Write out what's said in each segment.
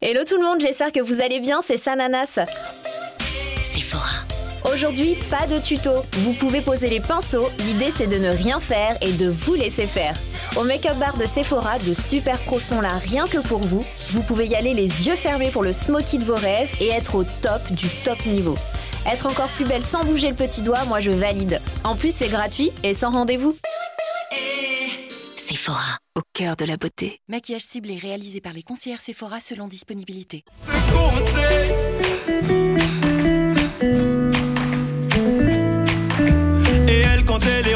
Hello tout le monde, j'espère que vous allez bien, c'est Sananas. Sephora. Aujourd'hui, pas de tuto. Vous pouvez poser les pinceaux, l'idée c'est de ne rien faire et de vous laisser faire. Au make-up bar de Sephora, de super pros sont là rien que pour vous. Vous pouvez y aller les yeux fermés pour le smoky de vos rêves et être au top du top niveau. Être encore plus belle sans bouger le petit doigt, moi je valide. En plus, c'est gratuit et sans rendez-vous. Sephora. Au cœur de la beauté. Maquillage ciblé réalisé par les conseillères Sephora selon disponibilité.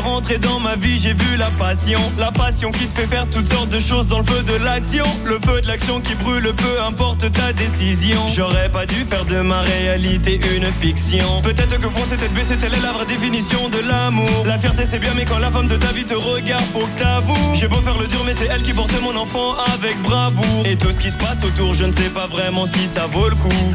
Rentrée dans ma vie, j'ai vu la passion. La passion qui te fait faire toutes sortes de choses dans le feu de l'action. Le feu de l'action qui brûle, peu importe ta décision. J'aurais pas dû faire de ma réalité une fiction. Peut-être que foncer tête baissée, telle est la vraie définition de l'amour. La fierté, c'est bien, mais quand la femme de ta vie te regarde, faut que t'avoues. J'ai beau faire le dur, mais c'est elle qui porte mon enfant avec bravoure. Et tout ce qui se passe autour, je ne sais pas vraiment si ça vaut le coup.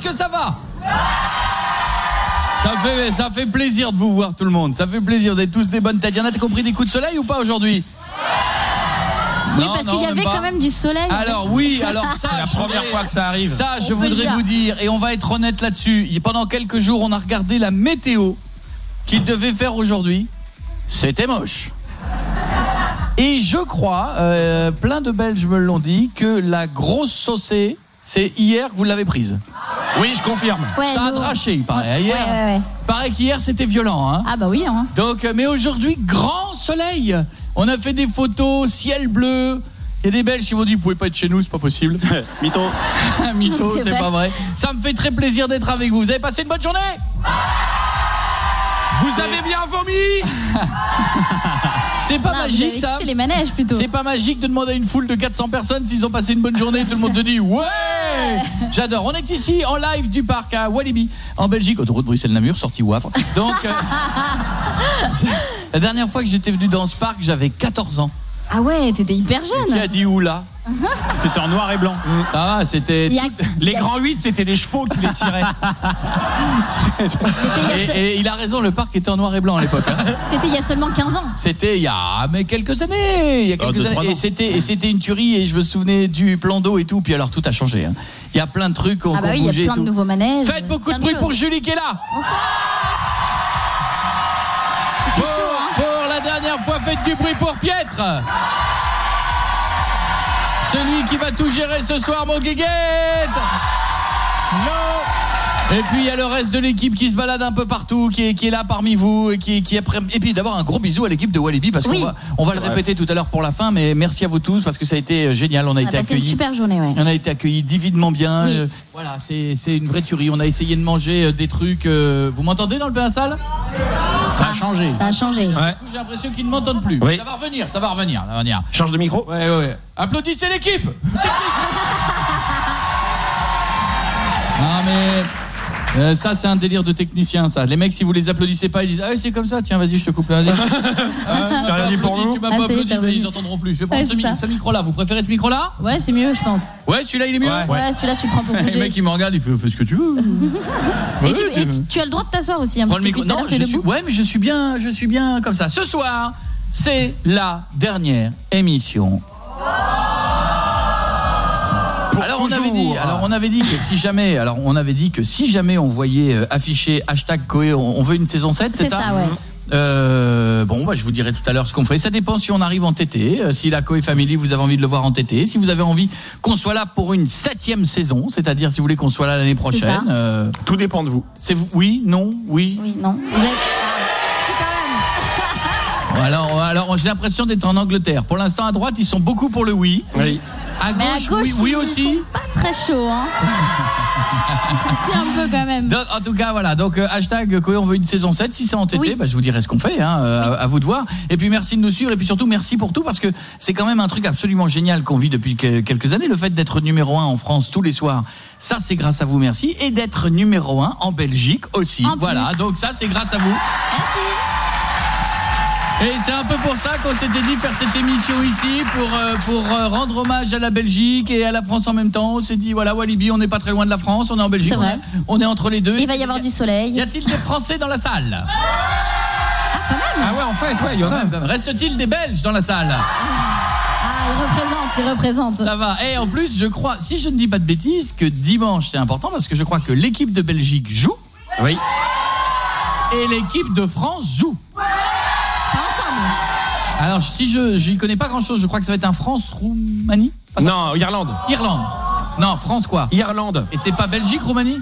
Est-ce que ça va ça fait, ça fait plaisir de vous voir tout le monde. Ça fait plaisir. Vous avez tous des bonnes têtes. Y en a, t'as compris des coups de soleil ou pas aujourd'hui Oui, Non, parce qu'il y avait pas. quand même du soleil. Alors oui, alors ça, la première fois que ça arrive. Ça, je On voudrais dire. vous dire, et on va être honnête là-dessus. Pendant quelques jours, on a regardé la météo qu'il devait faire aujourd'hui. C'était moche. Et je crois, euh, plein de Belges me l'ont dit, que la grosse saucée, c'est hier que vous l'avez prise. Oui, je confirme. Ouais, ça a nous- draché, il paraît. Ouais, Hier, ouais, ouais. paraît qu'hier, c'était violent. Hein. Ah bah oui, hein. Donc, euh, mais aujourd'hui, grand soleil. On a fait des photos, ciel bleu. Il y a des Belges qui m'ont dit, vous pouvez pas être chez nous, c'est pas possible. Mytho. Mytho, C'est pas vrai. Ça me fait très plaisir d'être avec vous. Vous avez passé une bonne journée Vous avez bien vomi C'est pas Non, magique ça les manèges plutôt. C'est pas magique de demander à une foule de 400 personnes s'ils ont passé une bonne journée. Tout le monde te dit ouais. Ouais. J'adore. On est ici en live du parc à Walibi, en Belgique, autoroute Bruxelles-Namur, sortie Wavre. Donc, euh, la dernière fois que j'étais venu dans ce parc, j'avais 14 ans. Ah ouais, t'étais hyper jeune. Qui a dit oula C'était en noir et blanc. Ça va, c'était. Il y a- Les grands 8, c'était des chevaux qui les tiraient. C'était il, y a se- Et, et il a raison, le parc était en noir et blanc à l'époque. hein. c'était il y a seulement 15 ans. C'était il y a mais quelques années, il y a Oh, quelques deux, années. ans. Et c'était et c'était une tuerie et je me souvenais du plan d'eau et tout. Puis alors tout a changé. hein. Il y a plein de trucs qu'on Ah bah oui, il y a plein de nouveaux manèges. Faites beaucoup de bruit pour Julie qui est là. Chaud, du bruit pour Pietre. Celui qui va tout gérer ce soir, mon guéguette. Et puis il y a le reste de l'équipe qui se balade un peu partout, qui est, qui est là parmi vous et qui, qui est prêt. Et puis d'abord un gros bisou à l'équipe de Walibi parce Oui. qu'on va, on va le répéter tout à l'heure pour la fin, mais merci à vous tous parce que ça a été euh, génial. On a On a été une accueillis. super journée, ouais. On a été accueillis divinement bien. Oui. Euh, voilà, c'est c'est une vraie tuerie. On a essayé de manger euh, des trucs. euh, Vous m'entendez dans le bain salle? Ça a changé. Ça a changé. Ouais. J'ai l'impression qu'ils ne m'entendent plus. Oui. Ça va revenir, ça va revenir, ça va revenir. Change de micro? Ouais, ouais, ouais. Applaudissez l'équipe euh, ça c'est un délire de technicien ça. Les mecs si vous les applaudissez pas ils disent ah oui, c'est comme ça tiens vas-y je te coupe là. T'as rien dit pour nous Tu m'as Ah, pas est, applaudi mais ils entendront plus. Je prendre Ouais, ce, mi- ça. ce micro là. Vous préférez ce micro là Ouais, c'est mieux, je pense. Ouais celui-là il est mieux? Ouais. Ouais, celui-là, tu le prends pour Le bouger. mec il me regarde il fait fais ce que tu veux. Et, Ouais, tu, tu- et tu- tu as le droit de t'asseoir aussi. Hein, Prends le micro. Non, je suis, ouais, mais je suis bien, je suis bien comme ça. Ce soir, c'est la dernière émission. Alors on avait dit, alors on avait dit que si jamais, alors on avait dit que si jamais on voyait euh, afficher hashtag Coé, on, veut une saison 7, c'est C'est ça, ça, ouais. Euh, bon, bah, je vous dirai tout à l'heure ce qu'on ferait. Ça dépend si on arrive en TT, euh, si la Coé Family, vous avez envie de le voir en TT, si vous avez envie qu'on soit là pour une septième saison, c'est-à-dire si vous voulez qu'on soit là l'année prochaine. euh, Tout dépend de vous. c'est vous, oui, non, oui. Oui, non. Vous avez... Ah, c'est quand même. Alors, alors j'ai l'impression d'être en Angleterre. Pour l'instant, à droite, ils sont beaucoup pour le oui. Oui. À Mais à gauche, gauche, oui, oui aussi. sont pas très chauds, hein. si, un peu quand même. Donc, en tout cas, voilà. Donc, euh, hashtag Coé, on veut une saison 7. Si c'est en TT, Oui. bah, je vous dirai ce qu'on fait. Hein, euh, à, à vous de voir. Et puis, merci de nous suivre. Et puis, surtout, merci pour tout. Parce que c'est quand même un truc absolument génial qu'on vit depuis que- quelques années. Le fait d'être numéro un en France tous les soirs. Ça, c'est grâce à vous. Merci. Et d'être numéro un en Belgique aussi. En voilà. plus. Donc, ça, c'est grâce à vous. Merci. Et c'est un peu pour ça qu'on s'était dit faire cette émission ici pour euh, pour euh, rendre hommage à la Belgique et à la France en même temps. On s'est dit voilà Walibi, on n'est pas très loin de la France, on est en Belgique, on vrai. est, on est entre les deux. Il va y avoir du Y soleil. a-t-il des Français dans la salle? Ah ouais, en fait, ouais, il y en Quand a. même, quand même. Reste-t-il des Belges dans la salle? Ah, il représente, il représente. Ça va. Et en plus, je crois, si je ne dis pas de bêtises, que dimanche c'est important parce que je crois que l'équipe de Belgique joue Oui. et l'équipe de France joue. Ensemble. Alors si je j'y connais pas grand-chose, je crois que ça va être un France-Roumanie. Pas ça Non, Irlande. Irlande. Non, France quoi Irlande. Et c'est pas Belgique, Roumanie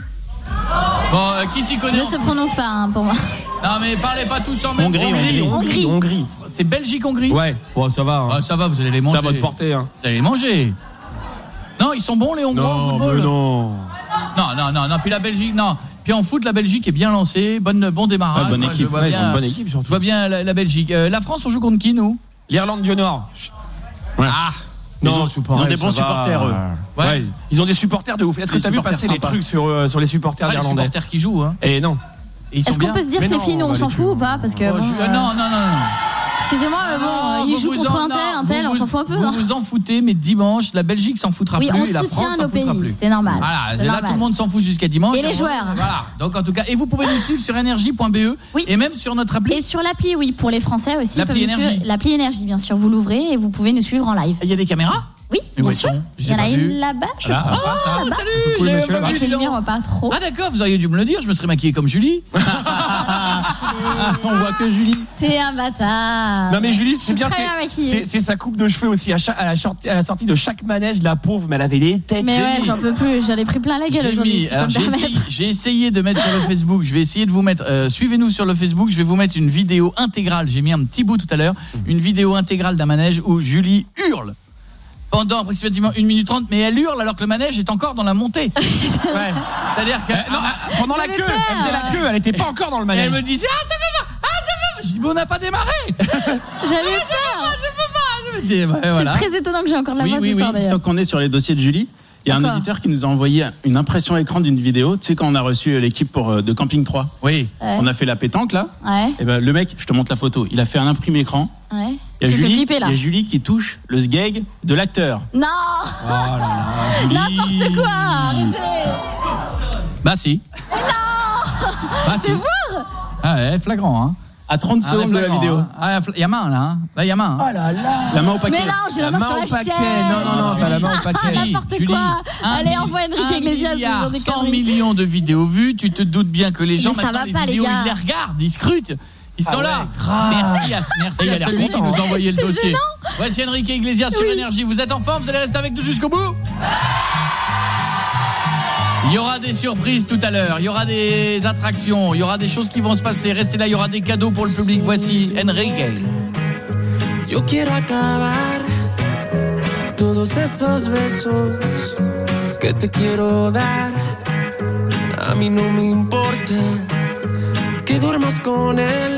Bon, euh, qui s'y connaît Ne se prononce pas hein, pour moi. Non, mais parlez pas tous en même Hongrie, temps. Hongrie, Hongrie. Hongrie, Hongrie. C'est Belgique-Hongrie Ouais. Bon, ça va. hein. Ah, ça va, vous allez les manger. C'est à votre portée. Hein. Vous allez les manger. Non, ils sont bons les Hongrois football non. Non, non, non, non, puis la Belgique, non. Puis en foot, la Belgique est bien lancée, bonne, bon démarrage. Ouais, bonne je équipe. vois Ouais, ils bien- ont une bonne équipe Je surtout. vois bien la, la Belgique. Euh, la France, on joue contre qui, nous? L'Irlande du Nord. Ah Ils ont- ils ont des bons supporters, eux. Ouais. Ouais. Ils ont des supporters de ouf. Est-ce que Des t'as vu passer les trucs sur, euh, sur les supporters Pas les irlandais supporters qui jouent, hein. Et non. Et sont Est-ce qu'on peut se dire que les non, filles, nous, on va s'en fout ou pas? Parce que. Oh, je- euh, Non, non, non, non. Excusez-moi, mais bon, jouent vous contre en- un tel, un tel, vous on s'en fout un peu, vous non vous en foutez, mais dimanche, la Belgique s'en foutra Oui, plus on et la soutient France nos s'en foutra pays, plus. c'est normal. Voilà, là normal. tout le monde s'en fout jusqu'à dimanche. Et les on- joueurs. Voilà. Donc en tout cas, et vous pouvez nous suivre sur énergie.be Oui. et même sur notre appli. Et sur l'appli, oui, pour les Français aussi. L'appli Énergie. L'appli énergie, bien sûr. Vous l'ouvrez et vous pouvez nous suivre en live. Il y a des caméras? Oui, Mais où bien sûr. Il y en a pas une là-bas, je Là, crois. là-bas. salut, Coucou, j'avais monsieur. pas vu, Avec les lumières, on voit pas trop. Ah d'accord, vous auriez dû me le dire, je me serais maquillé comme Julie. On voit que Julie. T'es un bâtard. Non mais Julie, c'est bien, c'est- c'est c'est sa coupe de cheveux aussi à, chaque- à la, sortie, à la sortie de chaque manège, la pauvre, mais elle avait des têtes. Mais ouais, j'en peux plus. J'en ai pris plein la gueule J'ai aujourd'hui. si essayé, j'ai essayé de mettre sur le Facebook. Je vais essayer de vous mettre. euh, Suivez-nous sur le Facebook. Je vais vous mettre une vidéo intégrale. J'ai mis un petit bout tout à l'heure. Une vidéo intégrale d'un manège où Julie hurle pendant approximativement 1 minute 30, mais elle hurle alors que le manège est encore dans la montée. Ouais. C'est-à-dire que Non, pendant la queue, peur. elle faisait la queue, elle était pas encore dans le et manège. elle me disait ah ça fait pas, ah ça fait pas. Je dis mais on n'a pas démarré. J'avais peur. Je me dis, ouais, voilà. C'est très étonnant que j'ai encore la Oui, voix oui, ce soir oui. d'ailleurs. Tant qu'on est sur les dossiers de Julie, Il y a un auditeur qui nous a envoyé une impression écran d'une vidéo. Tu sais, quand on a reçu l'équipe pour, euh, de Camping 3, Oui. Ouais. on a fait la pétanque là. Ouais, Et ben, le mec, je te montre la photo, il a fait un imprimé écran. ouais. Il y a Julie, flipper là. il y a Julie qui touche le sgeg de l'acteur. Non Oh là là. N'importe quoi Arrêtez Bah si. Bah si. Ah ouais, flagrant hein. À 30 Ah, secondes de la vidéo. hein. Ah, il y a main là. Hein. Là, il y a main. hein. La main au paquet. Mais non, j'ai la, La main sur la au paquet. chaîne Non, non, non, t'as la main au paquet. N'importe quoi Allez, envoie Enrique Iglesias milliard, dans des 100 conneries. millions de vidéos vues, tu te doutes bien que les gens Mais ça maintenant va les pas, les vidéos, gars. ils les regardent, ils scrutent. Ils sont Ah ouais, là. grave. Merci à, merci il a à l'air celui qui content, nous a envoyé le dossier. gênant. Voici Enrique Iglesias sur énergie. Vous êtes en forme, vous allez rester avec nous jusqu'au bout Il y aura des surprises tout à l'heure, il y aura des attractions, il y aura des choses qui vont se passer. Restez là, il y aura des cadeaux pour le public. Voici Enrique. Yo quiero acabar todos esos besos que te quiero dar. A mí no me importa que duermas con él,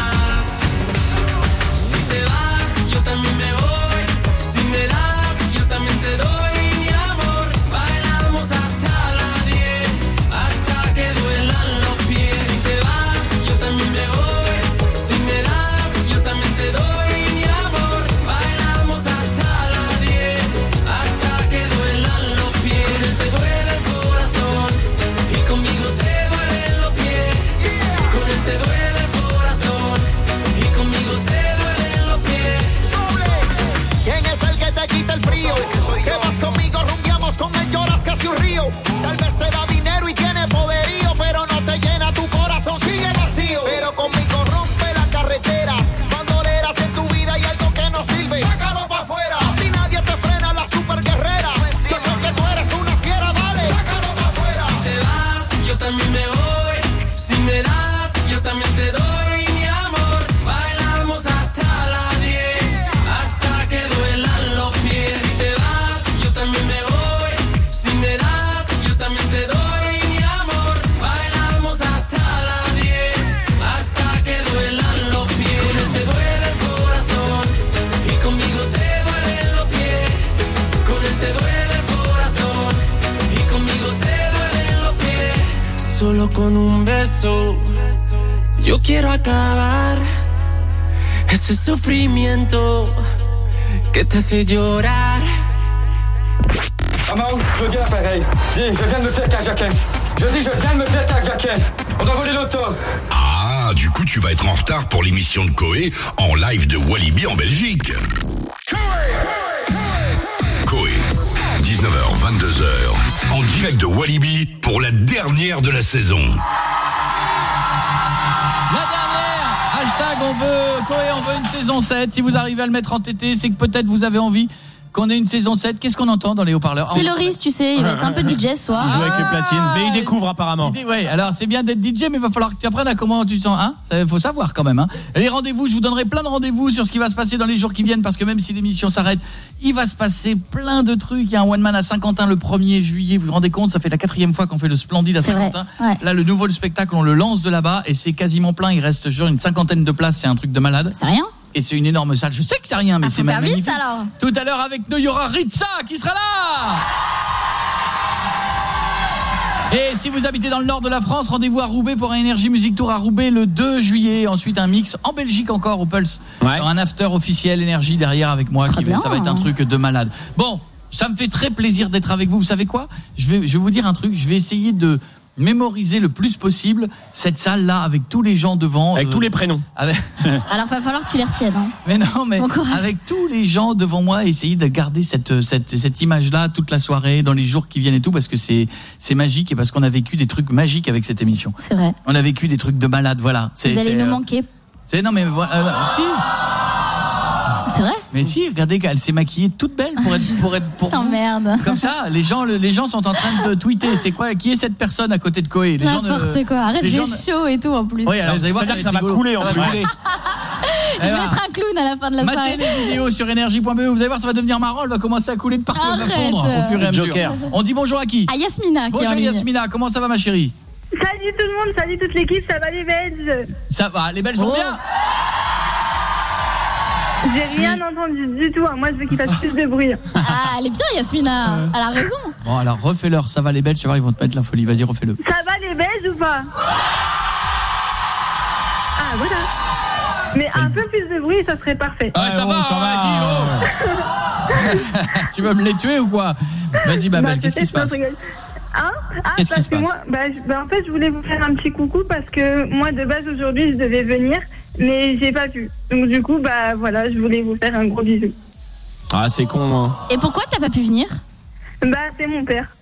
Hace llorar. Amao, je dis l'appareil. Dis, je viens de me faire carjacker. Je dis, je viens de me faire carjacker. On doit voler l'auto. Ah, du coup, tu vas être en retard pour l'émission de Coé en live de Walibi en Belgique. Coé, 19h, 22h, en direct de Walibi pour la dernière de la saison. La dernière Hashtag on veut on veut une saison 7 Si vous arrivez à le mettre en TT, c'est que peut-être vous avez envie qu'on ait une saison 7 Qu'est-ce qu'on entend dans les haut-parleurs C'est Loris, tu sais, il va être un peu DJ ce soir. Il joue avec les platines, mais il découvre apparemment. Ouais, alors c'est bien d'être DJ, mais il va falloir que tu apprennes à comment tu te sens. Hein Ça faut savoir quand même. Hein les rendez-vous, je vous donnerai plein de rendez-vous sur ce qui va se passer dans les jours qui viennent, parce que même si l'émission s'arrête, il va se passer plein de trucs. Il y a un one man à Saint-Quentin le 1er juillet. Vous vous rendez compte Ça fait la quatrième fois qu'on fait le Splendide à Saint-Quentin. ouais. Là, le nouveau le spectacle, on le lance de là-bas et c'est quasiment plein. Il reste genre une cinquantaine de places. C'est un truc de malade. C'est rien Et c'est une énorme salle. Je sais que c'est rien, mais Ah, c'est faire vite, magnifique. alors. Tout à l'heure avec nous, il y aura Ritza qui sera là. Et si vous habitez dans le nord de la France, rendez-vous à Roubaix pour un Énergie Music Tour à Roubaix le 2 juillet. Ensuite un mix en Belgique encore au Pulse. Un after officiel Énergie derrière avec moi. Qui, bien. ça va être un truc de malade. Bon, ça me fait très plaisir d'être avec vous. Vous savez quoi? Je vais, je vais vous dire un truc. Je vais essayer de mémoriser le plus possible cette salle là avec tous les gens devant avec tous les prénoms avec... Alors, va falloir que tu les retiennes. hein. mais non mais Bon avec tous les gens devant moi essayer de garder cette cette cette image là toute la soirée dans les jours qui viennent et tout parce que c'est c'est magique et parce qu'on a vécu des trucs magiques avec cette émission C'est vrai. on a vécu des trucs de malade voilà Vous allez nous euh, manquer. c'est non mais voilà euh, si C'est vrai mais si regardez qu'elle s'est maquillée toute belle pour être pour être pour Putain, vous. merde. comme ça les gens les gens sont en train de tweeter c'est quoi qui est cette personne à côté de Koé? Les gens ne- N'importe quoi. Arrête, j'ai chaud et tout en plus. Oui, alors vous allez voir, ça ça va couler, en plus. couler. Je vais Eh ben, être un clown à la fin de la Matez soirée. les vidéos sur énergie.be, vous allez voir, ça va devenir marrant, elle va commencer à couler de partout, elle va fondre au fur et à mesure. Joker. On dit bonjour à qui? À Yasmina Bonjour. Yasmina, comment ça va ma chérie? Salut tout le monde, salut toute l'équipe, ça va les Belges? Ça va, les Belges vont Oh. bien J'ai rien entendu du tout, hein. moi je veux qu'il fasse plus de bruit. Ah, elle est bien Yasmina. Elle a raison. Bon alors refais-leur, ça va les Belges, tu vas voir, ils vont te mettre la folie, vas-y refais-le. Ça va les Belges ou pas? Ah voilà. Mais un peu plus de bruit, ça serait parfait. Ah, ça, va, ouais, dis, oh. Tu vas me les tuer ou quoi? Vas-y ma Bah, belle, qu'est-ce qui se passe? Hein? Ah, Qu'est-ce qui parce se que passe? moi, bah, bah, en fait, je voulais vous faire un petit coucou parce que moi, de base, aujourd'hui, je devais venir, mais j'ai pas pu. Donc, du coup, bah voilà, je voulais vous faire un gros bisou. Ah, c'est con. Hein. Et pourquoi t'as pas pu venir? Bah, c'est mon père.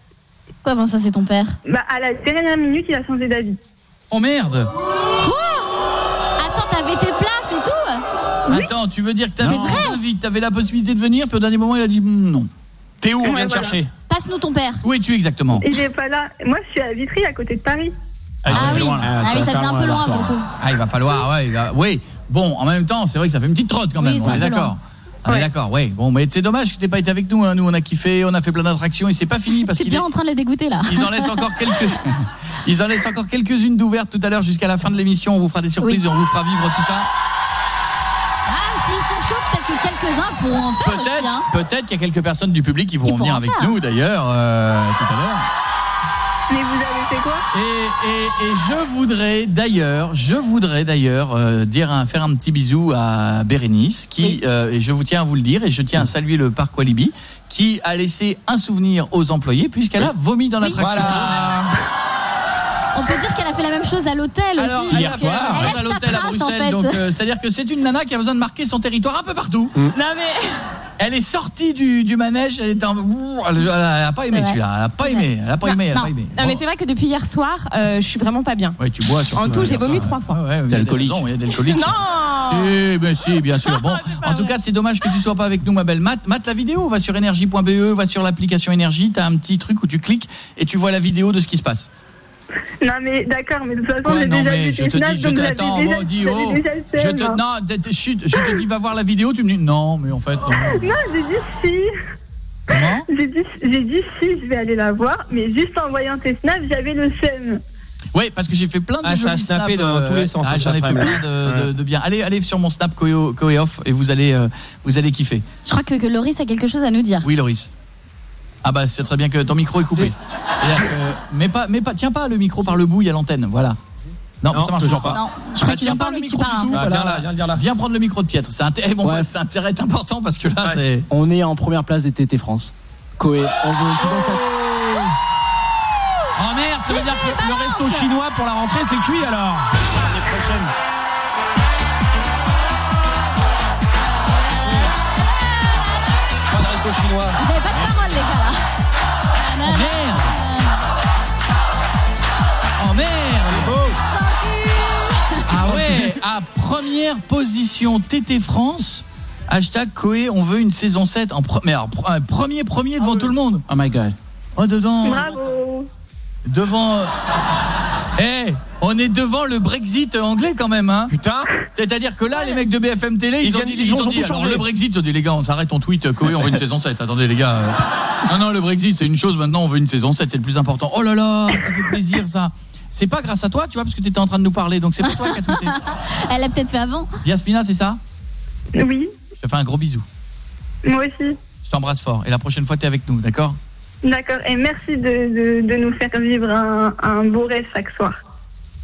Comment ça, c'est ton père? Bah, à la dernière minute, il a changé d'avis. Oh merde Attends, t'avais tes places et tout Attends, tu veux dire que t'avais envie, que t'avais la possibilité de venir, puis au dernier moment il a dit hmm, non. T'es où? On vient de voilà. chercher. Passe-nous ton père. Où es-tu exactement? Il est pas là. Moi, je suis à Vitry, à côté de Paris. Ah, oui, ah, oui, ça faisait un peu loin pour le coup. Ah, il va falloir, ouais, il va- oui. Bon, en même temps, c'est vrai que ça fait une petite trotte quand Oui, même, c'est on est d'accord. On est d'accord, oui. Bon, mais c'est dommage que t'aies pas été avec nous. hein. Nous, on a kiffé, on a fait plein d'attractions et c'est pas fini parce T'es qu'il bien est- en train de les dégoûter là. ils en laissent encore quelques, ils en laissent encore quelques-unes d'ouvertes tout à l'heure jusqu'à la fin de l'émission. On vous fera des surprises Oui. et on vous fera vivre tout ça. Ah, s'ils sont chauds, peut-être que quelques-uns pourront en faire aussi. Peut-être, Hein. peut-être qu'il y a quelques personnes du public qui pourront venir en avec faire. nous d'ailleurs euh, tout à l'heure. Mais vous avez quoi? Et, et- et je voudrais d'ailleurs, je voudrais d'ailleurs euh, dire un, faire un petit bisou à Bérénice, qui, euh, et je vous tiens à vous le dire, et je tiens à saluer le parc Walibi, qui a laissé un souvenir aux employés puisqu'elle a vomi dans l'attraction. On peut dire qu'elle a fait la même chose à l'hôtel aussi. elle à l'hôtel à en fait. donc euh, c'est-à-dire que c'est une nana qui a besoin de marquer son territoire un peu partout. Mm. Non mais. Elle est sortie du, du manège, elle était en... Elle, elle a pas aimé celui-là, elle a pas aimé, elle a pas aimé, elle a non. pas aimé. Non, mais c'est vrai que depuis hier soir, euh, je suis vraiment pas bien. Ouais, tu bois En tout, j'ai vomi trois fois. Ouais, ouais, il y a des raisons, il y a des alcooliques. Non Si, ben si, bien sûr. Bon, en tout cas, c'est dommage que tu sois pas avec nous, ma belle Matt. Matt, la vidéo, va sur énergie.be, va sur l'application énergie, t'as un petit truc où tu cliques et tu vois la vidéo de ce qui se passe. Non, mais d'accord, mais de toute façon, j'ai déjà mais vu je te dis, je donc te, j'avais attends, déjà- bon, dis, j'avais oh, je te, non, je te dis, va voir la vidéo, tu me dis, non, mais en fait, non. Non, j'ai dit si. Comment? J'ai dit, j'ai dit si, je vais aller la voir, mais juste en voyant tes snaps, j'avais le seum. Oui, parce que j'ai fait plein de Ah, ça a jolis snappé snaps, dans tous les sens, Ah, j'en ai fait plein de, de- Ouais. de bien. Allez, allez sur mon snap Koeo, Koeo off et vous allez, euh, vous allez kiffer. Je crois que, que Loris a quelque chose à nous dire. Oui, Loris. Ah bah c'est très bien que ton micro est coupé. C'est-à-dire que mais pas mais pas tiens pas le micro par le bout, il y a l'antenne, voilà. Non, Non, ça marche toujours pas. Non, je crois pas le micro du tout. Ah, voilà. viens là, viens, viens là. Viens prendre le micro de Pietre. C'est inté- bon, Ouais. c'est intérêt important parce que là c'est On est en première place des TT France. Koé, on veut une saison 7. Oh merde, ça veut dire que le resto chinois pour la rentrée c'est cuit alors. Chinois. Vous avez pas de parole, les gars, là. Oh merde. Oh merde. Ah ouais, à première position TT France. Hashtag Koé, on veut une saison 7 en pre- mais alors, pre- un premier premier devant tout le monde. Oh my god. Oh dedans. Bravo. Devant Eh, on est devant le Brexit anglais quand même hein. Putain. C'est-à-dire que là les mecs de BFM Télé, ils, Ils ont dit ils ils ont ont dit alors le Brexit, ils ont dit les gars, on s'arrête on tweet Koé, on veut une saison 7. Attendez les gars. euh. Non non, le Brexit, c'est une chose maintenant, on veut une saison 7, c'est le plus important. Oh là là, ça fait plaisir ça. C'est pas grâce à toi, tu vois, parce que tu étais en train de nous parler, donc c'est pas toi qui as tweeté. Elle l'a peut-être fait avant. Yasmina, c'est ça? Oui, Je te fais un gros bisou. moi aussi. Je t'embrasse fort et la prochaine fois tu es avec nous, d'accord? D'accord, et merci de, de, de nous faire vivre un, un beau rêve chaque soir.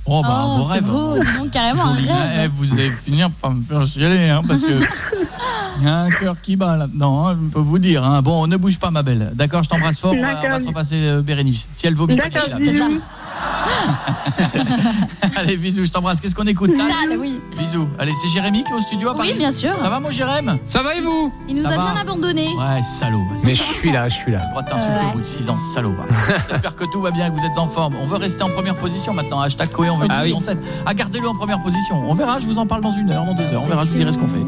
Oh bah un Oh, beau c'est rêve. beau, dis donc carrément un rêve. Eh, vous allez finir par me faire chialer hein, parce que il y a un cœur qui bat là-dedans, hein, je peux vous dire hein. Bon, ne bouge pas ma belle. D'accord, je t'embrasse fort, on va, on va te repasser euh, Bérénice. Si elle vomit pas D'accord, d'ici là. Allez, bisous, je t'embrasse. Qu'est-ce qu'on écoute Tal Tal, oui. Bisous. Allez, c'est Jérémy qui est au studio à Oui, Paris bien sûr. Ça va mon Jérém Ça va et vous Il nous Ça a va bien abandonnés. Ouais, salaud. Mais je suis là, je suis là. le droit de t'insulter Ouais. au bout de 6 ans, salaud. J'espère que tout va bien, que vous êtes en forme. On veut rester en première position maintenant. Hashtag Coé, on veut Ah une oui. saison 7. Ah, gardez-le en première position. On verra, je vous en parle dans une heure, dans deux heures. On verra, je vous dirai ce qu'on fait.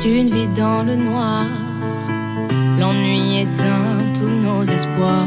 D'une vie dans le noir, l'ennui éteint tous nos espoirs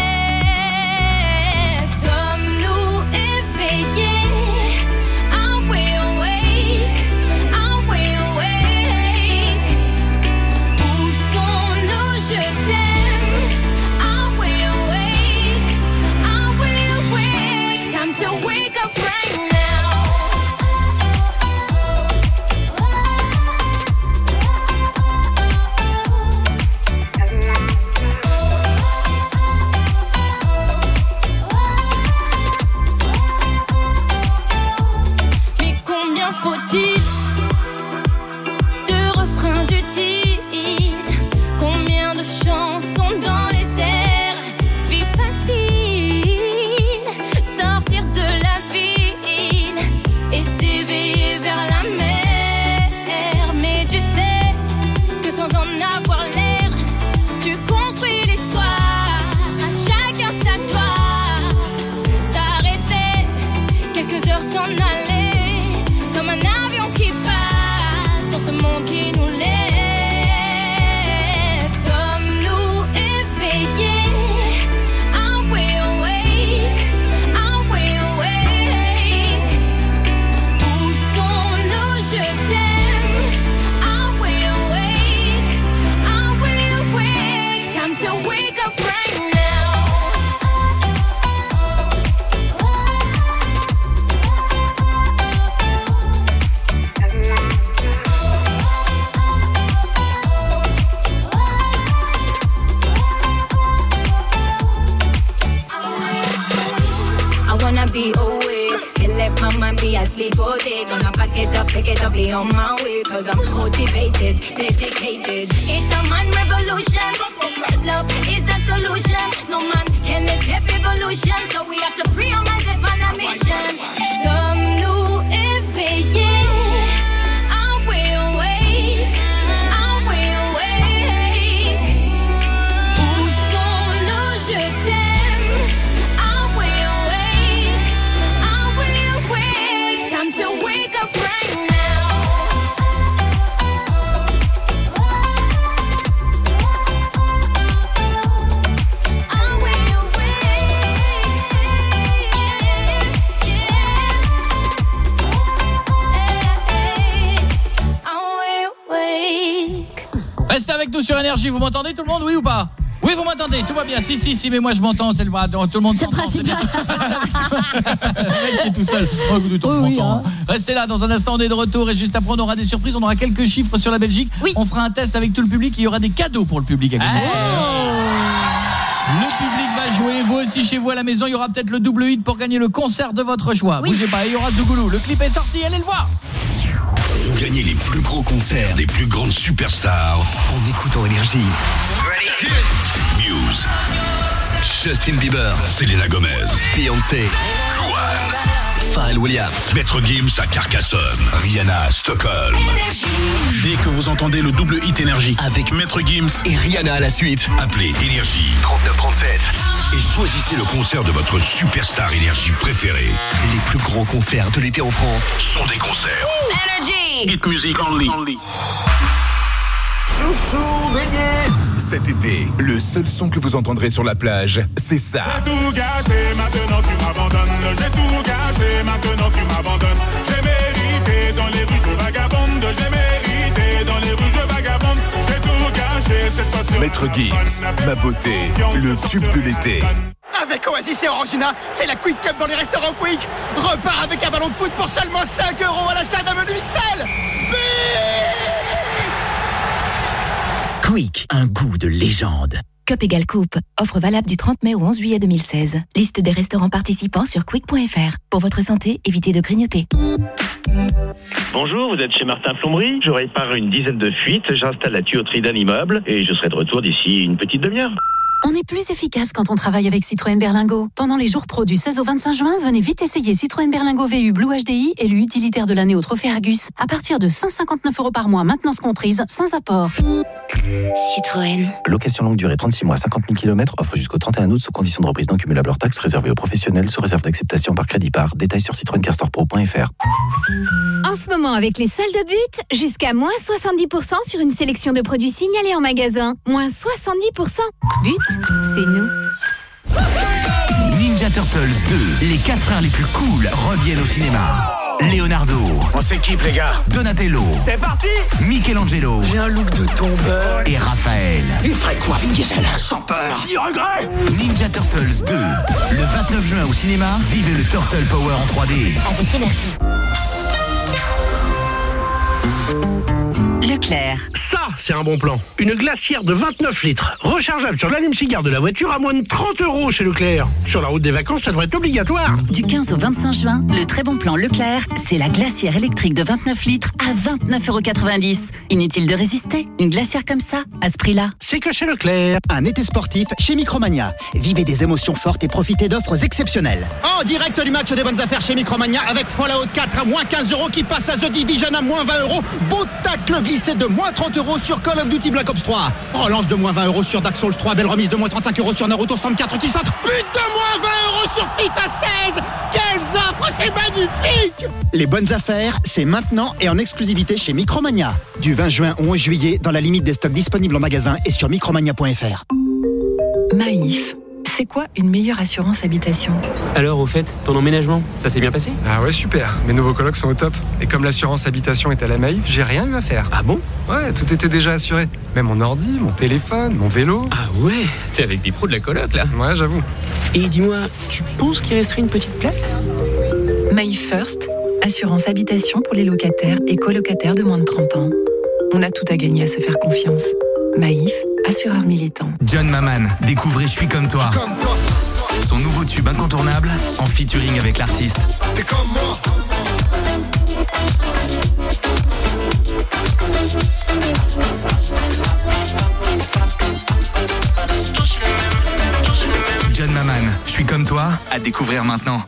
Pick it up, be on my way. Cause I'm motivated, dedicated. It's a man revolution. Love is the solution. No man can escape evolution. So we have to free our minds and find a mission. Avec nous sur Énergie, vous m'entendez tout le monde, oui ou pas? Oui, vous m'entendez, tout va bien. Si, si, si, mais moi je m'entends, c'est le bras. Tout le monde C'est le principal. Le mec qui est tout seul. Oh, écoutez, tout le monde m'entend. Restez là, dans un instant, on est de retour et juste après, on aura des surprises. On aura quelques chiffres sur la Belgique. On fera un test avec tout le public. Il y aura des cadeaux pour le public à gagner. Le public va jouer, vous aussi chez vous à la maison, il y aura peut-être le double hit pour gagner le concert de votre choix. Bougez pas, il y aura Zougoulou. Le clip est sorti, allez le voir. Vous gagnez les plus gros concerts des plus grandes superstars en écoutant Énergie. Muse. Justin Bieber. Selena Gomez. Beyoncé. Pharrell Williams. Maître Gims à Carcassonne. Rihanna à Stockholm. Dès que vous entendez le double hit énergie avec Maître Gims Et Rihanna à la suite. Appelez Énergie 3937 et choisissez le concert de votre superstar Énergie préférée. Les plus grands concerts de l'été en France sont des concerts. Energy! Hit music only. Cet été, le seul son que vous entendrez sur la plage, c'est ça. J'ai tout gâché, maintenant tu m'abandonnes. J'ai tout gâché, maintenant tu m'abandonnes. J'ai mérité dans les rues, je vagabonde. J'ai mérité dans les rues, je vagabonde. J'ai tout gâché cette fois sur Maître Gims, ma beauté, le tube de l'été. Avec Oasis et Orangina, c'est la Quick Cup dans les restaurants Quick. Repart avec un ballon de foot pour seulement 5 euros à l'achat d'un menu XL. Quick, un goût de légende. Cup égale coupe. Offre valable du 30 mai au 11 juillet 2016. Liste des restaurants participants sur quick.fr. Pour votre santé, évitez de grignoter. Bonjour, vous êtes chez Martin Plomberie. Je répare une dizaine de fuites, j'installe la tuyauterie d'un immeuble et je serai de retour d'ici une petite demi-heure. On est plus efficace quand on travaille avec Citroën Berlingo. Pendant les jours pro du 16 au 25 juin, venez vite essayer Citroën Berlingo VU Blue HDI, élu utilitaire de l'année au Trophée Argus. À partir de 159 euros par mois, maintenance comprise, sans apport. Citroën. Location longue durée 36 mois, 50 000 km, offre jusqu'au 31 août sous condition de reprise non cumulable hors taxes réservée aux professionnels sous réserve d'acceptation par crédit par. Détails sur citroencarstore.pro.fr. En ce moment, avec les salles de but, jusqu'à moins 70% sur une sélection de produits signalés en magasin. Moins 70%. But, c'est nous. Ninja Turtles 2, les quatre frères les plus cool reviennent au cinéma. Leonardo. On s'équipe les gars. Donatello. C'est parti Michelangelo. J'ai un look de tombeur. Et Raphaël. Il ferait quoi Vin Diesel Sans peur Ni regret Ninja Turtles 2. Le 29 juin au cinéma, vivez le Turtle Power en 3D. Avec énergie. Leclerc. Ça, c'est un bon plan. Une glacière de 29 litres, rechargeable sur l'allume-cigare de la voiture à moins de 30 euros chez Leclerc. Sur la route des vacances, ça devrait être obligatoire. Du 15 au 25 juin, le très bon plan Leclerc, c'est la glacière électrique de 29 litres à 29,90 euros. Inutile de résister. Une glacière comme ça, à ce prix-là. C'est que chez Leclerc. Un été sportif chez Micromania. Vivez des émotions fortes et profitez d'offres exceptionnelles. En direct du match des bonnes affaires chez Micromania avec Fallout 4 à moins 15 euros qui passe à The Division à moins 20 euros. Beau tacle glissé de moins 30 euros sur Call of Duty Black Ops 3. Relance de moins 20 euros sur Dark Souls 3. Belle remise de moins 35 euros sur Naruto Storm 4 qui centre. But de moins 20 euros sur FIFA 16. Quelles offres, c'est magnifique Les bonnes affaires, c'est maintenant et en exclusivité chez Micromania. Du 20 juin au 11 juillet, dans la limite des stocks disponibles en magasin et sur micromania.fr. Maïf, c'est quoi une meilleure assurance habitation Alors, au fait, ton emménagement, ça s'est bien passé? Ah ouais, super. Mes nouveaux colocs sont au top. Et comme l'assurance habitation est à la Maïf, j'ai rien eu à faire. Ah bon? Ouais, tout était déjà assuré. Même mon ordi, mon téléphone, mon vélo. Ah ouais? T'es avec des pros de la coloc, là? Ouais, j'avoue. Et dis-moi, tu penses qu'il resterait une petite place? Maïf First, assurance habitation pour les locataires et colocataires de moins de 30 ans. On a tout à gagner à se faire confiance. Maïf, assureur militant. John Maman, découvrez Je suis comme toi. Son nouveau tube incontournable en featuring avec l'artiste. T'es comme moi John Maman, Je suis comme toi, à découvrir maintenant.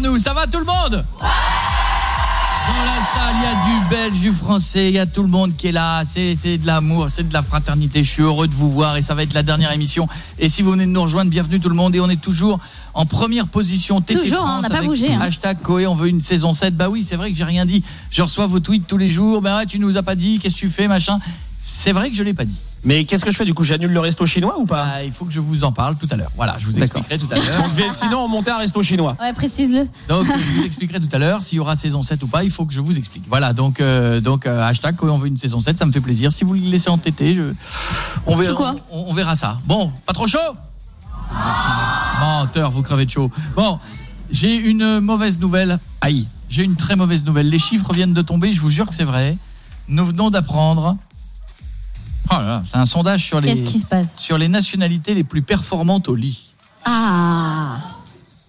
Devant nous. Ça va tout le monde Dans la salle, il y a du belge, du français, il y a tout le monde qui est là. C'est c'est de l'amour, c'est de la fraternité. Je suis heureux de vous voir et ça va être la dernière émission. Et si vous venez de nous rejoindre, bienvenue tout le monde. Et on est toujours en première position. TT Toujours, hein, on France n'a pas bougé, hein. Hashtag Coé, on veut une saison 7. Bah oui, c'est vrai que j'ai rien dit. Je reçois vos tweets tous les jours. Bah ouais, tu nous as pas dit, qu'est-ce que tu fais, machin? C'est vrai que je l'ai pas dit. Mais qu'est-ce que je fais du coup J'annule le resto chinois ou pas? Bah, Il faut que je vous en parle tout à l'heure. Voilà, je vous expliquerai tout à l'heure. Sinon, on montait un resto chinois. Ouais, précise-le. Donc je vous expliquerai tout à l'heure s'il y aura saison 7 ou pas, il faut que je vous explique. Voilà, donc euh, donc euh, hashtag on veut une saison 7, ça me fait plaisir. Si vous le laissez entêter, je on verra quoi? On, on verra ça. Bon, pas trop chaud? Menteur, vous crevez de chaud. Bon, j'ai une mauvaise nouvelle. Aïe, j'ai une très mauvaise nouvelle. Les chiffres viennent de tomber, je vous jure que c'est vrai. Nous venons d'apprendre Oh là là, c'est un sondage sur les Qu'est-ce qui se passe? sur les nationalités les plus performantes au lit. Ah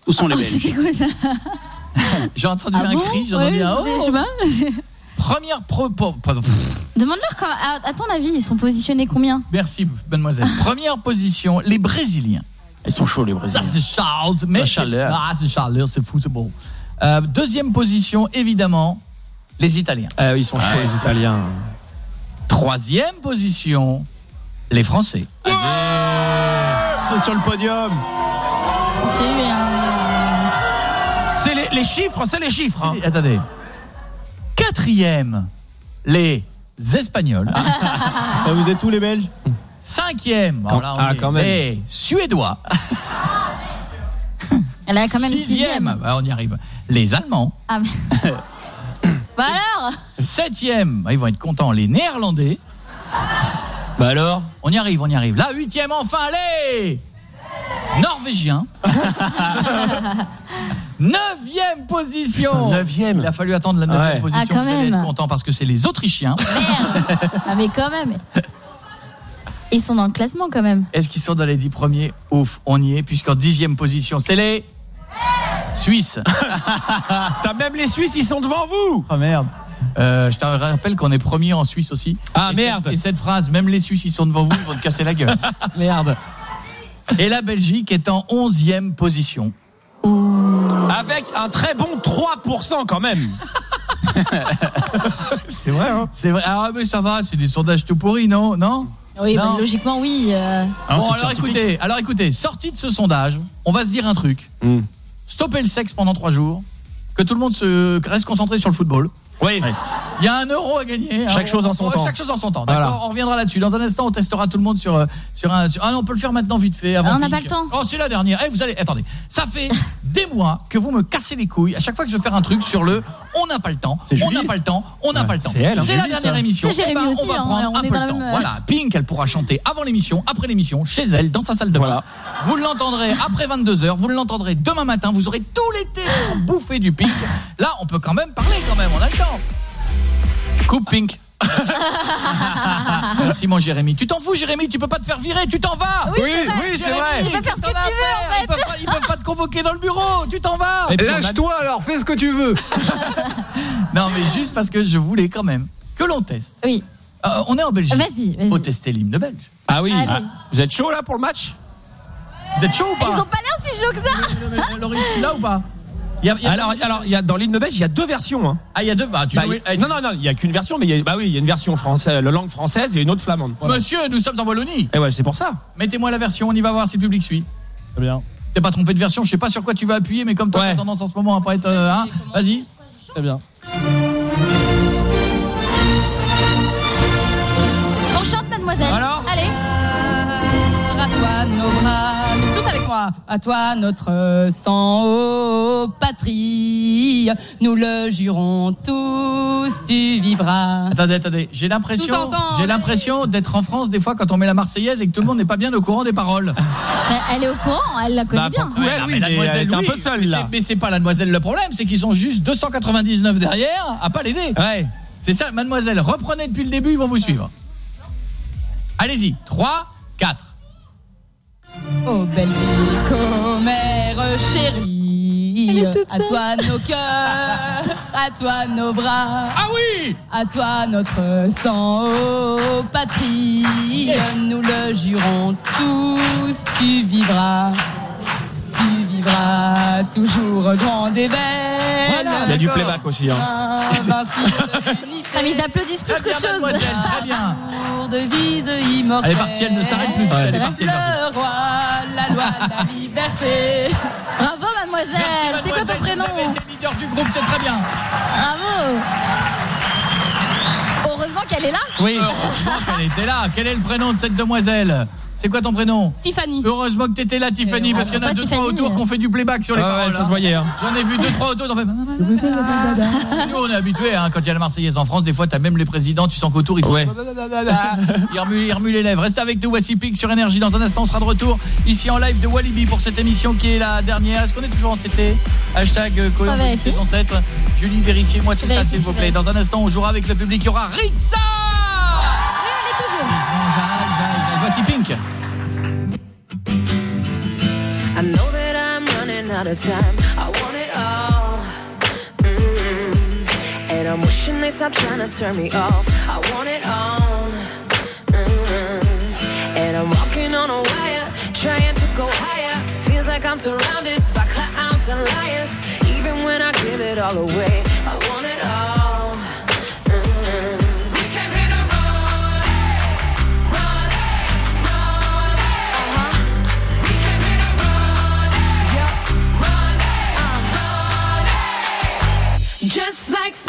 Où sont les Oh, Belges? C'était quoi ça? J'ai entendu Ah un bon? cri, j'ai Ouais, entendu un c'était- oh. je sais pas. Première pro, po- pardon, pff, Demande-leur quand- à, à ton avis, ils sont positionnés combien? Merci mademoiselle. Première position, les Brésiliens. Ils sont chauds les Ça Brésiliens. c'est Charles, mais La chaleur. Ah, c'est chaleur, c'est fou, c'est beau. Euh, deuxième position, évidemment, les Italiens. Ah ils sont chauds Ouais, les Italiens. Troisième position, les Français. C'est sur le podium. C'est C'est les, les chiffres, c'est les chiffres. hein. Attendez. Quatrième, les Espagnols. Ah, vous êtes tous les Belges? Cinquième, Quand- alors là, on ah, est- quand même. les Suédois. Elle a quand même Sixième, sixième. bah, on y arrive. Les Allemands. Ah, mais- bah alors Septième, bah, ils vont être contents, les Néerlandais. Bah alors On y arrive, on y arrive. Là, huitième, enfin, les Norvégiens. Neuvième position. Neuvième. Il a fallu attendre la neuvième Ouais. position. Ah, quand vous allez même. être content parce que c'est les Autrichiens. Ah mais quand même Ils sont dans le classement quand même. Est-ce qu'ils sont dans les dix premiers? Ouf, on y est, puisqu'en dixième position, c'est les Suisses. T'as même les Suisses, ils sont devant vous. Oh merde. Euh, je te rappelle qu'on est premier en Suisse aussi. Ah, Et merde. cette- et cette phrase, même les Suisses, ils sont devant vous, ils vont te casser la gueule. Merde. Et la Belgique est en onzième position. Avec un très bon 3% quand même. c'est vrai, hein C'est vrai. Ah, mais ça va, c'est des sondages tout pourris, non? Non? Oui, Non. bah, logiquement oui. euh. Ah, Bon, c'est alors scientifique. écoutez, alors écoutez, sortie de ce sondage, on va se dire un truc. Hmm. Stopper le sexe pendant trois jours, que tout le monde se reste concentré sur le football. Oui. Il y a un euro à gagner. hein. Chaque chose en son temps. Chaque chose en son temps. D'accord. Voilà. On reviendra là-dessus. Dans un instant, on testera tout le monde sur euh, sur un. sur- Ah non, on peut le faire maintenant vite fait. Avant Ah, on n'a pas le temps. Oh, c'est la dernière. Eh, vous allez. Attendez. Ça fait des mois que vous me cassez les couilles à chaque fois que je veux faire un truc sur le. On n'a pas le temps. On n'a pas le temps. On n'a Ouais, pas le temps. c'est elle, hein. C'est la Julie, dernière ça. émission. C'est Eh ben, Jérémy on aussi, va hein, prendre on un peu le temps. même, Voilà. Pink, elle pourra chanter avant l'émission, après l'émission, chez elle, dans sa salle de bain. Voilà. Vous l'entendrez après 22h. Vous l'entendrez demain matin. Vous aurez tout l'été pour bouffer du Pink. Là, on peut quand même parler quand même. On a le temps. Coupe Pink. Merci mon Jérémy. Tu t'en fous Jérémy, tu peux pas te faire virer, tu t'en vas. Oui, vrai. c'est vrai. Tu peux faire ce que tu veux, en fait. Ils peuvent, pas, ils peuvent pas te convoquer dans le bureau, tu t'en vas. Lâche-toi alors, fais ce que tu veux. Non mais juste parce que je voulais quand même que l'on teste. Oui. Euh, on est en Belgique. Vas-y, vas-y. Faut tester l'hymne belge. Ah oui. Ah, Vous êtes chaud là pour le match? Vous êtes chaud ou pas? Ils ont pas l'air si chauds que ça. Loris, tu l'as ou pas? Y a- il y a- Alors, alors, il y a dans l'hymne belge, il y a deux versions. Hein. Ah, il y a deux. Bah, tu Bah, nous- eh, non, non, non, il y a qu'une version, mais il y a, bah oui, il y a une version française, la langue française et une autre flamande. Voilà. Monsieur, nous sommes en Wallonie. Et ouais, c'est pour ça. Mettez-moi la version, on y va voir si le public suit. Très bien. T'es pas trompé de version, je sais pas sur quoi tu vas appuyer, mais comme toi, Ouais. t'as tendance en ce moment à pas être. euh, hein, Vas-y. Très bien. À toi notre sang, ô patrie. Nous le jurons tous, tu vivras. Attendez, attendez. J'ai l'impression, j'ai l'impression d'être en France des fois quand on met la Marseillaise et que tout le monde n'est pas bien au courant des paroles. Mais elle est au courant, elle la connaît Bah, bien. pour- Ouais, non, oui, mais elle était un oui. peu seule, Mais là. c'est- Mais c'est pas la demoiselle le problème, c'est qu'ils sont juste 299 derrière à pas l'aider. Ouais. C'est ça, mademoiselle. Reprenez depuis le début, ils vont vous suivre. Allez-y. 3, 4. Ô Belgique, ô mère chérie, à seule. toi nos cœurs, à toi nos bras, Ah oui à toi notre sang, ô patrie. Nous le jurons tous, tu vivras. Vivra toujours grande et belle. Il y a du playback aussi. Hein. Ah, mais ils applaudissent plus qu'autre chose. très bien. Immortelle. Elle est partie, elle ne s'arrête plus. Elle est partie, elle est partie. Le roi, la loi de la liberté. Bravo, mademoiselle. C'est quoi ton prénom Vous avez été leader du groupe, c'est très bien. Bravo. Heureusement qu'elle est là. Oui. Heureusement qu'elle était là. Quel est le prénom de cette demoiselle? C'est quoi ton prénom Tiffany. Heureusement que t'étais là, Tiffany, Euh, parce qu'il y en a deux, trois Tiffany. autour qui ont fait du playback sur les Ah paroles. ça se hein. voyait. hein. J'en ai vu deux, trois autour. qui ont fait- Nous, on est habitués, hein, quand il y a la Marseillaise en France, des fois, t'as même les présidents, tu sens qu'autour, ils font... Ouais. Ils remuent, ils remuent les lèvres. Reste avec nous, voici Pink sur Énergie. Dans un instant, on sera de retour ici en live de Walibi pour cette émission qui est la dernière. Est-ce qu'on est toujours en TT Hashtag euh, vérifier. saison 7. Julie, vérifiez-moi tout ça, s'il vous plaît. Dans un instant, on jouera avec le public. Il y aura Ritza Oui, elle est toujours. Out of time. I want it all. Mm. And I'm wishing they stop trying to turn me off. I want it all. Mm. And I'm walking on a wire, trying to go higher. Feels like I'm surrounded by clowns and liars. Even when I give it all away, Just like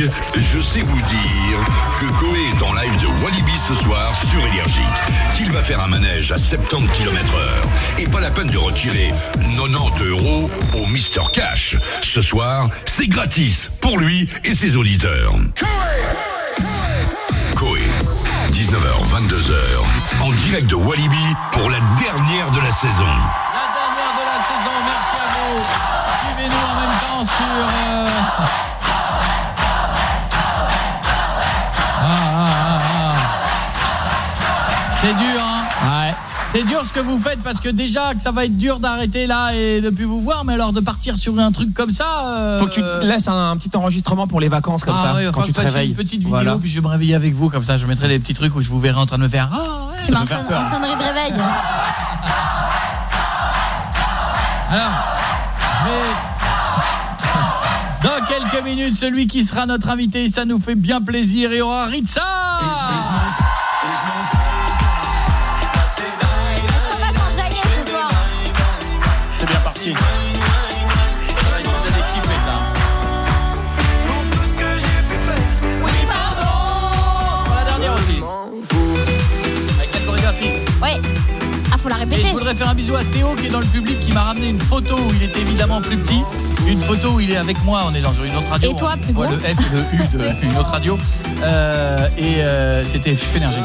Je sais vous dire que Koé est en live de Walibi ce soir sur Énergie. Qu'il va faire un manège à 70 km heure. Et pas la peine de retirer 90 euros au Mister Cash. Ce soir, c'est gratis pour lui et ses auditeurs. Koé, 19h, 22h, en direct de Walibi pour la dernière de la saison. La dernière de la saison, merci à vous. Suivez-nous en même temps sur... euh, C'est dur, hein Ouais. C'est dur ce que vous faites parce que déjà que ça va être dur d'arrêter là et de plus vous voir, mais alors de partir sur un truc comme ça. euh, Faut que tu te laisses un, un petit enregistrement pour les vacances comme ah ça, ouais, quand tu te réveilles. une petite vidéo Voilà. puis je vais me réveiller avec vous comme ça, je mettrai des petits trucs où je vous verrai en train de me faire ah ouais. Tu mets un sonnerie de réveil. Alors, je vais dans quelques minutes celui qui sera notre invité, ça nous fait bien plaisir et aura Ritza. Chorégraphie. Ouais. Ah, faut la Et répéter. je voudrais faire un bisou à Théo qui est dans le public qui m'a ramené une photo où il était évidemment plus petit. Une photo où il est avec moi, on est dans une autre radio. Et toi, on plus voit gros le F et le U d'une autre radio. Euh, et euh, c'était énergie.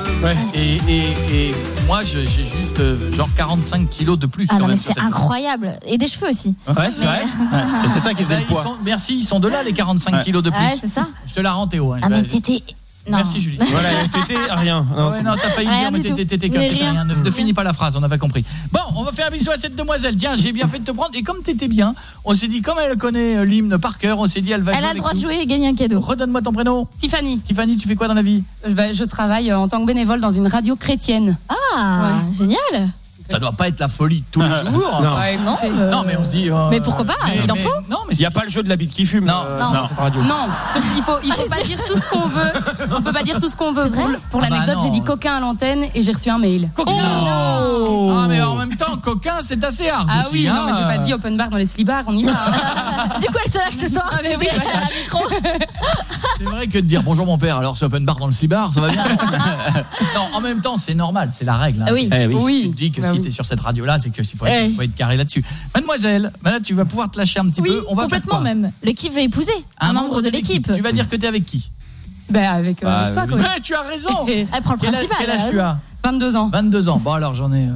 Et, et, et moi, j'ai juste euh, genre 45 kilos de plus Ah quand non, mais même sur c'est incroyable. Et des cheveux aussi. Ouais, c'est Mais- vrai. Et c'est ça qui faisait le ils poids. sont- merci, ils sont de là les 45 Ouais. kilos de plus. Ouais, c'est ça. Je te la rends Théo. hein. Ah, mais t'étais. Non. Merci Julie. Voilà, t'étais rien. Non, Ouais, c'est non, t'as failli Rien dire, mais t'étais rien. rien. Ne, ne finis pas la phrase, on avait compris. Bon, on va faire un bisou à cette demoiselle. Tiens, j'ai bien fait de te prendre. Et comme t'étais bien, on s'est dit, comme elle connaît euh, l'hymne par cœur, on s'est dit, elle va Elle jouer a le droit de jouer et gagner un cadeau. Redonne-moi ton prénom. Tiffany. Tiffany, tu fais quoi dans la vie? Je, bah, je travaille euh, en tant que bénévole dans une radio chrétienne. Ah, génial. Ça doit pas être la folie tous les jours. Non. Ouais, Non, euh, Non, mais on se dit. euh, Mais pourquoi pas, il en faut. Non, mais Il n'y a pas le jeu de la bite qui fume Non. euh, Non. radio. Non, il faut, il faut pas dire tout ce qu'on veut. On peut pas dire tout ce qu'on veut. Pour, pour Ah bah l'anecdote, j'ai dit coquin à l'antenne et j'ai reçu un mail. Coquin. Oh. Ah, mais en même temps, coquin, c'est assez hard. Ah aussi, oui, hein. non, mais j'ai pas dit open bar dans les slibars, on y va. hein. Du coup, elle se lâche ce soir. Ah, mais oui, Elle bah, a la micro. C'est vrai que de dire bonjour mon père, alors c'est open bar dans le cibar, ça va bien. non, en même temps, c'est normal, c'est la règle. hein. Ah oui. Eh oui. Tu dis que Bah si oui. tu es sur cette radio-là, c'est qu'il faut, être- Eh. faut être carré là-dessus. Mademoiselle, là, tu vas pouvoir te lâcher un petit Oui, peu. On va complètement même. Le qui veut épouser un, membre de l'équipe. Tu vas dire que tu es avec qui? Ben, avec, euh, Bah, avec toi, oui. quoi. Mais tu as raison Elle prend le Quel âge, principal. quel âge elle tu as? 22 ans. 22 ans. Bon, alors j'en ai. euh,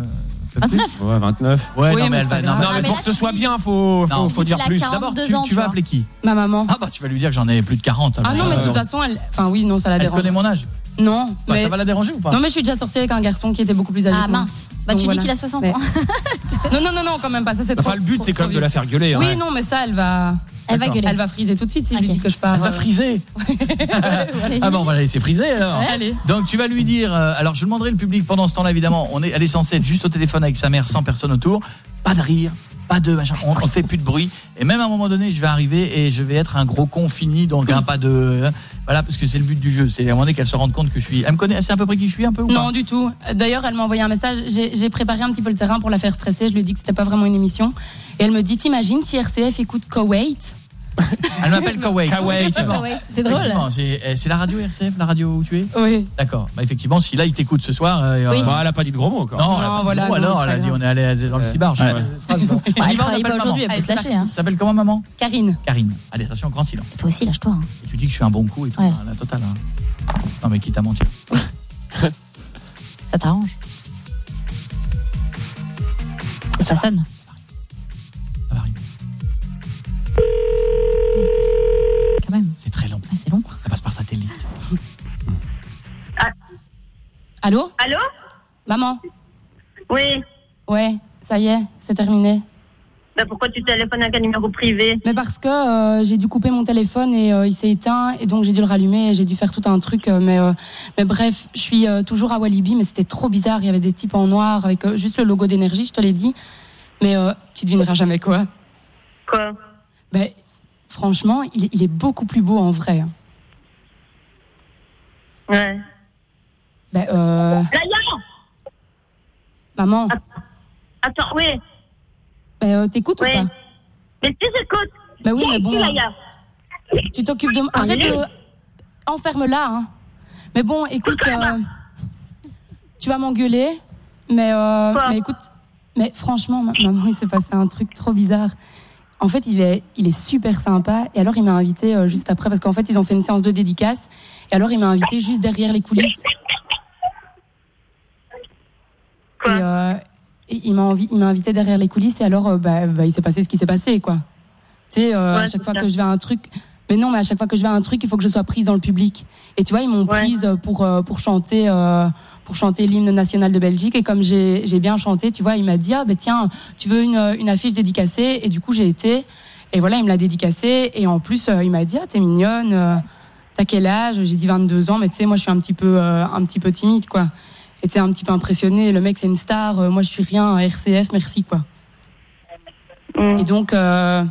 un peu plus. 29. Ouais, 29. Ouais, Oui, non, mais elle va. Non, Non, mais pour que ce soit bien, faut, faut, dire plus. 40. D'abord, 42 tu, vas appeler qui Ma maman. Ah, bah, tu vas lui dire que j'en ai plus de 40. alors. Ah non, mais de toute façon, elle. Enfin, oui, non, ça la Elle dérange. connaît mon âge. Non. Bah, mais... Ça va la déranger ou pas Non, mais je suis déjà sortie avec un garçon qui était beaucoup plus âgé. Ah mince. Bah, Donc, tu voilà. dis qu'il a 60 Mais- ans. Non, non, non, non, quand même pas. Ça, c'est Enfin, trop- le but, c'est quand même de la faire gueuler. Oui, hein. non, mais ça, elle va. Elle va gueuler. Elle va friser tout de suite si je lui dis que je pars. Elle va euh, friser. ah bon, on va la laisser friser alors. Ouais, allez. Donc tu vas lui dire euh, alors je demanderai le public pendant ce temps-là évidemment, on est elle est censée être juste au téléphone avec sa mère sans personne autour, pas de rire, pas de machin, on, on fait plus de bruit et même à un moment donné, je vais arriver et je vais être un gros con fini donc hein, pas de hein, voilà parce que c'est le but du jeu, c'est à un moment donné qu'elle se rende compte que je suis elle me connaît, elle sait à peu près qui je suis un peu Non, du tout. D'ailleurs, elle m'a envoyé un message. J'ai préparé un petit peu le terrain pour la faire stresser. Je lui ai dit que c'était pas vraiment une émission. Et elle me dit T'imagines si RCF écoute Koweït Elle m'appelle. Koweït. Effectivement. Koweït, c'est drôle. Effectivement, C'est eh, c'est la radio RCF, la radio où tu es Oui. D'accord. Bah effectivement, si là il t'écoute ce soir euh, Oui. Bah, elle a pas dit de gros mots encore. Non, elle a dit voilà, non, alors c'est elle a dit on est allé dans le Ouais. cibar. Ouais. bon. Bah, y elle travaille pas aujourd'hui, elle peut se c'est lâcher. Hein. Tu s'appelles comment maman Karine. Karine. Allez, attention, grand silence. Toi aussi, lâche-toi. hein. Et tu dis que je suis un bon coup et tout, Ouais. hein, la totale. hein. Non mais qui t'a menti Ça t'arrange. Ça sonne. Quand même. C'est très long. Ah, c'est long. Ça passe par satellite. Allô? Allô? Maman? Oui. Ouais, ça y est, c'est terminé. Pourquoi tu téléphones avec un numéro privé? Mais parce que euh, j'ai dû couper mon téléphone et euh, il s'est éteint et donc j'ai dû le rallumer et j'ai dû faire tout un truc. euh, mais, euh, mais bref, je suis euh, toujours à Walibi, mais c'était trop bizarre. Il y avait des types en noir avec euh, juste le logo d'énergie, je te l'ai dit. Mais euh, tu devineras jamais quoi. Quoi? Ben, franchement, il, est- il est beaucoup plus beau en vrai. hein. Ouais. Ben, euh, maman, Attends, oui. ben, euh, t'écoutes Oui. ou pas? Mais tu écoutes Ben oui, mais bon. Gaïa Tu t'occupes de... Arrête de... Enferme-la, hein. Mais bon, écoute, euh, tu vas m'engueuler, mais, euh, mais écoute, mais franchement, ma- maman, il s'est passé un truc trop bizarre. En fait, il est, il est super sympa. Et alors, il m'a invité euh, juste après, parce qu'en fait, ils ont fait une séance de dédicace. Et alors, il m'a invité juste derrière les coulisses. Et, euh, et il m'a envi- invité derrière les coulisses. Et alors, euh, bah, bah, il s'est passé ce qui s'est passé, quoi. Tu sais, à chaque fois que je vais à un truc, Mais non, mais à chaque fois que je vais à un truc, il faut que je sois prise dans le public. Et tu vois, ils m'ont prise pour euh, pour chanter euh, pour chanter l'hymne national de Belgique. Et comme j'ai bien chanté, tu vois, il m'a dit ah ben tiens, tu veux une une affiche dédicacée? Et du coup, j'ai été. Et voilà, il me l'a dédicacée. Et en plus, euh, il m'a dit ah t'es mignonne. euh, T'as quel âge? J'ai dit 22 ans, mais tu sais, moi, je suis un petit peu euh, un petit peu timide, quoi. Et tu sais, un petit peu impressionné. Le mec, c'est une star. euh, moi, je suis rien. RCF, merci, quoi. Et donc. euh,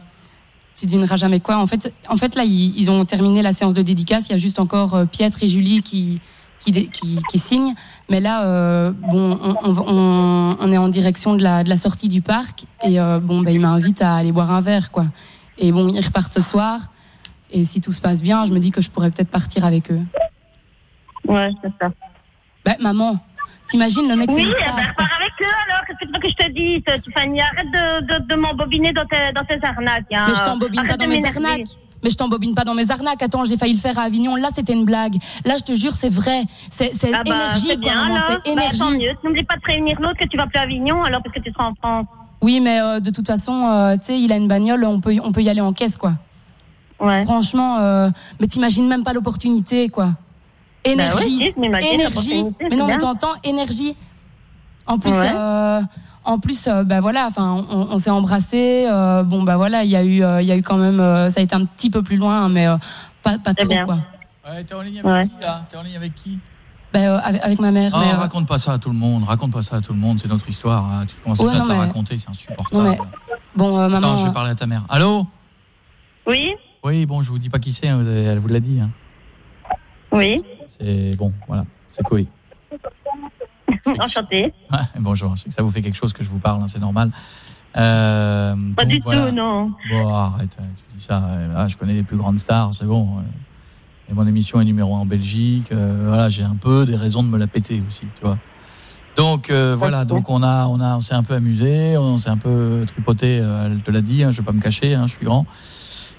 tu devineras jamais quoi. En fait, en fait là, ils, ils ont terminé la séance de dédicace. Il y a juste encore euh, Pietre et Julie qui qui, qui, qui signent. Mais là, euh, bon, on, on, on- on est en direction de la, de la sortie du parc et euh, bon, ben, il m'invite à aller boire un verre, quoi. Et bon, ils repartent ce soir. Et si tout se passe bien, je me dis que je pourrais peut-être partir avec eux. Ouais, c'est ça. Ben, maman, t'imagines le mec, c'est Oui, eh ben, pars avec eux alors. Qu'est-ce que tu veux que je te dise, Tiffany Arrête de, de, de m'embobiner dans tes, dans tes arnaques. hein. Mais je t'embobine pas dans mes arnaques. Mais je t'embobine pas dans mes arnaques. Attends, j'ai failli le faire à Avignon. Là, c'était une blague. Là, je te jure, c'est vrai. C'est c'est Ah bah, énergie, c'est quoi, bien, alors. C'est Bah, énergie. tant mieux. N'oublie pas de prévenir l'autre que tu vas plus à Avignon, alors, parce que tu seras en France. Oui, mais euh, de toute façon, euh, tu sais, il a une bagnole, on peut, on peut y aller en caisse, quoi. Franchement, euh, mais t'imagines même pas l'opportunité, quoi. Énergie, Bah énergie. l'opportunité, Mais non, mais t'entends, énergie. En plus, Ouais. euh, en plus, euh, bah voilà, enfin, on, on s'est embrassés. euh, bon, bah voilà, il y a eu, euh, il y a eu quand même, euh, ça a été un petit peu plus loin, mais euh, pas, pas trop, bien. quoi. Ouais, t'es en ligne avec qui là? T'es en ligne avec qui? Bah, euh, avec, avec ma mère. Oh, mais, euh, raconte pas ça à tout le monde, raconte pas ça à tout le monde, c'est notre histoire. hein. Tu commences Ouais, à non, te la mais- raconter, c'est insupportable. non mais, bon, euh, maman. Attends, je vais parler à ta mère. Allô? Oui? Oui, bon, je vous dis pas qui c'est, hein, elle vous l'a dit. hein. Oui. C'est bon, voilà, c'est Koé. Enchantée. Ouais, bonjour, je sais que ça vous fait quelque chose que je vous parle, hein, c'est normal. Euh, Pas donc, du voilà. tout, non. Bon, arrête, euh, tu dis ça. euh, ah, je connais les plus grandes stars, c'est bon. euh. Et mon émission est numéro 1 en Belgique. euh, voilà, j'ai un peu des raisons de me la péter aussi, tu vois. Donc euh, voilà, donc on a, on a, on s'est un peu amusé, on s'est un peu tripoté. elle te l'a dit, hein, je vais pas me cacher, hein, je suis grand.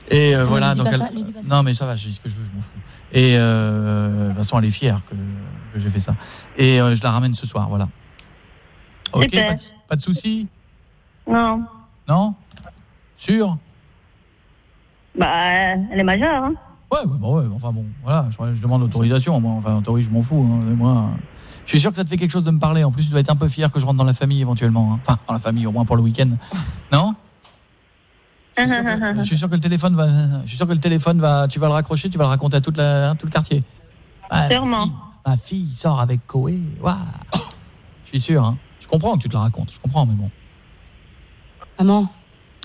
Et euh, Non, voilà, donc elle- non mais ça va, je dis ce que je veux, je m'en fous. Et euh, de toute façon, elle est fière que, que j'ai fait ça. Et euh, je la ramène ce soir, voilà. Ok, pas de, pas de souci, Non. non? Sûr? Bah, elle est majeure, hein. Ouais, ouais, bah ouais, enfin bon, voilà, je, je demande l'autorisation, moi, enfin, en théorie, je m'en fous, hein, moi, je suis sûr que ça te fait quelque chose de me parler, en plus, tu dois être un peu fier que je rentre dans la famille, éventuellement, hein. enfin, dans la famille, au moins pour le week-end, non? Je suis, sûr que, je suis sûr que le téléphone va, je suis sûr que le téléphone va, tu vas le raccrocher, tu vas le raconter à toute la, hein, tout le quartier. Ma Sûrement. fille- Ma fille sort avec Koé, waouh Je suis sûr, hein. je comprends que tu te la racontes, je comprends, mais bon. Maman.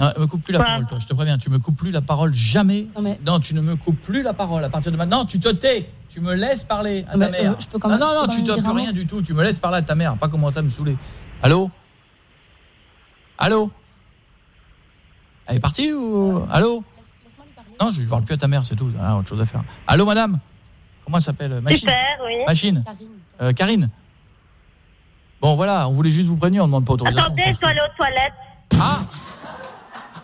Ah, me coupe plus la parole, toi, je te préviens, tu me coupes plus la parole jamais. Non, mais- tu ne me coupes plus la parole à partir de maintenant. Tu te tais, tu me laisses parler à ta Mais, mère. euh, je peux quand même- non, non, non, tu ne un rien du tout. Tu me laisses parler à ta mère, pas commencer à me saouler. Allô? Allô? Elle est partie ou Allô Non, je ne parle plus à ta mère, c'est tout. Ah, autre chose à faire. Allô, madame Comment elle s'appelle Machine Super, oui. Machine Euh, Karine Bon, voilà, on voulait juste vous prévenir, on ne demande pas autorisation. Attendez, je dois aller aux toilettes.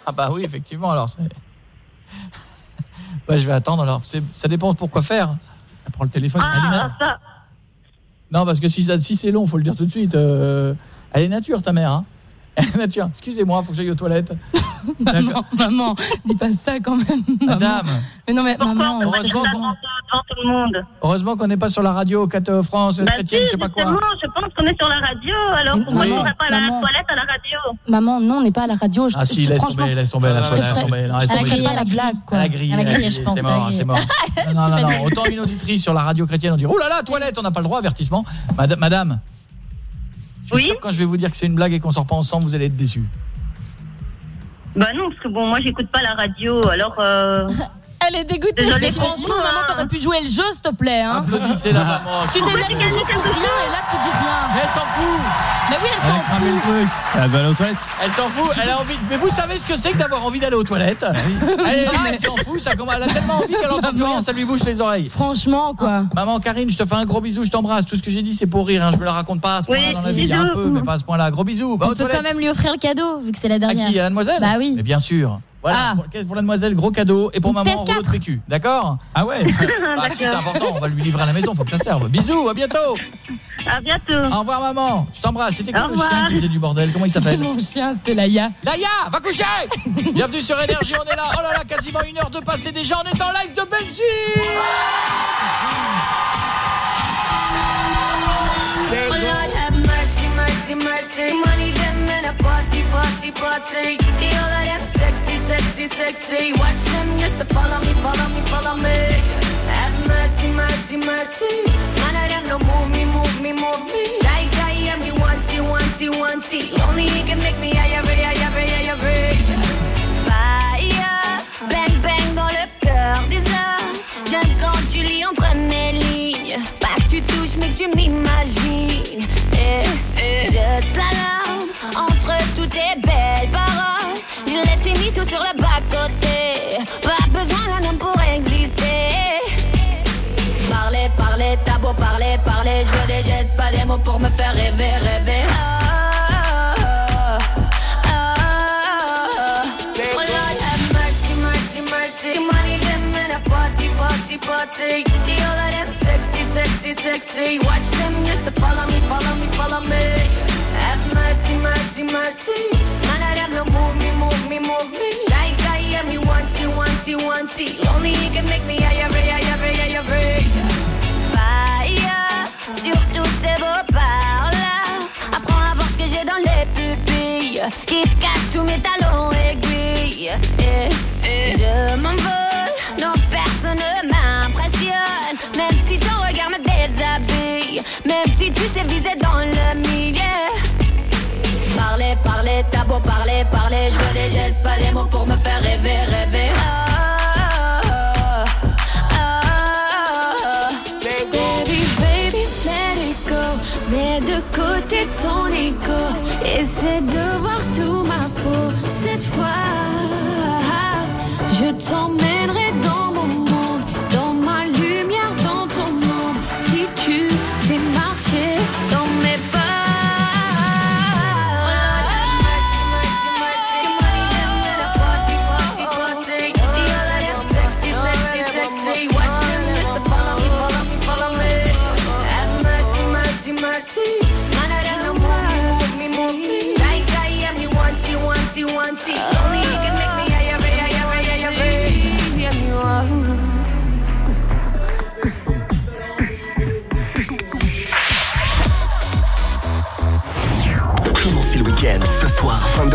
Ah bah oui, effectivement, alors c'est... bah, je vais attendre alors. C'est- Ça dépend pourquoi faire. Elle prend le téléphone. Ah, ça. Non, parce que si, ça- si c'est long, faut le dire tout de suite. euh, Elle est nature, ta mère. Hein Est nature. Excusez-moi, faut que j'aille aux toilettes. maman, maman, dis pas ça quand même. Madame, Mais non, mais maman, heureusement, Devant tout le monde. heureusement qu'on n'est pas sur la radio 4 France, Bah chrétienne, si, je sais pas quoi. justement, je pense qu'on est sur la radio, alors pourquoi oui. on ne pas à la Maman. toilette à la radio? Maman, non, on n'est pas à la radio. Je- Ah si, je- laisse tomber, laisse tomber, laisse je te tomber, laisse tomber. Non, laisse tomber. la blague, quoi. Elle a grillé, je pense, c'est mort, c'est mort. Non, non, non, autant une auditrice sur la radio chrétienne, on dit, oh là là, toilette, on n'a pas le droit, avertissement. Madame je suis sûr que quand je vais vous dire que c'est une blague et qu'on sort pas ensemble, vous allez être déçus. Bah non, parce que bon, moi j'écoute pas la radio, alors... Euh... Elle est dégoûtée. Désolée, Franchement, pour maman, t'aurais pu jouer le jeu, s'il te plaît. Hein. Applaudissez la maman. Tu t'es quelque chose rien, et là, tu dis rien. Mais elle s'en fout Mais oui, elle Elle a s'en cramé le fout. truc. Elle va aller aux toilettes. Elle s'en fout, elle a envie. Mais vous savez ce que c'est que d'avoir envie d'aller aux toilettes Elle là, elle s'en fout, ça commence- elle a tellement envie qu'elle entend plus rien, ça lui bouche les oreilles. Franchement, quoi. Maman Karine, je te fais un gros bisou, je t'embrasse. Tout ce que j'ai dit, c'est pour rire, hein. je me la raconte pas à ce Oui, point-là dans la vie, il y a un peu, mais pas à ce point-là. Gros bisous. Bah, On aux peut toilettes. quand même lui offrir le cadeau, vu que c'est la À dernière. qui À mademoiselle Bah oui. Mais bien sûr. Voilà, pour, pour la demoiselle, gros cadeau. Et pour maman, PS4. rouleau de PQ. D'accord Ah ouais Ah si, c'est important, on va lui livrer à la maison, faut que ça serve. Bisous, à bientôt À bientôt. Au revoir maman, je t'embrasse. C'était quoi le chien qui faisait du bordel? Comment il s'appelle? Mon chien, c'était Laïa. Laïa, va coucher Bienvenue sur Énergie, on est là. Oh là là, quasiment une heure de passé déjà. On est en live de Belgique Oh Lord have mercy, mercy, mercy. Money them in a party, party, party. The all of them sexy, sexy, sexy. Watch them just to follow me, follow me, follow me. Have mercy, mercy, mercy. None of them no move me, move me, move me. Shy guy, yeah, me once, once, once. Only he can make me higher, higher, higher, higher. Fire, bang, bang dans le cœur des hommes. J'aime quand tu lis entre mes lignes. Pas que tu touches, mais que tu m'imagines. Eh, eh. Je slalom tes belles paroles. Je laisse mis tout sur le bas-côté. Pas besoin d'un homme pour exister. Parler, parler, t'as beau parler, parler. Je veux des gestes, pas des mots pour me faire rêver, rêver. Party. The all of them sexy, sexy, sexy. Watch them just to follow me, follow me, follow me. Mercy, mercy, mercy. None of them no move me, move me, move me. Shy guy, yeah, me once, once, once. Only he can make me higher, higher, higher, higher. Fire, sur tous ces beaux par-là. Apprends à voir ce que j'ai dans les pupilles. Ce qui se cache sous mes talons aiguilles. Eh, eh. Je m'envole, non personne ne m'impressionne. Même si ton regard me déshabille. Même si tu sais viser dans le milieu. Parler, parler. Je veux des gestes, pas des mots pour me faire rêver, rêver. Ah,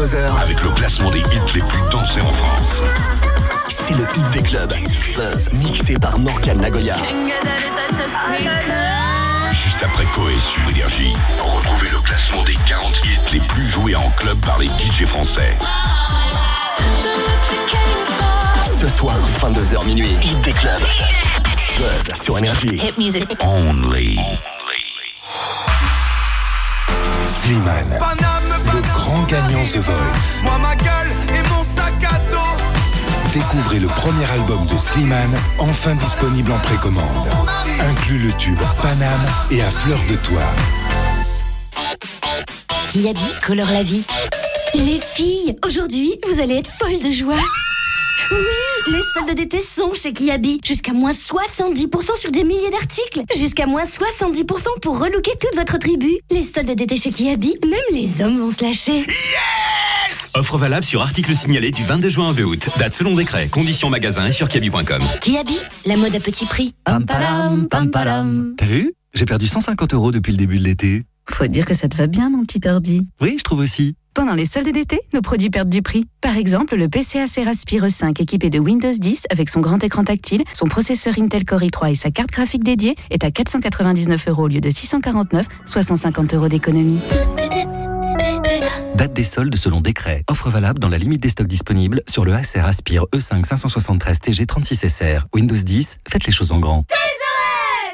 22h Avec le classement des hits les plus dansés en France. C'est le hit des clubs. Buzz mixé par Morgan Nagoya. Juste après Coé sur Énergie, retrouvez le classement des 40 hits les plus joués en club par les DJ français. Ce soir 22h minuit, hit des clubs. Buzz sur Énergie. Hit music. Only. Slimane, le grand gagnant The Voice. Moi ma gueule et mon sac à dos. Découvrez le premier album de Slimane, enfin disponible en précommande. Inclut le tube Paname et à fleur de toi. Kiabi colore la vie. Les filles, aujourd'hui, vous allez être folles de joie. Oui, les soldes d'été sont chez Kiabi. Jusqu'à moins 70% sur des milliers d'articles. Jusqu'à moins 70% pour relooker toute votre tribu. Les soldes d'été chez Kiabi, même les hommes vont se lâcher. Offre valable sur article signalé du 22 juin au 2 août. Date selon décret. Conditions magasin et sur kiabi.com. Kiabi, la mode à petit prix. Pam palam, pam palam. T'as vu? J'ai perdu 150 euros depuis le début de l'été. Faut dire que ça te va bien, mon petit ordi. Oui, je trouve aussi. Pendant les soldes d'été, nos produits perdent du prix. Par exemple, le PCA Seraspire 5 équipé de Windows 10 avec son grand écran tactile, son processeur Intel Core i3 et sa carte graphique dédiée est à 499 euros au lieu de 649, soit 150 euros d'économie. Date des soldes selon décret. Offre valable dans la limite des stocks disponibles sur le Acer Aspire E E5 573 TG 36 SR. Windows 10, faites les choses en grand.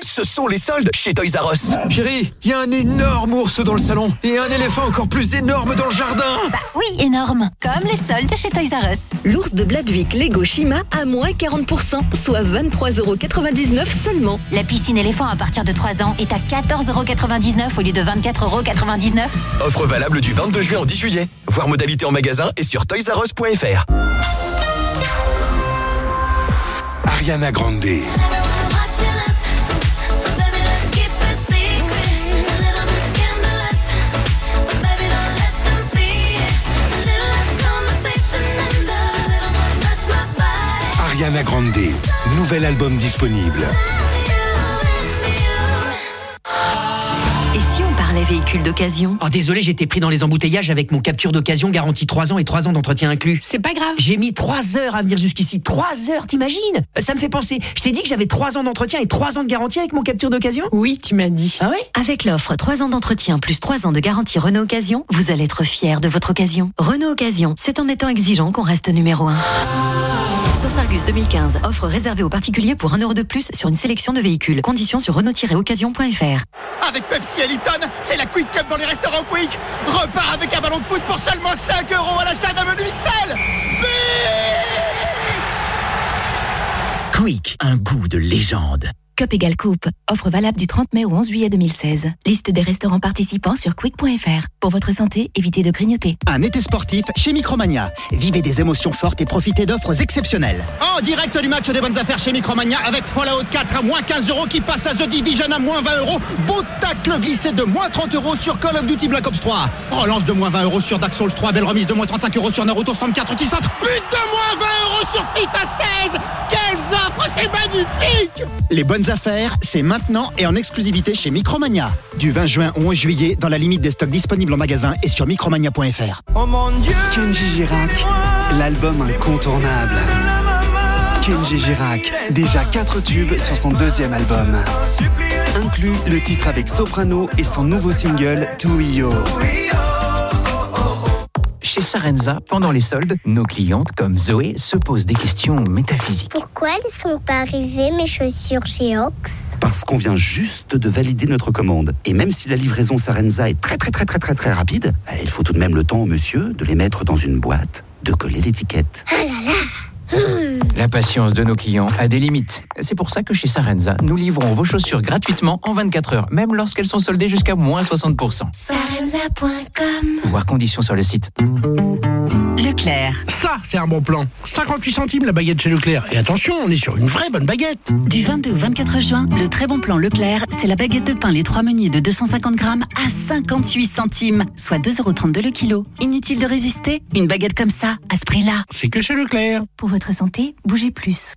Ce sont les soldes chez Toys R Us. Chérie, il y a un énorme ours dans le salon et un éléphant encore plus énorme dans le jardin. Bah oui, énorme. Comme les soldes chez Toys R Us. L'ours de Bladwick Lego Shima à moins 40%, soit 23,99€ seulement. La piscine éléphant à partir de 3 ans est à 14,99€ au lieu de 24,99€. Offre valable du 22 juin au 10 juillet. Voir modalité en magasin et sur toysrus.fr. Ariana Grande. Ariana Grande, nouvel album disponible. Si on parlait véhicule d'occasion Oh désolé, j'étais pris dans les embouteillages avec mon capture d'occasion garantie 3 ans et 3 ans d'entretien inclus. C'est pas grave. J'ai mis 3 heures à venir jusqu'ici. 3 heures, t'imagines? Ça me fait penser. Je t'ai dit que j'avais 3 ans d'entretien et 3 ans de garantie avec mon capture d'occasion? Oui, tu m'as dit. Ah ouais? Avec l'offre 3 ans d'entretien plus 3 ans de garantie Renault Occasion, vous allez être fier de votre occasion. Renault Occasion, c'est en étant exigeant qu'on reste numéro 1. Source Argus 2015, offre réservée aux particuliers pour 1 euro de plus sur une sélection de véhicules. Conditions sur Renault-occasion.fr. Avec Pepsi et Lipton, c'est la Quick Cup dans les restaurants Quick. Repars avec un ballon de foot pour seulement 5 euros à l'achat d'un menu XL. Quick, un goût de légende. Cup égale coupe. Offre valable du 30 mai au 11 juillet 2016. Liste des restaurants participants sur quick.fr. Pour votre santé, évitez de grignoter. Un été sportif chez Micromania. Vivez des émotions fortes et profitez d'offres exceptionnelles. En direct du match des bonnes affaires chez Micromania avec Fallout 4 à moins 15 euros qui passe à The Division à moins 20 euros. Beau tacle glissé de moins 30 euros sur Call of Duty Black Ops 3. Relance de moins 20 euros sur Dark Souls 3. Belle remise de moins 35 euros sur Naruto Storm 4 qui centre. But de moins 20 euros sur FIFA 16. Quelles offres, c'est magnifique Les bonnes affaires, c'est maintenant et en exclusivité chez Micromania. Du 20 juin au 11 juillet dans la limite des stocks disponibles en magasin et sur micromania.fr. Oh mon Dieu Kenji Girac, l'album incontournable. Kenji Girac, déjà 4 tubes sur son deuxième album. Inclut le titre avec Soprano et son nouveau single Tuyo. Chez Sarenza, pendant les soldes, nos clientes comme Zoé se posent des questions métaphysiques. Pourquoi elles sont pas arrivées mes chaussures chez Ox? Parce qu'on vient juste de valider notre commande. Et même si la livraison Sarenza est très très très très très très rapide, bah, il faut tout de même le temps au monsieur de les mettre dans une boîte, de coller l'étiquette. Oh là là La patience de nos clients a des limites. C'est pour ça que chez Sarenza, nous livrons vos chaussures gratuitement en 24 heures, même lorsqu'elles sont soldées jusqu'à moins 60%. Sarenza.com Voir conditions sur le site. Leclerc. Ça, c'est un bon plan. 58 centimes la baguette chez Leclerc. Et attention, on est sur une vraie bonne baguette. Du 22 au 24 juin, le très bon plan Leclerc, c'est la baguette de pain les 3 meuniers de 250 grammes à 58 centimes, soit 2,32€ le kilo. Inutile de résister, une baguette comme ça, à ce prix-là. C'est que chez Leclerc. Pour votre santé, bougez plus.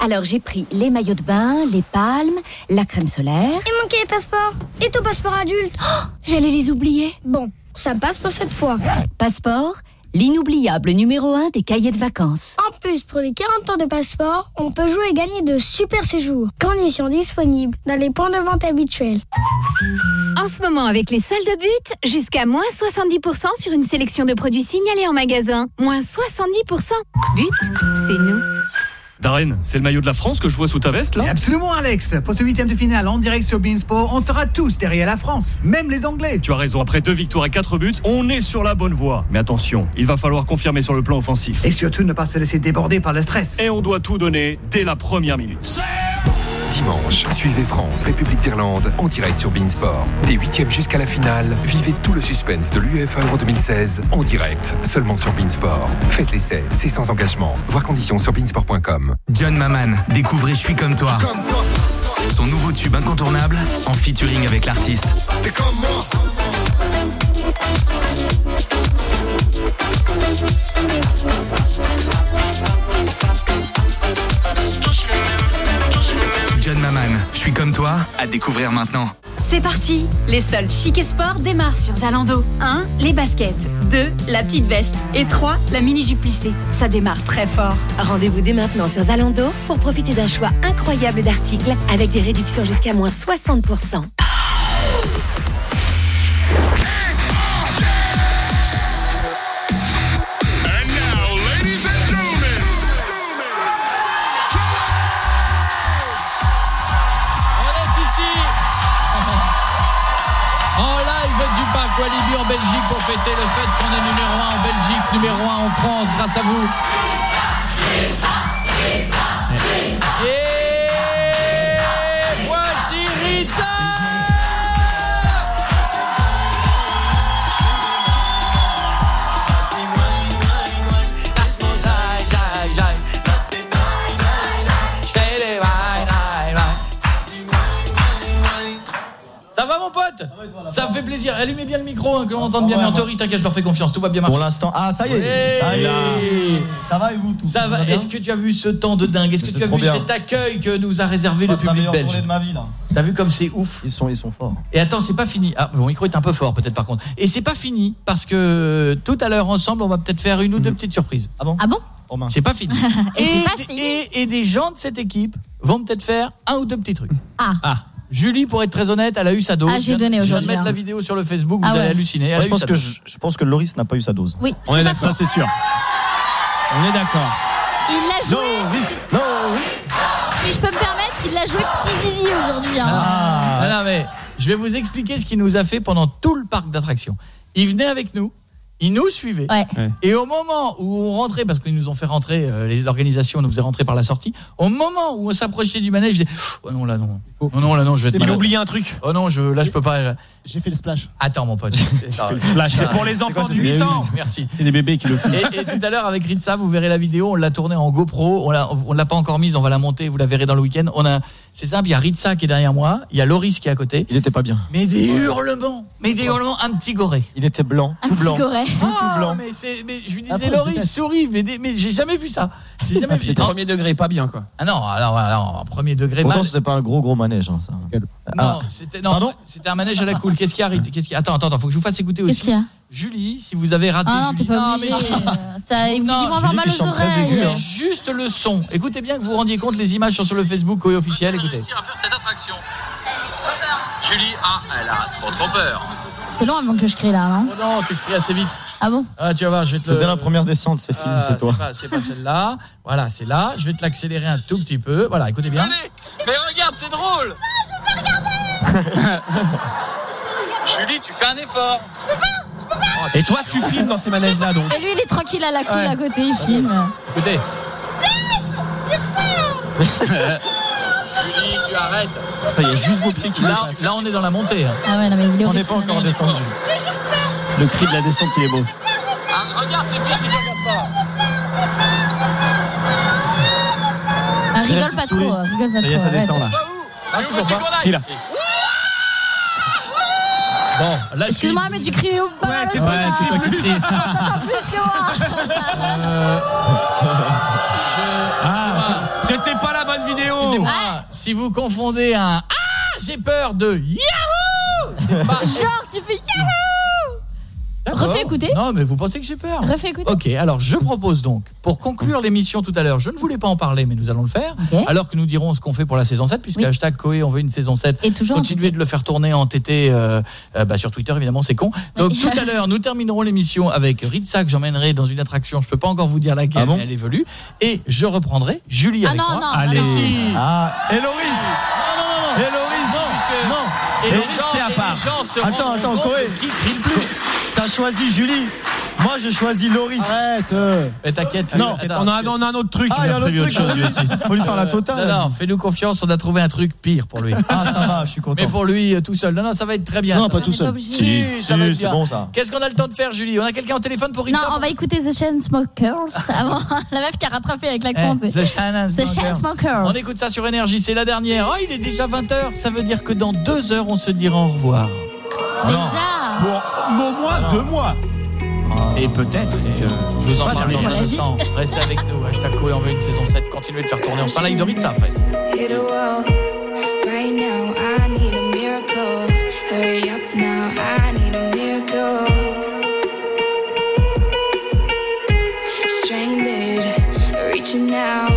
Alors j'ai pris les maillots de bain, les palmes, la crème solaire. Il manquait les passeports. Et ton passeport adulte J'allais les oublier. Bon, ça passe pour cette fois. Passeport, l'inoubliable numéro 1 des cahiers de vacances. En plus, pour les 40 ans de passeport, on peut jouer et gagner de super séjours. Conditions disponibles dans les points de vente habituels. En ce moment, avec les soldes de but, jusqu'à moins 70% sur une sélection de produits signalés en magasin. Moins 70%. But, c'est nous. Darren, c'est le maillot de la France que je vois sous ta veste là Absolument Alex Pour ce huitième de finale en direct sur Beansport, on sera tous derrière la France, même les Anglais Tu as raison, après deux victoires et quatre buts, on est sur la bonne voie. Mais attention, il va falloir confirmer sur le plan offensif. Et surtout ne pas se laisser déborder par le stress Et on doit tout donner dès la première minute. Dimanche, suivez France, République d'Irlande en direct sur Beansport. Des huitièmes jusqu'à la finale, vivez tout le suspense de l'UEFA Euro 2016 en direct, seulement sur Beansport. Faites l'essai, c'est sans engagement. Voir conditions sur beansport.com. John Maman, découvrez Je suis comme toi. Son nouveau tube incontournable en featuring avec l'artiste. John Maman, Je suis comme toi, à découvrir maintenant. C'est parti Les soldes chic et sport démarrent sur Zalando. 1. Les baskets. 2. La petite veste. Et 3. La mini-jupe plissée. Ça démarre très fort. Rendez-vous dès maintenant sur Zalando pour profiter d'un choix incroyable d'articles avec des réductions jusqu'à moins 60%. Walibi en Belgique pour fêter le fait qu'on est numéro 1 en Belgique, numéro 1 en France grâce à vous. Plaisir. Allumez bien le micro, hein, qu'on entende bien. Mais en théorie, t'inquiète, je leur fais confiance. Tout va bien marcher. Pour l'instant, ah ça y est, Ouais. ça y est. Ça va et vous tout Ça va. Est-ce que tu as vu ce temps de dingue? Est-ce que tu as vu bien. cet accueil que nous a réservé le la public meilleure belge? de ma vie là. T'as vu comme c'est ouf? Ils sont ils sont forts. Et attends, c'est pas fini. Ah, mon micro est un peu fort peut-être par contre. Et c'est pas fini parce que tout à l'heure ensemble, on va peut-être faire une ou deux petites surprises. Ah bon Ah bon? Oh. C'est pas fini. Et pas des- fini. et- et des gens de cette équipe vont peut-être faire un ou deux petits trucs. Ah. Julie, pour être très honnête, elle a eu sa dose. Ah, j'ai Je donné Je viens de aujourd'hui, mettre hein. la vidéo sur le Facebook, vous Ah allez ouais. halluciner. Elle Moi, a je pense que je, je pense que Loris n'a pas eu sa dose. Oui, On est d'accord, c'est sûr. On est d'accord. Il l'a joué. Si je peux me permettre, il l'a joué petit zizi aujourd'hui. hein. Ah. Non, non, mais je vais vous expliquer ce qu'il nous a fait pendant tout le parc d'attractions. Il venait avec nous, il nous suivait. Ouais. Et au moment où on rentrait, parce qu'ils nous ont fait rentrer, euh, les- l'organisation nous faisait rentrer par la sortie, au moment où on s'approchait du manège, je disais, oh non, là non. Non, non, là non, je vais être Il a malade. oublié un truc. Oh non, je, là je peux pas. J'ai fait le splash. Attends mon pote. le splash. C'est pour les enfants du stand. Merci. Et des bébés qui le font. Et, et tout à l'heure avec Ritza, vous verrez la vidéo, on l'a tournée en GoPro, on l'a on l'a pas encore mise, on va la monter, vous la verrez dans le week-end. On a c'est simple, il y a Ritza qui est derrière moi, il y a Loris qui est à côté. Il était pas bien. Mais des hurlements, mais des hurlements un petit goré. Il était blanc, Un tout petit blanc. goret. Tout, tout blanc. mais mais je lui Après, disais Loris souris, mais des- mais j'ai jamais vu ça. J'ai jamais vu. Non, Premier degré, pas bien quoi. Ah non, alors alors premier degré Pourtant mal- c'était pas un gros gros manège hein, ça. Non, c'était non, c'était un manège à la cool. Qu'est-ce qui arrive Qu'est-ce qui Attends, attends, attends, faut que je vous fasse écouter aussi. Qu'est-ce qu'il y a? Julie, si vous avez raté Ah non, t'es pas mais- obligé. euh, Ça, ils Non, ils vont avoir Julie mal aux oreilles. aigu, hein. Juste le son. Écoutez bien que vous vous rendiez compte, les images sont sur le Facebook Cette attraction. Julie, ah, elle a trop trop peur. C'est long avant que je crie là, non Oh non, tu cries assez vite. Ah bon? Ah, tu vas voir, je vais te. C'est dès la première descente, c'est fini, Ah, c'est toi. pas, c'est pas celle-là. Voilà, c'est là. Je vais te l'accélérer un tout petit peu. Voilà, écoutez bien. Mais regarde, c'est drôle Julie, tu fais un effort Et toi, tu filmes dans ces manèges là donc. Et lui, il est tranquille à la cool Ouais. à côté, il filme. Écoutez. Julie, tu arrêtes Il y a juste vos pieds qui Là, là, on est dans la montée. hein. Ah ouais, non, mais il est On n'est pas encore manège. descendu. Le cri de la descente, il est beau. Ah, Regarde, c'est pire si tu regardes Ah, rigole pas trop, euh, rigole pas Ça y est, trop. ça descend là. pas. Ah, toujours pas. Si là. Bon, là, Excuse-moi, mais tu cries au pas mal c'est c'est toi qui crie. T'entends plus que moi. Euh, Ah, c'était pas la bonne vidéo. Excusez-moi, si vous confondez un Ah, j'ai peur de Yahoo C'est pas Genre, tu fais Yahoo. Refais écouter. Non, mais vous pensez que j'ai peur Refais écouter. Ok, alors je propose donc, pour conclure l'émission tout à l'heure, je ne voulais pas en parler, mais nous allons le faire, alors que nous dirons ce qu'on fait pour la saison 7, puisque Oui. hashtag Coé, on veut une saison 7. Et toujours Continuez de le faire tourner en TT euh, euh, bah, sur Twitter, évidemment, c'est con. Donc Oui. tout à l'heure, nous terminerons l'émission avec Ritza, que j'emmènerai dans une attraction, je peux pas encore vous dire laquelle, Ah bon mais elle évolue, et je reprendrai Julie Ah avec non, moi. non, Allez. non. Si. Ah, et Loris Et Loris puisque- Non Et, Et les Loris, gens, c'est à part. Attends, attends, Coé. qui crie le plus. T'as choisi Julie Moi j'ai choisi Loris Arrête Mais t'inquiète, Non, attends, On a, parce que- on a un autre truc. Ah, il y a un autre prévu truc autre chose, lui aussi. Faut lui faire la totale Non, non, fais-nous confiance, on a trouvé un truc pire pour lui. Ah ça va, je suis content Mais pour lui, euh, tout seul. Non, non, ça va être très bien. Non, ça pas tout seul obligé. Si, ça si, va être c'est bien. bon ça Qu'est-ce qu'on a le temps de faire, Julie? On a quelqu'un au téléphone pour Non, on va écouter The Chainsmokers avant la meuf qui a rattrapé avec l'accent. Eh, tu sais. The Shannon The Smoker. Chainsmokers. On écoute ça sur Énergie, c'est la dernière. Oh, il est déjà 20h. Ça veut dire que dans deux heures, on se dira au revoir. Déjà. Pour au moins deux mois. Et peut-être que. Je vous en dans les instant. Restez avec nous. Hashtag Coé, on veut une saison 7. Continuez de faire tourner. On parle avec de Ritza après. Now,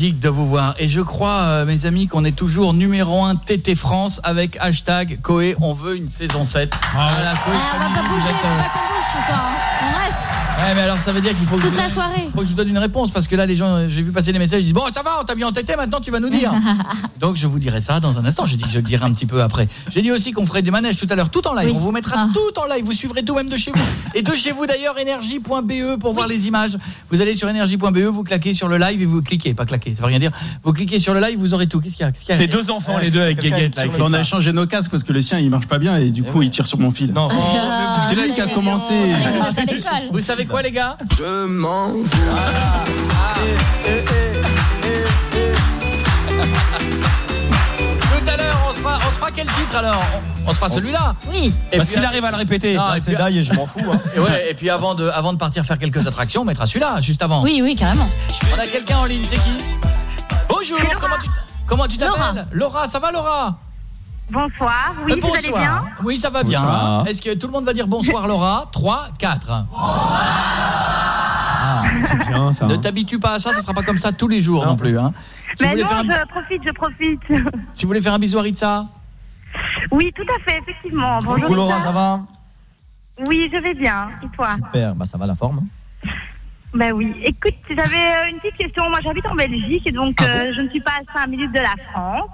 magique de vous voir. Et je crois, euh, mes amis, qu'on est toujours numéro 1 TT France avec hashtag Coé, on veut une saison 7. Voilà, Coé, Ah, on va pas bouger, faut pas qu'on bouge ce soir. hein. Ouais, mais alors ça veut dire qu'il faut que Toute je la donne- soirée. faut que je vous donne une réponse parce que là les gens euh, j'ai vu passer les messages ils disent bon ça va on t'a mis en tété maintenant tu vas nous dire. Donc je vous dirai ça dans un instant, j'ai dit que je le dirai un petit peu après. J'ai dit aussi qu'on ferait des manèges tout à l'heure tout en live, on vous mettra tout en live, vous suivrez tout même de chez vous. Et de chez vous d'ailleurs énergie.be pour voir les images. Vous allez sur énergie.be, vous claquez sur le live et vous cliquez, pas claquer, ça veut rien dire. Vous cliquez sur le live, vous aurez tout. Qu'est-ce qu'il y a? Y C'est deux enfants, les deux, avec Guéguette, là, On a changé nos casques parce que le sien il marche pas bien et du coup il tire sur mon fil. Non, c'est lui qui a commencé. Vous savez quoi les gars Je m'en fous. Tout à l'heure, on se fera, on se fera quel titre alors on, on se fera celui-là Oui. Bah, s'il arrive à le répéter. Non, Bah, et c'est daille et je m'en fous, hein. Et, ouais, et puis avant de, avant de partir faire quelques attractions, on mettra celui-là, juste avant. Oui, oui, carrément. On a quelqu'un en ligne, c'est qui Bonjour, comment tu comment tu Laura. t'appelles Laura, ça va Laura? Bonsoir, oui, Euh, vous allez bonsoir. bien? Oui, ça va bien. Est-ce que tout le monde va dire bonsoir Laura? 3, 4. C'est bien ça. Ne t'habitue pas à ça, ça sera pas comme ça tous les jours non, plus. Hein. Si, Mais non, faire un, je profite, je profite. si vous voulez faire un bisou à Ritza? Oui, tout à fait, effectivement. Bonjour. Coucou Laura, ça va? Oui, je vais bien. Et toi? Super, bah ça va la forme. Ben oui. Écoute, j'avais euh, une petite question. Moi, j'habite en Belgique et donc euh, je ne suis pas à 5 minutes de la France.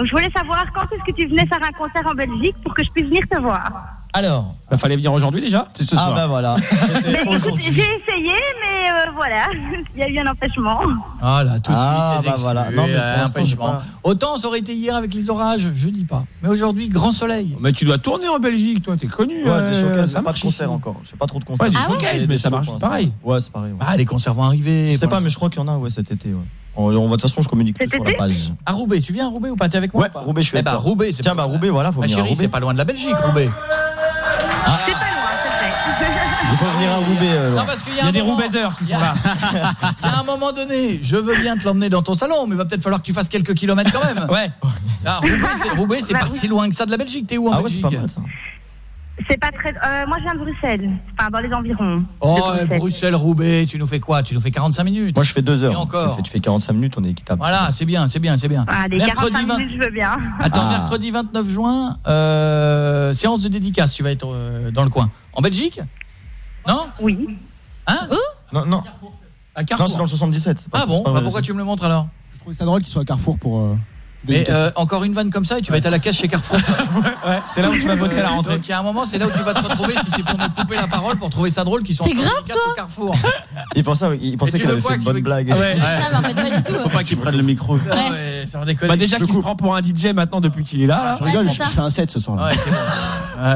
Donc, je voulais savoir quand est-ce que tu venais faire un concert en Belgique pour que je puisse venir te voir. Alors Bah, fallait venir aujourd'hui déjà C'est ce Ah soir. bah voilà. Écoute, j'ai essayé, mais euh, voilà, il y a eu un empêchement. Ah là, tout de Ah, suite, les bah excuses, voilà. Non, mais pour euh, l'instant, j'ai empêchement. pas- Autant ça aurait été hier avec les orages, je dis pas. Mais aujourd'hui, grand soleil. Mais tu dois tourner en Belgique, toi, t'es connu. Ouais, euh, des showcases, ça pas de marche concert encore. J'ai pas trop de concerts. Ouais, des Ah ouais showcases, mais ça marche l'instant. pareil. Ouais, c'est pareil. ouais. Ah, les concerts vont arriver. Je sais pour pas, mais je crois qu'il y en a ouais, cet été. Ouais. On, on va de toute façon, je communique tout sur la page. À Roubaix, tu viens à Roubaix ou pas? T'es avec moi Ouais, ou pas? Roubaix, je suis Eh avec bah, toi. Roubaix, c'est Tiens, pas- bah Roubaix, voilà, faut Ma venir à chérie, c'est pas loin de la Belgique, Roubaix. C'est pas loin, c'est vrai. Il faut venir à Roubaix. euh, Non, parce qu'il y Il a, y a un des roubaiseurs qui sont là. Il y a un moment donné, je veux bien te l'emmener dans ton salon, mais il va peut-être falloir que tu fasses quelques kilomètres quand même. Ouais. Ah, Roubaix, c'est Roubaix, c'est pas si loin que ça de la Belgique. T'es où en Ah ouais, c'est Belgique pas mal ça. C'est pas très. euh, moi, je viens de Bruxelles. Enfin, dans les environs. Oh, de euh, Bruxelles. Bruxelles, Roubaix, tu nous fais quoi? Tu nous fais 45 minutes Moi, je fais deux heures. Et encore Tu fais, tu fais 45 minutes, on est équitable. Voilà, c'est bien, c'est bien, c'est bien. Ah, des mercredi 45 20 minutes, je veux bien. Attends, Ah. mercredi 29 juin, euh, séance de dédicace, tu vas être euh, dans le coin. En Belgique? Non? Oui. Hein? Non, non. À Non, c'est dans le 77. c'est pas- Ah bon? pas Bah Pourquoi tu me le montres alors? Je trouvais ça drôle qu'il soit à Carrefour pour. Mais euh, encore une vanne comme ça et tu vas être à la caisse chez Carrefour. Ouais, c'est là où tu vas bosser à la rentrée. Donc il y a un moment, c'est là où tu vas te retrouver si c'est pour me couper la parole pour trouver ça drôle qu'ils sont T'es en grave, toi au Carrefour. Il pensait, il pensait qu'elle avait quoi fait une bonne veut- blague. Ah ouais. En fait, pas du tout. Faut pas qu'il prenne le micro. Ah ouais, ça. Bah déjà qu'il se prend pour un DJ maintenant depuis qu'il est là. là. Je rigole, Ouais, je, fais un set ce soir-là. Ouais, c'est bon.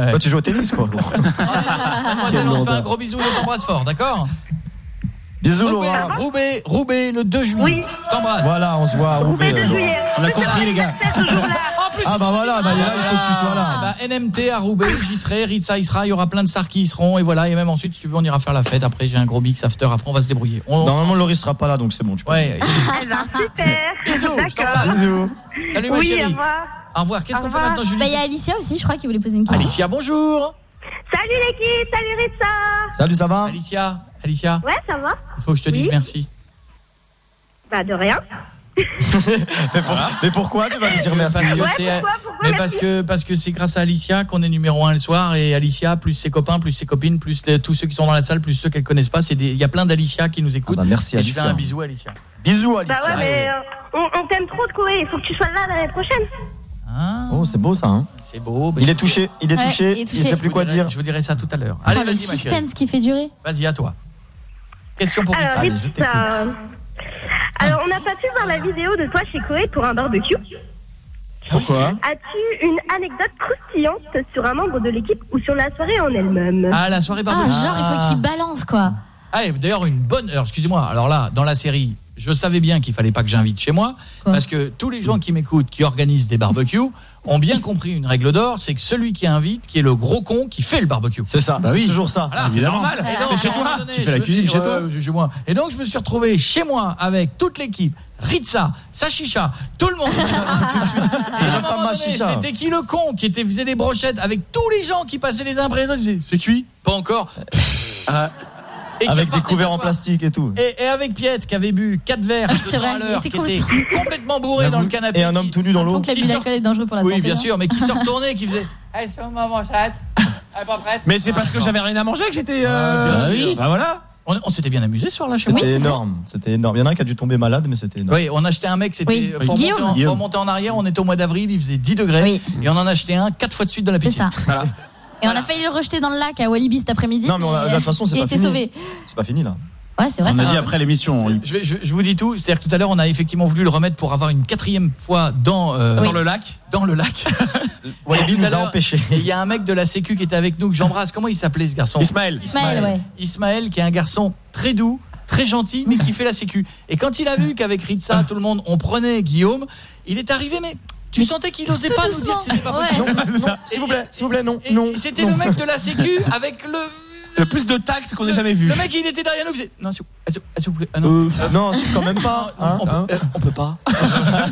Ouais. Toi, tu joues au tennis, quoi. Mademoiselle, on te fait un gros bisou et on t'embrasse fort, d'accord? Bisous, Roubaix, Laura. Roubaix, Roubaix, le 2 juillet. Oui. Je t'embrasse. Voilà, on se voit Roubaix Roubaix. juillet. On a compris, les gars. Ah bah voilà, bah, là, il faut que tu sois là. Bah, NMT à Roubaix, j'y serai, Ritza y sera, il y aura plein de stars qui y seront et voilà, et même ensuite si tu veux on ira faire la fête, après j'ai un gros mix after, après on va se débrouiller. On, Normalement, Laurie sera pas là, donc c'est bon. Tu peux. Ouais. Eh ben, super. Bisous, je D'accord. t'embrasse. Bisous. Salut ma Oui, au chérie. revoir. Au revoir. Qu'est-ce qu'on fait maintenant Julie Bah, il y a Alicia aussi, je crois, qui voulait poser une question. Alicia, bonjour. Salut l'équipe, salut Ritza. Salut, ça va? Alicia, Alicia, Ouais, ça va il faut que je te dise Oui. merci. Bah, de rien. mais, pour- mais pourquoi tu vas lui dire merci Parce que Ouais, c'est- pourquoi, pourquoi, mais merci parce que parce que c'est grâce à Alicia qu'on est numéro un le soir et Alicia plus ses copains plus ses copines plus les- tous ceux qui sont dans la salle plus ceux qu'elle connaissent pas c'est il y a plein d'Alicia qui nous écoutent Ah bah, merci, et je fais Alicia. un bisou à Alicia Bisous, Alicia. Bah ouais, mais euh, on, on t'aime trop de courir. Il faut que tu sois là l'année prochaine. Ah, Oh, c'est beau ça, hein c'est beau bah, Il est touché, il est Ouais, touché, il est il touché. sait plus quoi dirai- dire. je vous dirai ça tout à l'heure Oh, allez le vas-y ma chérie suspense qui fait durer. vas-y à toi question pour Alors, Ritza. Allez, je Ritza. Alors, on n'a pas pu voir la vidéo de toi chez Koé pour un barbecue. Ah oui, Pourquoi As-tu une anecdote croustillante sur un membre de l'équipe ou sur la soirée en elle-même? Ah la soirée Ah, barbecue genre, il faut qu'il balance, quoi. Ah, d'ailleurs, une bonne heure, excusez-moi. Alors là, dans la série, je savais bien qu'il fallait pas que j'invite chez moi, Quoi? parce que tous les gens qui m'écoutent, qui organisent des barbecues, ont bien compris une règle d'or, c'est que celui qui invite, qui est le gros con, qui fait le barbecue. C'est ça, Bah c'est oui. toujours ça. Voilà, c'est normal. Et donc, C'est chez toi. donné, Tu fais la cuisine chez toi. chez moi. Et donc, je me suis retrouvé chez moi avec toute l'équipe. Ritza, Sachicha, tout le monde. C'était qui le con qui était faisait des brochettes avec tous les gens qui passaient les uns après les autres? C'est cuit Pas encore. Et Avec des couverts en plastique et tout. Et, et avec Piette qui avait bu 4 verres Ah, c'est vrai, à l'heure, il qui était complètement bourré dans le canapé. Et un homme tout nu dans l'eau. Donc, l'abus d'alcool est dangereux pour la Oui, santé. bien non sûr, mais qui se retournait, qui faisait Allez, c'est ma manchette. Elle est pas prête Mais c'est parce que j'avais rien à manger que j'étais. euh, Ah, bien bah sûr. oui. Bah voilà. On, on s'était bien amusé soir-là chez moi. C'était énorme, c'était énorme. Il y en a un qui a dû tomber malade, mais c'était énorme. Oui, on a acheté un mec, c'était Oui. faut, remonter Guillaume. en, faut Guillaume. remonter en arrière, on était au mois d'avril, il faisait 10 degrés Oui. et on en a acheté un 4 fois de suite dans la C'est piscine. ça. Et on a failli le rejeter dans le lac à Walibi cet après-midi. Non, mais a- de toute façon, c'est il pas fini. sauvé. C'est pas fini là. Ouais, c'est vrai. On a dit après l'émission. Je, vais- je- je vous dis tout, c'est-à-dire que tout à l'heure on a effectivement voulu le remettre pour avoir une quatrième fois dans euh, Dans le lac. dans le lac. Walibi nous a empêchés. Et il y a un mec de la sécu qui était avec nous que j'embrasse. Comment il s'appelait ce garçon? Ismaël. Ismaël, ouais. Ismaël qui est un garçon très doux, très gentil mais qui fait la sécu. Et quand il a vu qu'avec Ritza tout le monde on prenait Guillaume, il est arrivé mais tu sentais qu'il osait pas nous dire que c'était pas Ouais. possible. Non, non, s'il vous plaît, s'il vous plaît, non, Et non. c'était le mec de la sécu avec le Le plus de tact qu'on ait jamais vu. le mec il était derrière nous il faisait non s'il vous- plaît ah, non. Euh, non, c'est quand même pas. hein. on, peut, euh, on peut pas.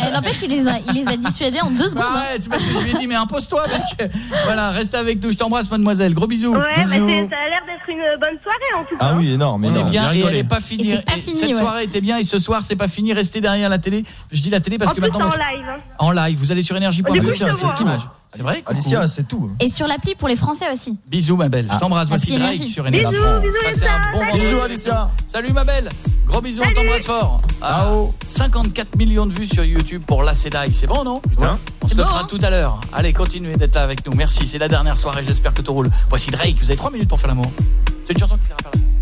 Eh, N'empêche, il les a, il les a dissuadés en deux secondes. hein. Ouais, c'est parce que je lui ai dit mais impose-toi mec. Voilà, reste avec nous, je t'embrasse mademoiselle. Gros bisous. Ouais, mais Bisous. ça a l'air d'être une bonne soirée en tout cas. Ah oui, énorme, On est énorme. bien et elle est pas finie. Et c'est pas Et fini, cette ouais. soirée était bien et ce soir c'est pas fini. Restez derrière la télé. Je dis la télé parce en que plus, maintenant en live. hein. en live, vous allez sur je c'est te cette image. C'est vrai coucou. Alicia, c'est tout. Et sur l'appli pour les Français aussi. Bisous ma belle. Je t'embrasse. Voici Drake Énergie. sur énergie. Bisous, bisous, Passez un bon. Bisous, Alicia. Salut ma belle. Gros bisous, on t'embrasse fort. Ah, 54 millions de vues sur YouTube pour La Sedai. C'est bon non? Putain. On se le bon, fera hein? tout à l'heure. Allez, continuez d'être là avec nous. Merci, c'est la dernière soirée. J'espère que tout roule. Voici Drake. Vous avez 3 minutes pour faire l'amour. C'est une chanson qui sert à faire l'amour.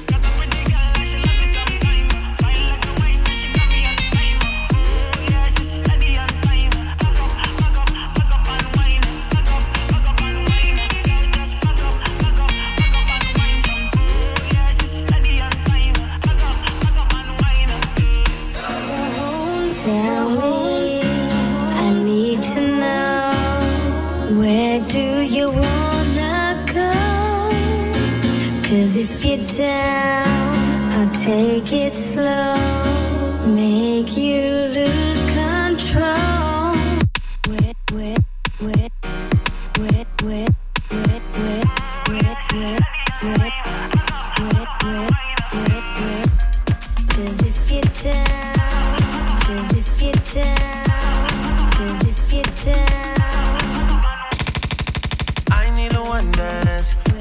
Cause if you're down, I'll take it slow,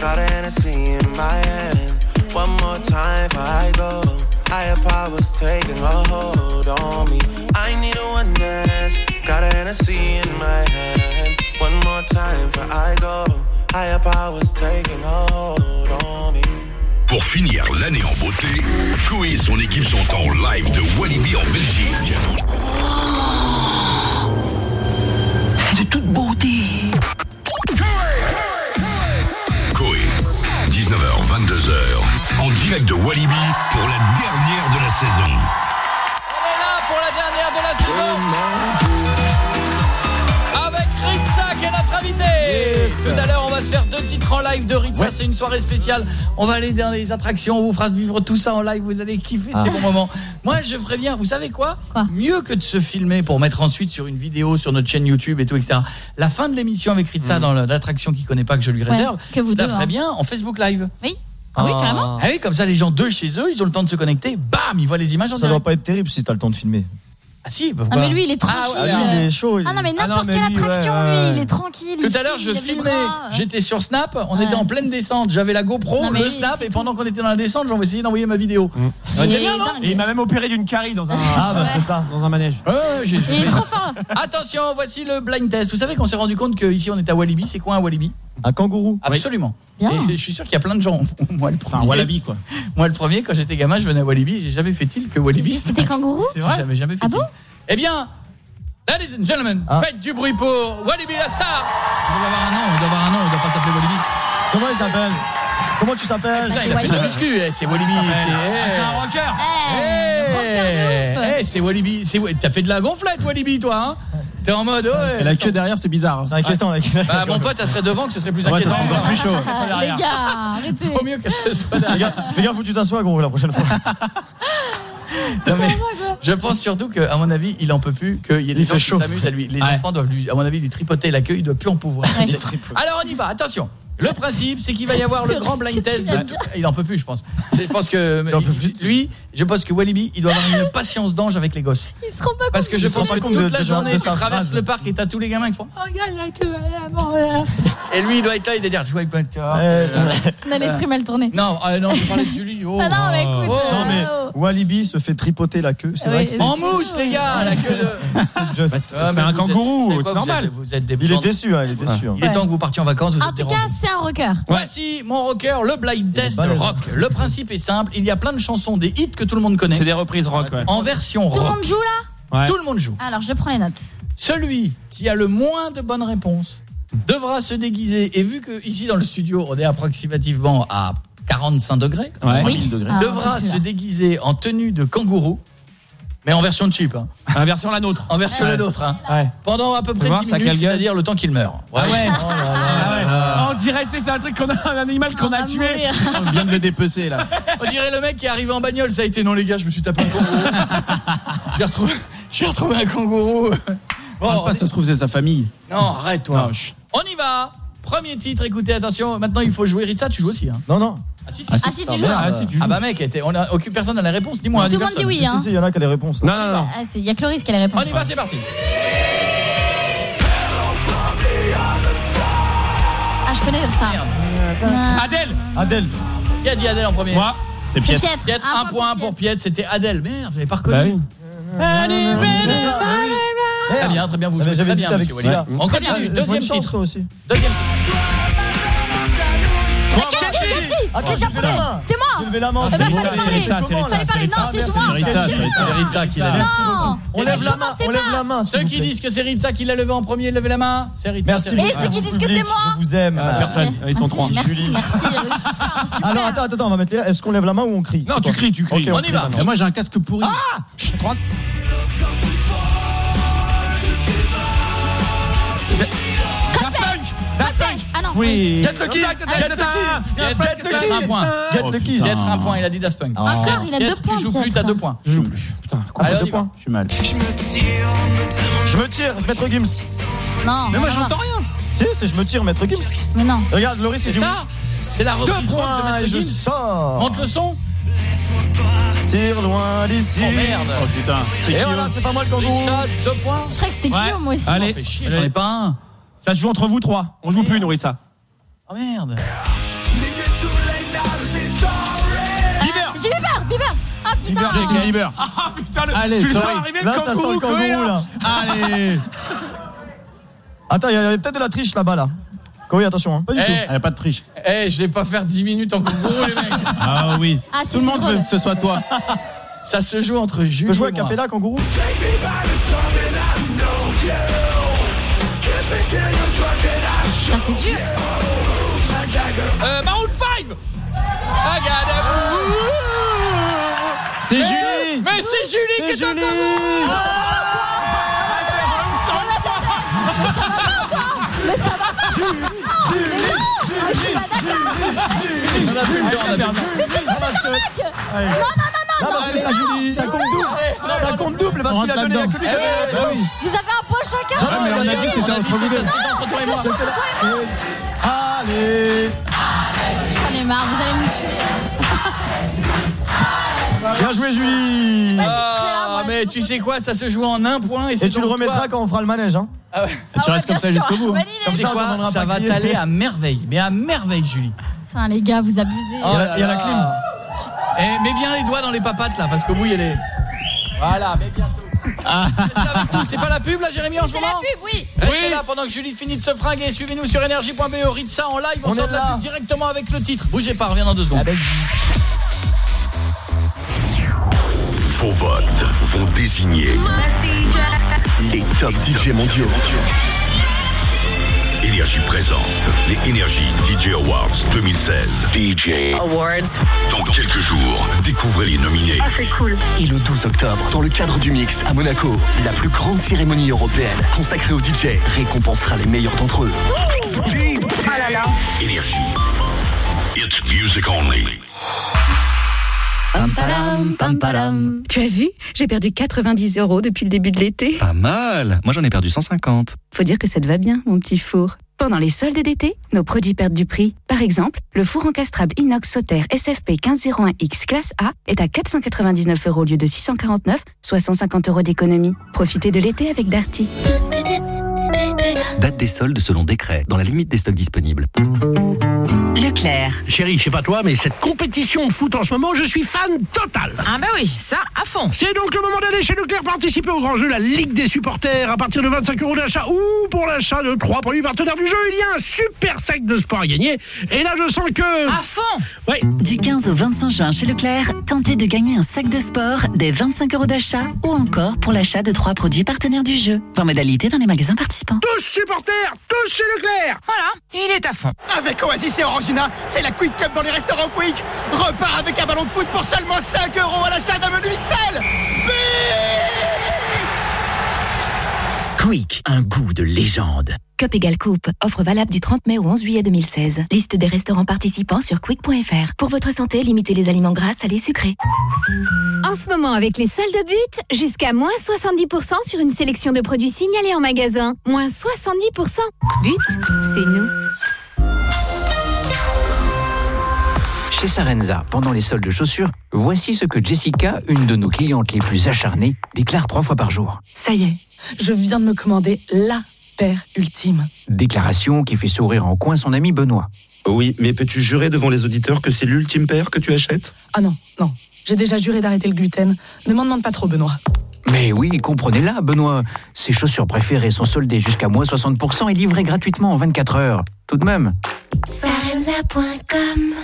Got a Hennessy in my hand. One more time before I go. Higher powers taking a hold on me. I need a one dance. Got a Hennessy in my hand. One more time before I go. Higher powers taking a hold on me. Pour finir l'année en beauté, Koé et son équipe sont en live de Walibi en Belgique. C'est de toute beauté. 22h, en direct de Walibi pour la dernière de la saison. On est là pour la dernière de la saison. Avec Ritza qui est notre invité. Tout à l'heure, on va se faire deux titres en live de Ritza. C'est une soirée spéciale. On va aller dans les attractions. On vous fera vivre tout ça en live. Vous allez kiffer Ah. ces bons moments. Moi, je ferais bien. Vous savez quoi, Mieux que de se filmer pour mettre ensuite sur une vidéo sur notre chaîne YouTube et tout, etc. La fin de l'émission avec Ritza dans l'attraction qui connaît pas que je lui Ouais, réserve. que vous je la ferais hein. bien en Facebook Live. Oui. Ah oui, carrément. Ah oui, comme ça, les gens de chez eux, ils ont le temps de se connecter. Bam, ils voient les images en Ça doit direct. pas être terrible si t'as le temps de filmer. Ah si, Ah mais lui il est tranquille. Ah, lui, il est chaud. Ah non mais Ah non, n'importe mais quelle lui, ouais, attraction ouais, lui, ouais. il est tranquille. il Tout à l'heure, filme, je il filmais, bras. j'étais sur Snap, on Ouais. était en pleine descente, j'avais la GoPro, Non, mais le lui, Snap, et pendant qu'on était dans la descente, j'ai essayé d'envoyer ma vidéo. On Il était est bien, non dingue. Et il m'a même opéré d'une carie dans un. Ah, bah, c'est ça. Dans un manège. Ouais, ouais, j'ai- j'ai Il est trop fort. Attention, voici le blind test. Vous savez qu'on s'est rendu compte qu'ici on est à Walibi, c'est quoi un Walibi? Un kangourou. Absolument. Bien. Et je suis sûr qu'il y a plein de gens. Moi le premier. un wallaby, quoi. Moi le premier, quand j'étais gamin, je venais à Walibi, j'ai jamais fait-il que Walibi. C'était kangourou J'ai jamais, jamais fait Ah bon Eh bien, ladies and gentlemen, Ah. faites du bruit pour Walibi la star. Il doit avoir un nom, il doit avoir un nom, il doit pas s'appeler Walibi. Comment il s'appelle? Comment tu s'appelles c'est il a fait de la Walibi. muscu, c'est Walibi, c'est c'est un rocker. C'est Walibi, t'as fait de la gonflette Walibi toi hein T'es en mode ouais. Et la queue derrière, c'est bizarre. hein. C'est inquiétant. la queue. Bah mon pote, elle serait devant que ce serait plus Ouais, ça inquiétant. serait encore plus chaud. Les gars, arrêtez. Vaut mieux que ce soit Fais derrière. gaffe, fais gaffe où tu t'assois, gros, la prochaine fois. Non, mais je pense surtout que à mon avis, il en peut plus qu'il y ait des gens fait qui chaud. s'amusent à lui. Les Ouais. enfants doivent lui à mon avis lui tripoter la queue, il doit plus en pouvoir. Ouais. Alors on y va, attention. Le principe, c'est qu'il va y avoir le grand blind test. de Il en peut plus, je pense. Je pense que Il en peut plus. lui, je pense que Walibi, il doit avoir une patience d'ange avec les gosses. Il se rend pas compte. Parce que je pense que toute la journée, tu traverses phrase. le parc et t'as tous les gamins qui font Oh, regarde la queue. Et lui, il doit être là, il doit dire Je vois pas On a l'esprit mal tourné. Non, ah, non, je parlais de Julie. Oh. Ah non, mais écoute. Oh. Non mais euh, Walibi se fait tripoter la queue. C'est Oui. vrai que c'est En mousse, les gars, la queue de. c'est just. Ah, C'est mais un kangourou, c'est normal. Vous êtes des Il est déçu, hein, il est déçu. hein. Il est temps que vous partiez en vacances, vous En tout cas, c'est un rocker. Voici mon rocker, le blind test rock. Le principe est simple, il y a plein de chansons, des hits que tout le monde connaît, C'est des reprises rock, ouais. en version Tout le rock. monde joue là Ouais. Tout le monde joue. Alors, je prends les notes. Celui qui a le moins de bonnes réponses devra se déguiser. Et vu que ici dans le studio, on est approximativement à 45 degrés, Ouais. Oui. degrés. Ah, devra se déguiser en tenue de kangourou, mais en version cheap, hein. La version la nôtre. en version Ouais. la nôtre, hein. Ouais. pendant à peu près voir, 10 ça minutes, c'est-à-dire le temps qu'il meurt. Ah ouais. Oh là là. Ah ouais. Dirait, tu sais, c'est un truc qu'on a, un animal qu'on a tué. On vient de le dépecer là. On dirait le mec qui est arrivé en bagnole, ça a été non les gars, je me suis tapé un kangourou. J'ai retrouvé, j'ai retrouvé un kangourou. Bon, pas, ça se trouve c'est sa famille. Non, arrête toi. Non. On y va. Premier titre, écoutez, attention, maintenant il faut jouer Ritza, tu joues aussi hein. Non, non. Ah si, si. Ah, si, tu joues. Ah, si, tu joues. Ah bah mec, t'es- on a aucune personne à la réponse, dis-moi. Tout le monde dit oui, Si, hein. si, il y en a qui a les réponses. Non, non, non. Ah, c'est- Il y a Cloris qui a les réponses. On y va, c'est parti. Ah, je connais ça. Ah. Adèle Adèle. Qui a dit Adèle en premier Moi, c'est Piet. Piet, un, point pour Piet, c'était Adèle. Merde, j'avais pas reconnu. Bah oui. Ça, bah oui. Très bien, très bien, vous jouez J'avais très bien, avec monsieur. Walid. On Ah, continue, deuxième titre. Deuxième titre. J'ai levé la main. C'est moi J'ai levé la main. C'est fallait moi. parler. Non, Ritza. c'est moi C'est Ritza, qui l'a levé. On lève la main, on lève la main. Ceux qui disent que c'est Ritza qui l'a levé en premier, levez la main. C'est Ritza. Et ceux qui disent que c'est moi Je vous aime. Ah, personne. Ils sont trois. Merci, merci. Alors attends, attends, on va mettre les. Est-ce qu'on lève la main ou on crie? Non, C'est tu cries, tu cries. On y va. moi j'ai un casque pourri. Chut, trois- Daft Punk Daft Punk Ah. Oui. Get Lucky. Get Get Lucky. Get Get. Un point. Get Lucky. Piet, un point, il a dit Daft Punk. Encore, il a deux points. Tu joues plus, t'as deux points. Je joue plus. Putain, quoi, c'est deux points Je suis mal. Je me tire, Maître Gims. Non. Mais moi j'entends rien. Si, c'est je me tire, Maître Gims. Mais non. Regarde, Loris, C'est ça C'est la Deux reprise de points et Maître je Gims. sors. Monte le son. Tire loin d'ici. Oh merde. Oh putain. C'est voilà, c'est pas moi le kangourou. Deux points. Je crois que c'était Ouais. Guillaume moi aussi. Allez. Oh, j'en ai pas un. Ça se joue entre vous trois. On joue plus, Nouritza. Oh merde. Bieber. J'ai Bieber, Bieber. Ah putain. Justin Bieber. Ah putain, le, Allez, tu le sens sorry. arriver Là, le ça sent le kangourou là. Allez. Attends, il y avait peut-être de la triche là-bas, là. Oui, attention, hein. Pas du Eh. tout. Il n'y a pas de triche. Eh, je vais pas faire 10 minutes en kangourou, les mecs. Ah oui. Ah, si, Tout le monde drôle. veut que ce soit toi. Ça se joue entre Tu Jules peux jouer et à moi. Capella, kangourou Ah, c'est dur. Euh, Maroon 5 I got a- C'est Mais- Julie. Mais c'est Julie qui est kangourou Mais ça va pas. Non, mais non. Mais je suis pas d'accord. Mais c'est quoi cette arnaque Non, non, non, Non, non, parce non, que ça, mais Julie, ça compte double. Ça compte double parce On qu'il a rentre donné à là-dedans. que lui qui a donné. Eh, Ah oui. Vous avez un point chacun Non, mais on a dit que c'était On a entre dit vous c'est deux. Ça, c'est entre toi et moi. C'est entre et moi. Allez. J'en ai marre, vous allez me tuer. Bien joué, Julie. Ah, mais tu sais quoi, ça se joue en un point et c'est Et tu le remettras toi. quand on fera le manège, hein. Ah ouais. Tu Ah ouais, restes comme bien ça jusqu'au bout. hein. Tu sais ça, on quoi, ça va t'aller à merveille, mais à merveille, Julie. Putain, les gars, vous abusez. Il y a la- il y a la clim. Eh, mets bien les doigts dans les papates là, parce qu'au bout il y a les. Voilà, mais bientôt. Restez avec nous, C'est pas la pub là, Jérémy, en ce C'est moment la pub, oui. Restez Oui. là pendant que Julie finit de se fringuer. Suivez-nous sur énergie.be, Ritza en live. On, On sort de la pub directement avec le titre. Bougez pas, reviens dans deux secondes. Vos votes vont désigner les top DJ mondiaux. Énergie présente les Energy DJ Awards 2016. DJ Awards. Dans quelques jours, découvrez les nominés. c'est cool. Et le 12 octobre, dans le cadre du Mix à Monaco, la plus grande cérémonie européenne consacrée aux DJ récompensera les meilleurs d'entre eux. Énergie. It's music only. Pam, padam, pam, padam. Tu as vu J'ai perdu 90 euros depuis le début de l'été. Pas mal. Moi, j'en ai perdu 150. Faut dire que ça te va bien, mon petit four. Pendant les soldes d'été, nos produits perdent du prix. Par exemple, le four encastrable inox Sauter SFP 1501X classe A est à 499 euros au lieu de 649, soit 150 euros d'économie. Profitez de l'été avec Darty. Date des soldes selon décret, dans la limite des stocks disponibles. Leclerc. Chérie, je sais pas toi, mais cette compétition de foot en ce moment, je suis fan total. Ah bah oui, ça à fond. C'est donc le moment d'aller chez Leclerc participer au grand jeu, la Ligue des supporters, à partir de 25 euros d'achat ou pour l'achat de trois produits partenaires du jeu. Il y a un super sac de sport à gagner. Et là, je sens que... À fond Ouais. Du 15 au 25 juin chez Leclerc, tentez de gagner un sac de sport, des 25 euros d'achat ou encore pour l'achat de trois produits partenaires du jeu. Voir modalité dans les magasins participants. Tous supporters, tous chez Leclerc Voilà, il est à fond. Avec Oasis et Orangina, c'est la Quick Cup dans les restaurants Quick. Repart avec un ballon de foot pour seulement 5 euros à l'achat d'un menu XL. Quick, un goût de légende. Cup égale coupe. Offre valable du 30 mai au 11 juillet 2016. Liste des restaurants participants sur quick.fr. Pour votre santé, limitez les aliments gras, salés, sucrés. En ce moment, avec les salles de but, jusqu'à moins 70% sur une sélection de produits signalés en magasin. Moins 70%. But, c'est nous. Chez Sarenza, pendant les soldes de chaussures, voici ce que Jessica, une de nos clientes les plus acharnées, déclare trois fois par jour. Ça y est, je viens de me commander la paire ultime. Déclaration qui fait sourire en coin son ami Benoît. Oui, mais peux-tu jurer devant les auditeurs que c'est l'ultime paire que tu achètes? Ah non, non, j'ai déjà juré d'arrêter le gluten. Ne m'en demande pas trop, Benoît. Mais oui, comprenez-la, Benoît. Ses chaussures préférées sont soldées jusqu'à moins 60% et livrées gratuitement en 24 heures. Tout de même. Sarenza.com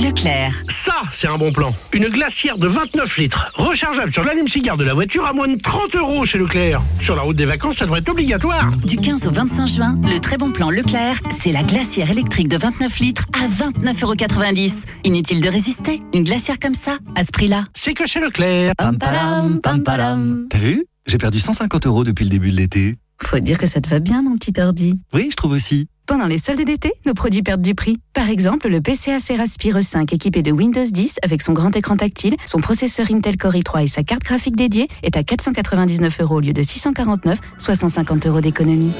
Leclerc. Ça, c'est un bon plan. Une glacière de 29 litres, rechargeable sur l'allume-cigare de la voiture à moins de 30 euros chez Leclerc. Sur la route des vacances, ça devrait être obligatoire. Du 15 au 25 juin, le très bon plan Leclerc, c'est la glacière électrique de 29 litres à 29,90 euros. Inutile de résister. Une glacière comme ça, à ce prix-là. C'est que chez Leclerc. Pam, pam, param. T'as vu? J'ai perdu 150 euros depuis le début de l'été. Faut dire que ça te va bien, mon petit ordi. Oui, je trouve aussi. Pendant les soldes d'été, nos produits perdent du prix. Par exemple, le PCA Seraspire 5 équipé de Windows 10 avec son grand écran tactile, son processeur Intel Core i3 et sa carte graphique dédiée est à 499 euros au lieu de 649, soit 150 euros d'économie.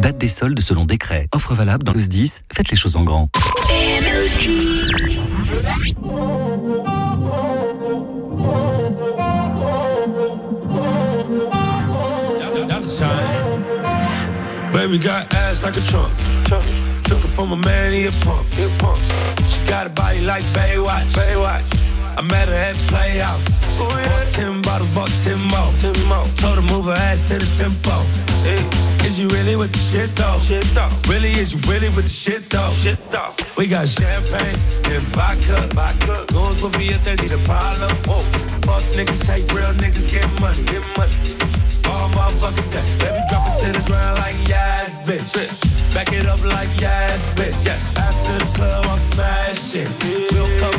Date des soldes selon décret. Offre valable dans le 10. Faites les choses en grand. Baby got ass like a trunk. Took it from a man, he a pump. She got a body like Baywatch. Baywatch. I met her at Playhouse. Bought ten bottles, bought ten more. Told her move her ass to the tempo. Is you really with the shit though? Really, is you really with the shit though? We got champagne and vodka. vodka. Goons will be if they need a problem. Whoa. Fuck niggas, hate real niggas, get money. Get money. All motherfucking day. Baby, drop to the ground like yes, bitch. Back it up like yes, bitch. After the club, I'm smashing. We'll come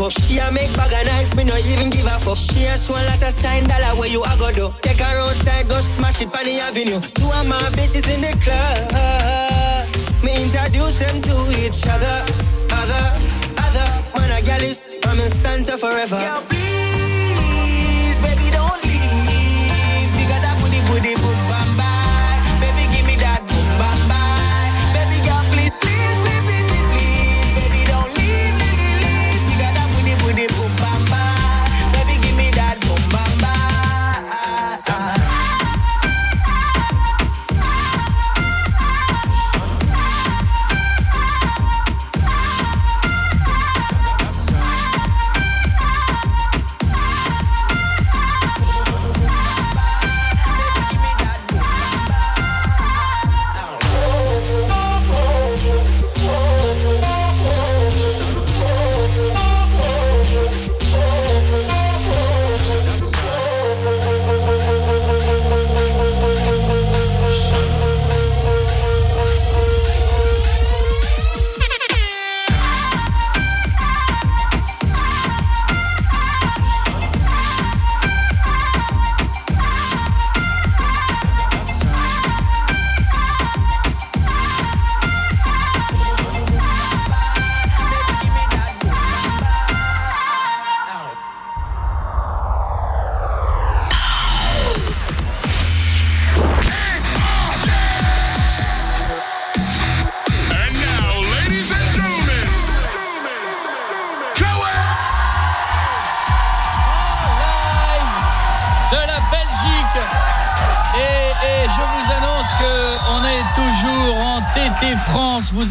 up, she a make bag of nice, me no even give a fuck. She a a lot of sign dollar where you a go do. Take her outside, go smash it on the avenue. Two of my bitches in the club. Me introduce them to each other, other, other. Man a gal is, I'm in stanza forever. Girl, please,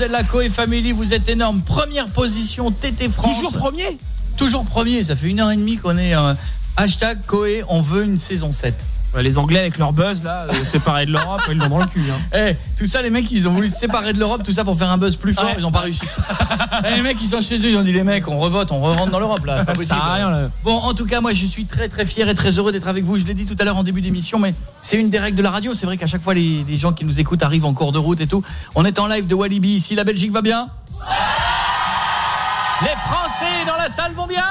la Coé Family, vous êtes énorme. Première position, TT France. Toujours premier? Toujours premier, ça fait une heure et demie qu'on est... euh, hashtag Coé, on veut une saison 7. Les Anglais avec leur buzz là, euh, séparés de l'Europe, ils l'ont dans le cul. Hein. Eh, tout ça, les mecs, ils ont voulu se séparer de l'Europe, tout ça pour faire un buzz plus fort, Ouais. ils ont pas réussi. Eh, les mecs, ils sont chez eux, ils ont dit les mecs, on revote, on re-rentre dans l'Europe là, c'est pas Ça possible. sert à rien, là. Bon, en tout cas, moi, je suis très très fier et très heureux d'être avec vous. Je l'ai dit tout à l'heure en début d'émission, mais c'est une des règles de la radio. C'est vrai qu'à chaque fois, les, les gens qui nous écoutent arrivent en cours de route et tout. On est en live de Walibi ici. La Belgique va bien? Les Français dans la salle vont bien?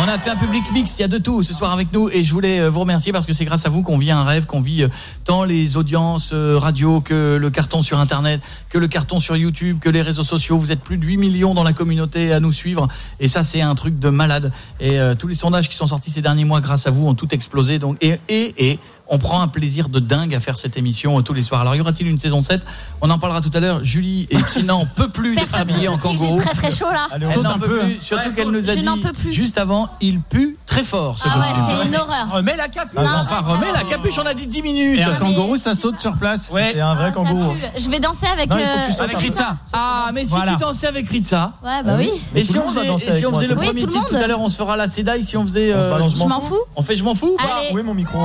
On a fait un public mixte, il y a de tout ce soir avec nous et je voulais euh, vous remercier parce que c'est grâce à vous qu'on vit un rêve, qu'on vit euh, tant les audiences euh, radio que le carton sur internet, que le carton sur YouTube, que les réseaux sociaux. Vous êtes plus de 8 millions dans la communauté à nous suivre et ça c'est un truc de malade. Et tous les sondages qui sont sortis ces derniers mois grâce à vous ont tout explosé donc et et et on prend un plaisir de dingue à faire cette émission euh, tous les soirs. Alors y aura-t-il une saison 7 On en parlera tout à l'heure. Julie et qui n'en peut plus d'être habillée en kangourou. J'ai très très chaud là. Elle n'en peut plus, surtout qu'elle nous a dit juste avant, il pue très fort ce Ah ouais, c'est une horreur. Remets la. Non, enfin, remets la capuche, on a dit 10 minutes. Et un kangourou, ça saute sur place. Ouais. C'est un vrai Ça kangourou. Je vais danser avec. Euh, Avec Ritza. Ah, mais si Voilà. tu dansais avec Ritza. Ouais, bah oui. Et si on faisait, le Oui, premier titre tout à l'heure, on se fera la Sedaï si on faisait euh, Je m'en fous. On fait je m'en fous ou pas Allez. Où est mon micro?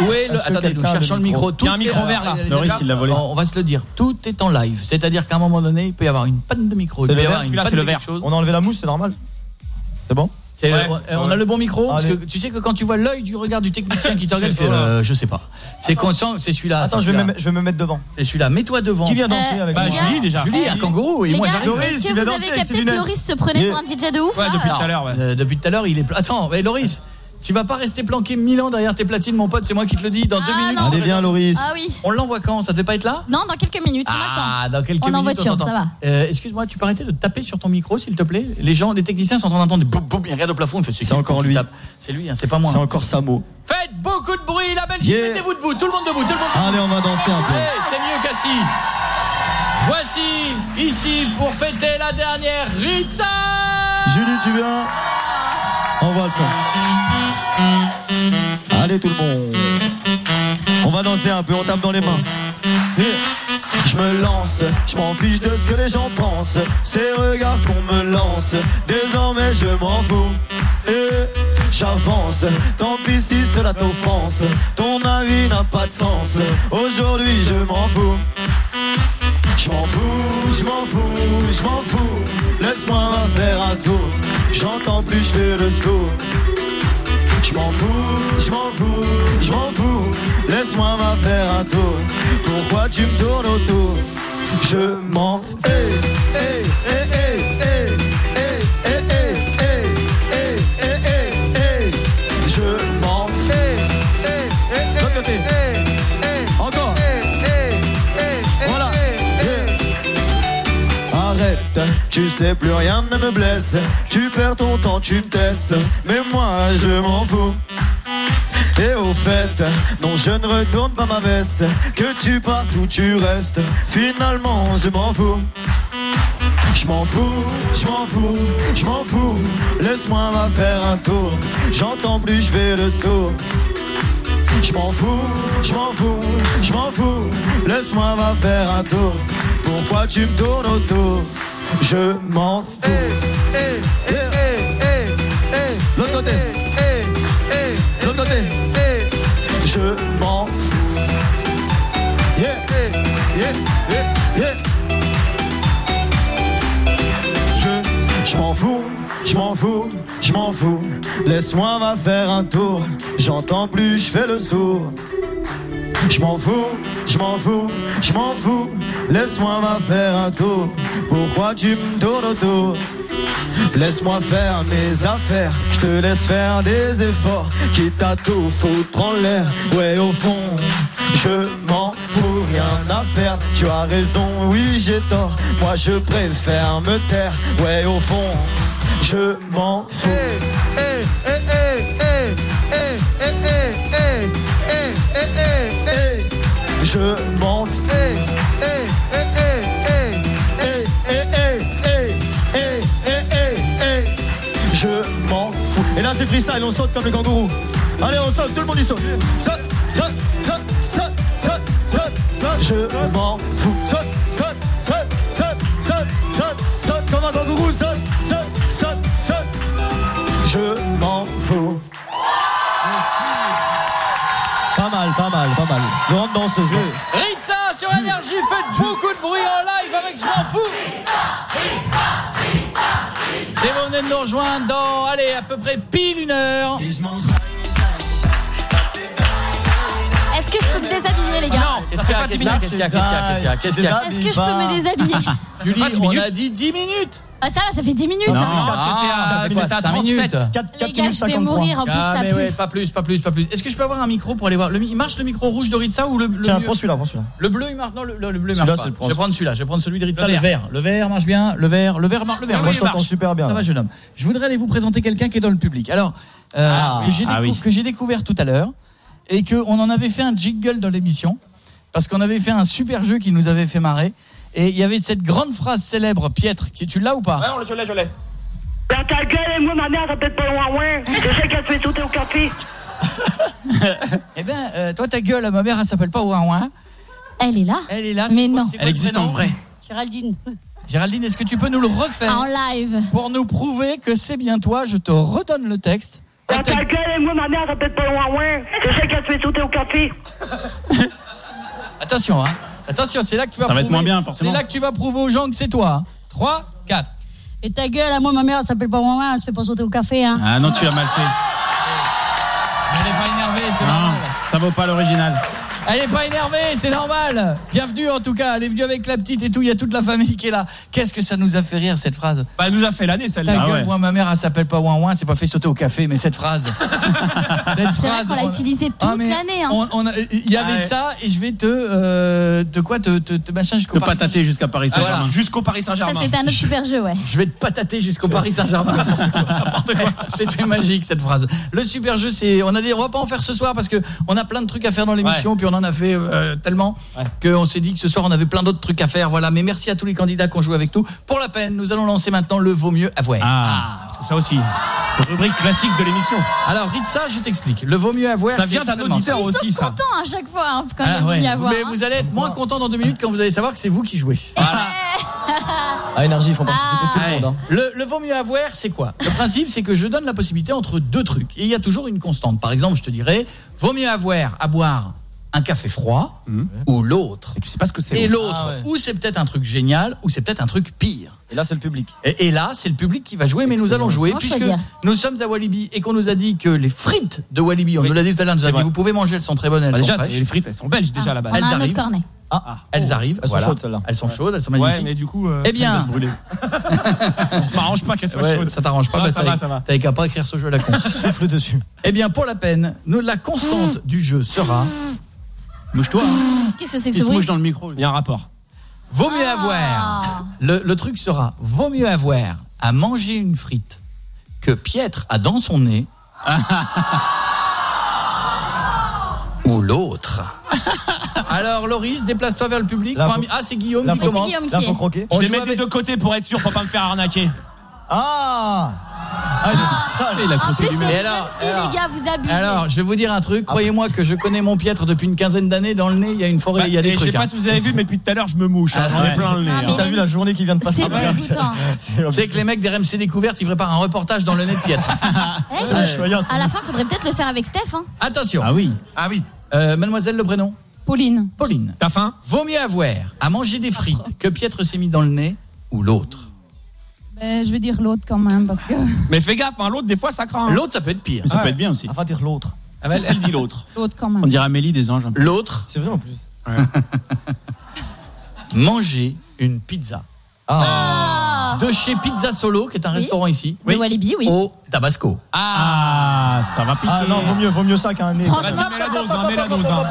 Où est le Attendez, nous cherchons le micro. Il y a un micro vert, là. gars, il l'a volé. On va se le dire. Tout est en live, c'est-à-dire qu'à un moment donné, il peut y avoir une panne de micro, C'est le vert, c'est le vert. On a enlevé la mousse, c'est normal. C'est bon Ouais. on, a le bon micro parce que tu sais que quand tu vois l'œil du regard du technicien qui te regarde, il fait euh, je sais pas. C'est conscient, c'est celui-là. Attends, je vais, me, je vais me mettre devant. C'est celui-là. Mets-toi devant. Qui vient danser Euh, avec Bah, moi Julie déjà. Julie, un kangourou et Les moi j'arrive. Loris, est-ce il que va vous avez capté que. Loris se prenait pour un DJ de ouf Ouais, depuis tout à l'heure. Euh, depuis tout à l'heure, il est Attends, mais Loris, tu vas pas rester planqué mille ans derrière tes platines mon pote, c'est moi qui te le dis dans Ah, deux minutes. non. Allez, viens, Loris. Ah oui. On l'envoie quand? Ça devait pas être là? Non, dans quelques minutes, on. Ah, dans quelques On est en minutes, voiture, t'entend. ça va. Euh, excuse-moi, tu peux arrêter de taper sur ton micro s'il te plaît? Les gens, les techniciens sont en train d'entendre des boum boum, ils regardent au plafond, C'est encore lui. C'est lui, hein, c'est pas moi. C'est encore Samo. Faites beaucoup de bruit la Belgique, Yeah. mettez-vous debout, tout le monde debout, tout le monde debout. Allez, on va danser un peu. Allez, c'est mieux qu'assis. Voici ici pour fêter la dernière Ritza. Julie, tu viens? Envoie le son. Tout le monde. On va danser un peu, on tape dans les mains. Je me lance, je m'en fiche de ce que les gens pensent. Ces regards qu'on me lance, désormais je m'en fous. Et j'avance, tant pis si cela t'offense. Ton avis n'a pas de sens. Aujourd'hui je m'en fous. Je m'en fous, je m'en fous, je m'en fous. Laisse-moi faire un tour. J'entends plus, je fais le saut. Je m'en fous, je m'en fous, je m'en fous. Laisse-moi m'en faire un tour. Pourquoi tu me tournes autour? Je m'en hey, hey, hey, tu sais plus rien ne me blesse. Tu perds ton temps, tu me testes. Mais moi je m'en fous. Et au fait, non je ne retourne pas ma veste. Que tu partes ou tu restes. Finalement je m'en fous. Je m'en fous, je m'en fous, je m'en fous. Laisse-moi faire un tour. J'entends plus, je fais le saut. Je m'en fous, je m'en fous, je m'en fous. Laisse-moi faire un tour. Pourquoi tu me tournes autour? Je m'en fous. L'autre côté. L'autre côté Je m'en fous. Yeah, yeah, yeah, Je, je m'en fous, je m'en fous, je m'en fous. Laisse-moi va faire un tour. J'entends plus, je fais le sourd je m'en fous, je m'en fous, je m'en fous Laisse-moi va faire un tour Pourquoi tu me tournes autour? Laisse-moi faire mes affaires, je te laisse faire des efforts, quitte à tout foutre en l'air. Ouais, au fond, je m'en fous, rien à faire. Tu as raison, oui, j'ai tort. Moi, je préfère me taire. Ouais, au fond, je m'en fous. Je m'en fous. Je m'en fous. Et là c'est freestyle, on saute comme le kangourou. Allez, on saute, tout le monde y saute. Saute, saute, saute, saute, saute, saute, saute. Je m'en fous. Saute, saute, saute, saute, saute, saute, saute comme un kangourou. Saute, saute, saute, saute. Je m'en fous. Pas. Grande danseuse. Ritza sur énergie, faites beaucoup de bruit en live avec Je m'en fous. Si vous venez de nous rejoindre dans, allez, à peu près pile une heure. Peux me déshabiller, les gars Qu'est-ce qu'il y a Qu'est-ce qu'il y a Qu'est-ce qu'il y a Qu'est-ce qu'il y a Qu'est-ce qu'il y a Est-ce que je peux me déshabiller Julie, on a dit 10 minutes. Ah ça va, ça fait 10 minutes. ça. Ah, ça fait quoi, 5 minutes. Les gars, je vais mourir en plus, Ah ça mais pue. ouais, pas plus, pas plus, pas plus. Est-ce que je peux avoir un micro pour aller voir le, Il marche le micro rouge de Ritza ou le, le Tiens, mieux- prends celui-là, prends celui-là. Le bleu il marche non le, le- le bleu il marche pas. le Je vais prendre celui-là, je vais prendre celui de Ritza Le le vert. vert. Le vert marche bien, le vert, le vert marche, le vert. Moi, marche. je t'entends super bien. Ça va jeune homme. Je voudrais aller vous présenter quelqu'un qui est dans le public. Alors euh, Ah. que j'ai Ah décou- oui. que j'ai découvert tout à l'heure et que on en avait fait un jingle dans l'émission parce qu'on avait fait un super jeu qui nous avait fait marrer et il y avait cette grande phrase célèbre Pietre qui tu l'as ou pas? Ouais, on le- je l'ai, je l'ai. Dans ta gueule, et moi, ma mère, elle peut-être pas loin, loin. Je sais qu'elle fait sauter au café. Eh ben, euh, toi, ta gueule, ma mère, elle s'appelle pas Ouin Ouin. Elle est là. Elle est là. Mais c'est quoi- non. c'est quoi le prénom? Géraldine. Géraldine, est-ce que tu peux nous le refaire? En live. Pour nous prouver que c'est bien toi, je te redonne le texte. Dans ta gueule, et moi, ma mère, elle peut-être pas loin. Je sais qu'elle fait sauter au café. Attention, hein. Attention, c'est là que tu vas Ça va être prouver- moins bien, forcément. C'est là que tu vas prouver aux gens que c'est toi. hein. 3, 4. Et ta gueule, à moi, ma mère, elle s'appelle pas maman, elle se fait pas sauter au café, hein. Ah non, tu as mal fait. Elle est pas énervée, c'est Non, normal. ça vaut pas l'original. Elle est pas énervée, c'est normal. Bienvenue en tout cas, elle est venue avec la petite et tout, il y a toute la famille qui est là. Qu'est-ce que ça nous a fait rire cette phrase Bah, elle nous a fait l'année Ta celle-là. gueule, moi ma mère elle s'appelle pas Ouin Ouin, c'est pas fait sauter au café, mais cette phrase. cette C'est vrai phrase. qu'on l'a on- utilisé toute Ah, l'année. hein. on- on a- Il y avait Ah ouais. ça et je vais te euh, te quoi te, te, te machin jusqu'au De Paris patater jusqu'à Paris Saint-Germain. Voilà. Jusqu'au Paris Ça, Saint-Germain. c'était un autre super jeu, ouais. Je vais te patater jusqu'au Paris Saint-Germain. C'était magique cette phrase. Le super jeu, c'est on a dit on va pas en faire ce soir parce que on a plein de trucs à faire dans l'émission, puis on en a fait euh, tellement qu'on s'est dit que ce soir on avait plein d'autres trucs à faire. Voilà. Mais merci à tous les candidats qui ont joué avec nous. Pour la peine, nous allons lancer maintenant le vaut mieux avouer. Ah, que ça aussi. Rubrique classique de l'émission. Alors Ritza, je t'explique. Le vaut mieux avouer. Ça vient d'un auditeur aussi, Ils sont ça. contents à chaque fois hein, quand Ah, il ouais. avoir. Mais hein. vous allez être moins content dans deux minutes quand vous allez savoir que c'est vous qui jouez. À énergie, il faut participer tout le monde. hein. Le, le vaut mieux avoir, c'est quoi? Le principe, c'est que je donne la possibilité entre deux trucs. Et il y a toujours une constante. Par exemple, je te dirais, vaut mieux avoir à boire un café froid ou l'autre. Et tu sais pas ce que c'est. Et l'autre. Ah ouais. ou c'est peut-être un truc génial, ou c'est peut-être un truc pire. Et là, c'est le public. Et, et là, c'est le public qui va jouer, mais nous allons jouer Comment puisque choisir nous sommes à Walibi et qu'on nous a dit que les frites de Walibi, on nous l'a dit tout à l'heure, on nous a dit vrai. vous pouvez manger, elles sont très bonnes, elles Bah, sont déjà, fraîches. les frites, elles sont belges déjà à la base. On a elles un arrivent. Ah, Elles arrivent, Elles sont chaudes, celles-là. Elles sont chaudes, elles sont Ouais, magnifiques. mais du coup, euh, Eh bien. elles vont se brûler. ça m'arrange pas qu'elles soient Ouais, chaudes. ça t'arrange pas, Non, bah, ça va, ça va. T'avais qu'à pas écrire ce jeu à la con. Souffle dessus. Eh bien, pour la peine, nous, la constante du jeu sera. Mouche-toi. hein. Qu'est-ce que c'est que Il ce se bruit mouche dans le micro. Il y a un rapport. Vaut mieux Ah. avoir. Le, le truc sera vaut mieux avoir à manger une frite que Pietre a dans son nez. ou l'autre. Alors, Loris, déplace-toi vers le public. Là, Prends un faut- mi- Ah, c'est Guillaume Là, qui faut, commence. Guillaume là, qui faut est. croquer. On Je les joue mets avec- des deux côtés pour être sûr, pour pas me faire arnaquer. Ah Ah, il est sale. Il a En plus, du c'est une alors, jeune fille, alors, les gars, vous abusez. Alors, je vais vous dire un truc. Croyez-moi que je connais mon Pietre depuis une quinzaine d'années. Dans le nez, il y a une forêt, il y a des Et je sais trucs. pas hein. si vous avez vu, mais depuis tout à l'heure, je me mouche. hein. Ah, J'en ai ouais. plein le nez. Non, hein. mais- T'as vu la journée qui vient de passer c'est dégoûtant. C'est que les mecs d'RMC Découverte, ils préparent un reportage dans le nez de Pietre. Eh, C'est faut- chouïa, ça. à la fin, faudrait peut-être le faire avec Steph. Hein. Attention. Ah oui. Ah oui. Euh, mademoiselle, le prénom? Pauline. Pauline. T'as faim? Vaut mieux avoir à manger des frites que Pietre s'est mis dans le nez ou l'autre. Ben, je vais dire l'autre quand même, parce que Mais fais gaffe, hein, l'autre, des fois, ça craint. hein. L'autre, ça peut être pire. Mais ça peut Ouais. être bien aussi. Enfin, dire l'autre. Ah, Elle, elle dit l'autre. l'autre quand même. On dirait Amélie des anges. L'autre, C'est vrai en plus. manger une pizza. Ah. De chez Pizza Solo, qui est un Oui. restaurant ici, De Walibi, oui. au Tabasco. Ah, ça va piquer. Ah non, vaut mieux, vaut mieux ça qu'un nez. Franchement, Vas-y, mets la dose, hein, mets la dose. hein.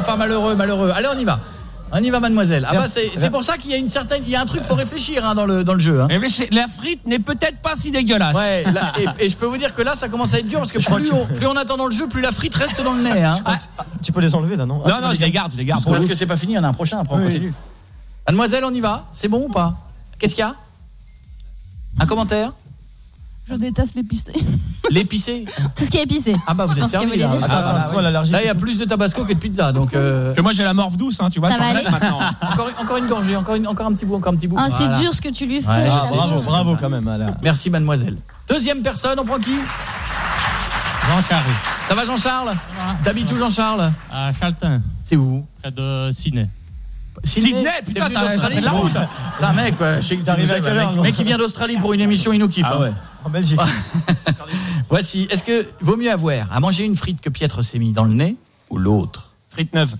Enfin, malheureux, malheureux. Allez, on y va. On y va, mademoiselle. Ah bah, c'est c'est pour ça qu'il y a une certaine, il y a un truc, faut réfléchir hein, dans le dans le jeu. hein. Mais mais la frite n'est peut-être pas si dégueulasse. Ouais, là, et, et je peux vous dire que là, ça commence à être dur parce que plus que- on, plus on attend dans le jeu, plus la frite reste dans le nez. Hein. Ah, tu peux les enlever là, non? Ah, Non, je les garde, je les garde. Parce que c'est pas fini, il y en a un prochain, après on Oui. continue. Mademoiselle, on y va? C'est bon ou pas? Qu'est-ce qu'il y a? Un commentaire? Je déteste l'épicé. L'épicé Tout ce qui est épicé. Ah bah vous êtes servi là. Attends, attends, c'est quoi l'allergie Là il y a plus de tabasco que de pizza donc euh, Que moi j'ai la morve douce, hein, tu vois. Ça tu va reconnaît aller maintenant. encore, encore une gorgée, encore, une- encore un petit bout, encore un petit bout. Ah, c'est dur ce que tu lui fais. Ouais, je Ah, sais, bravo, sais. bravo quand même. Alain. Merci mademoiselle. Deuxième personne, on prend qui? Jean Charles. Ça va Jean-Charles? T'habites où Jean-Charles? À Chaltin. C'est où? Près de Sydney. Sydney, T'es putain, venu t'as d'Australie fait de la route. Putain mec, ouais, je sais que tu T'arrives nous à aimes, quelle mec, heure, Jean mec qui vient d'Australie pour une émission, il nous kiffe. Ah hein. ouais. En Belgique. Voici, est-ce que vaut mieux avoir à manger une frite que Pietre s'est mis dans le nez ou l'autre? Frite neuve.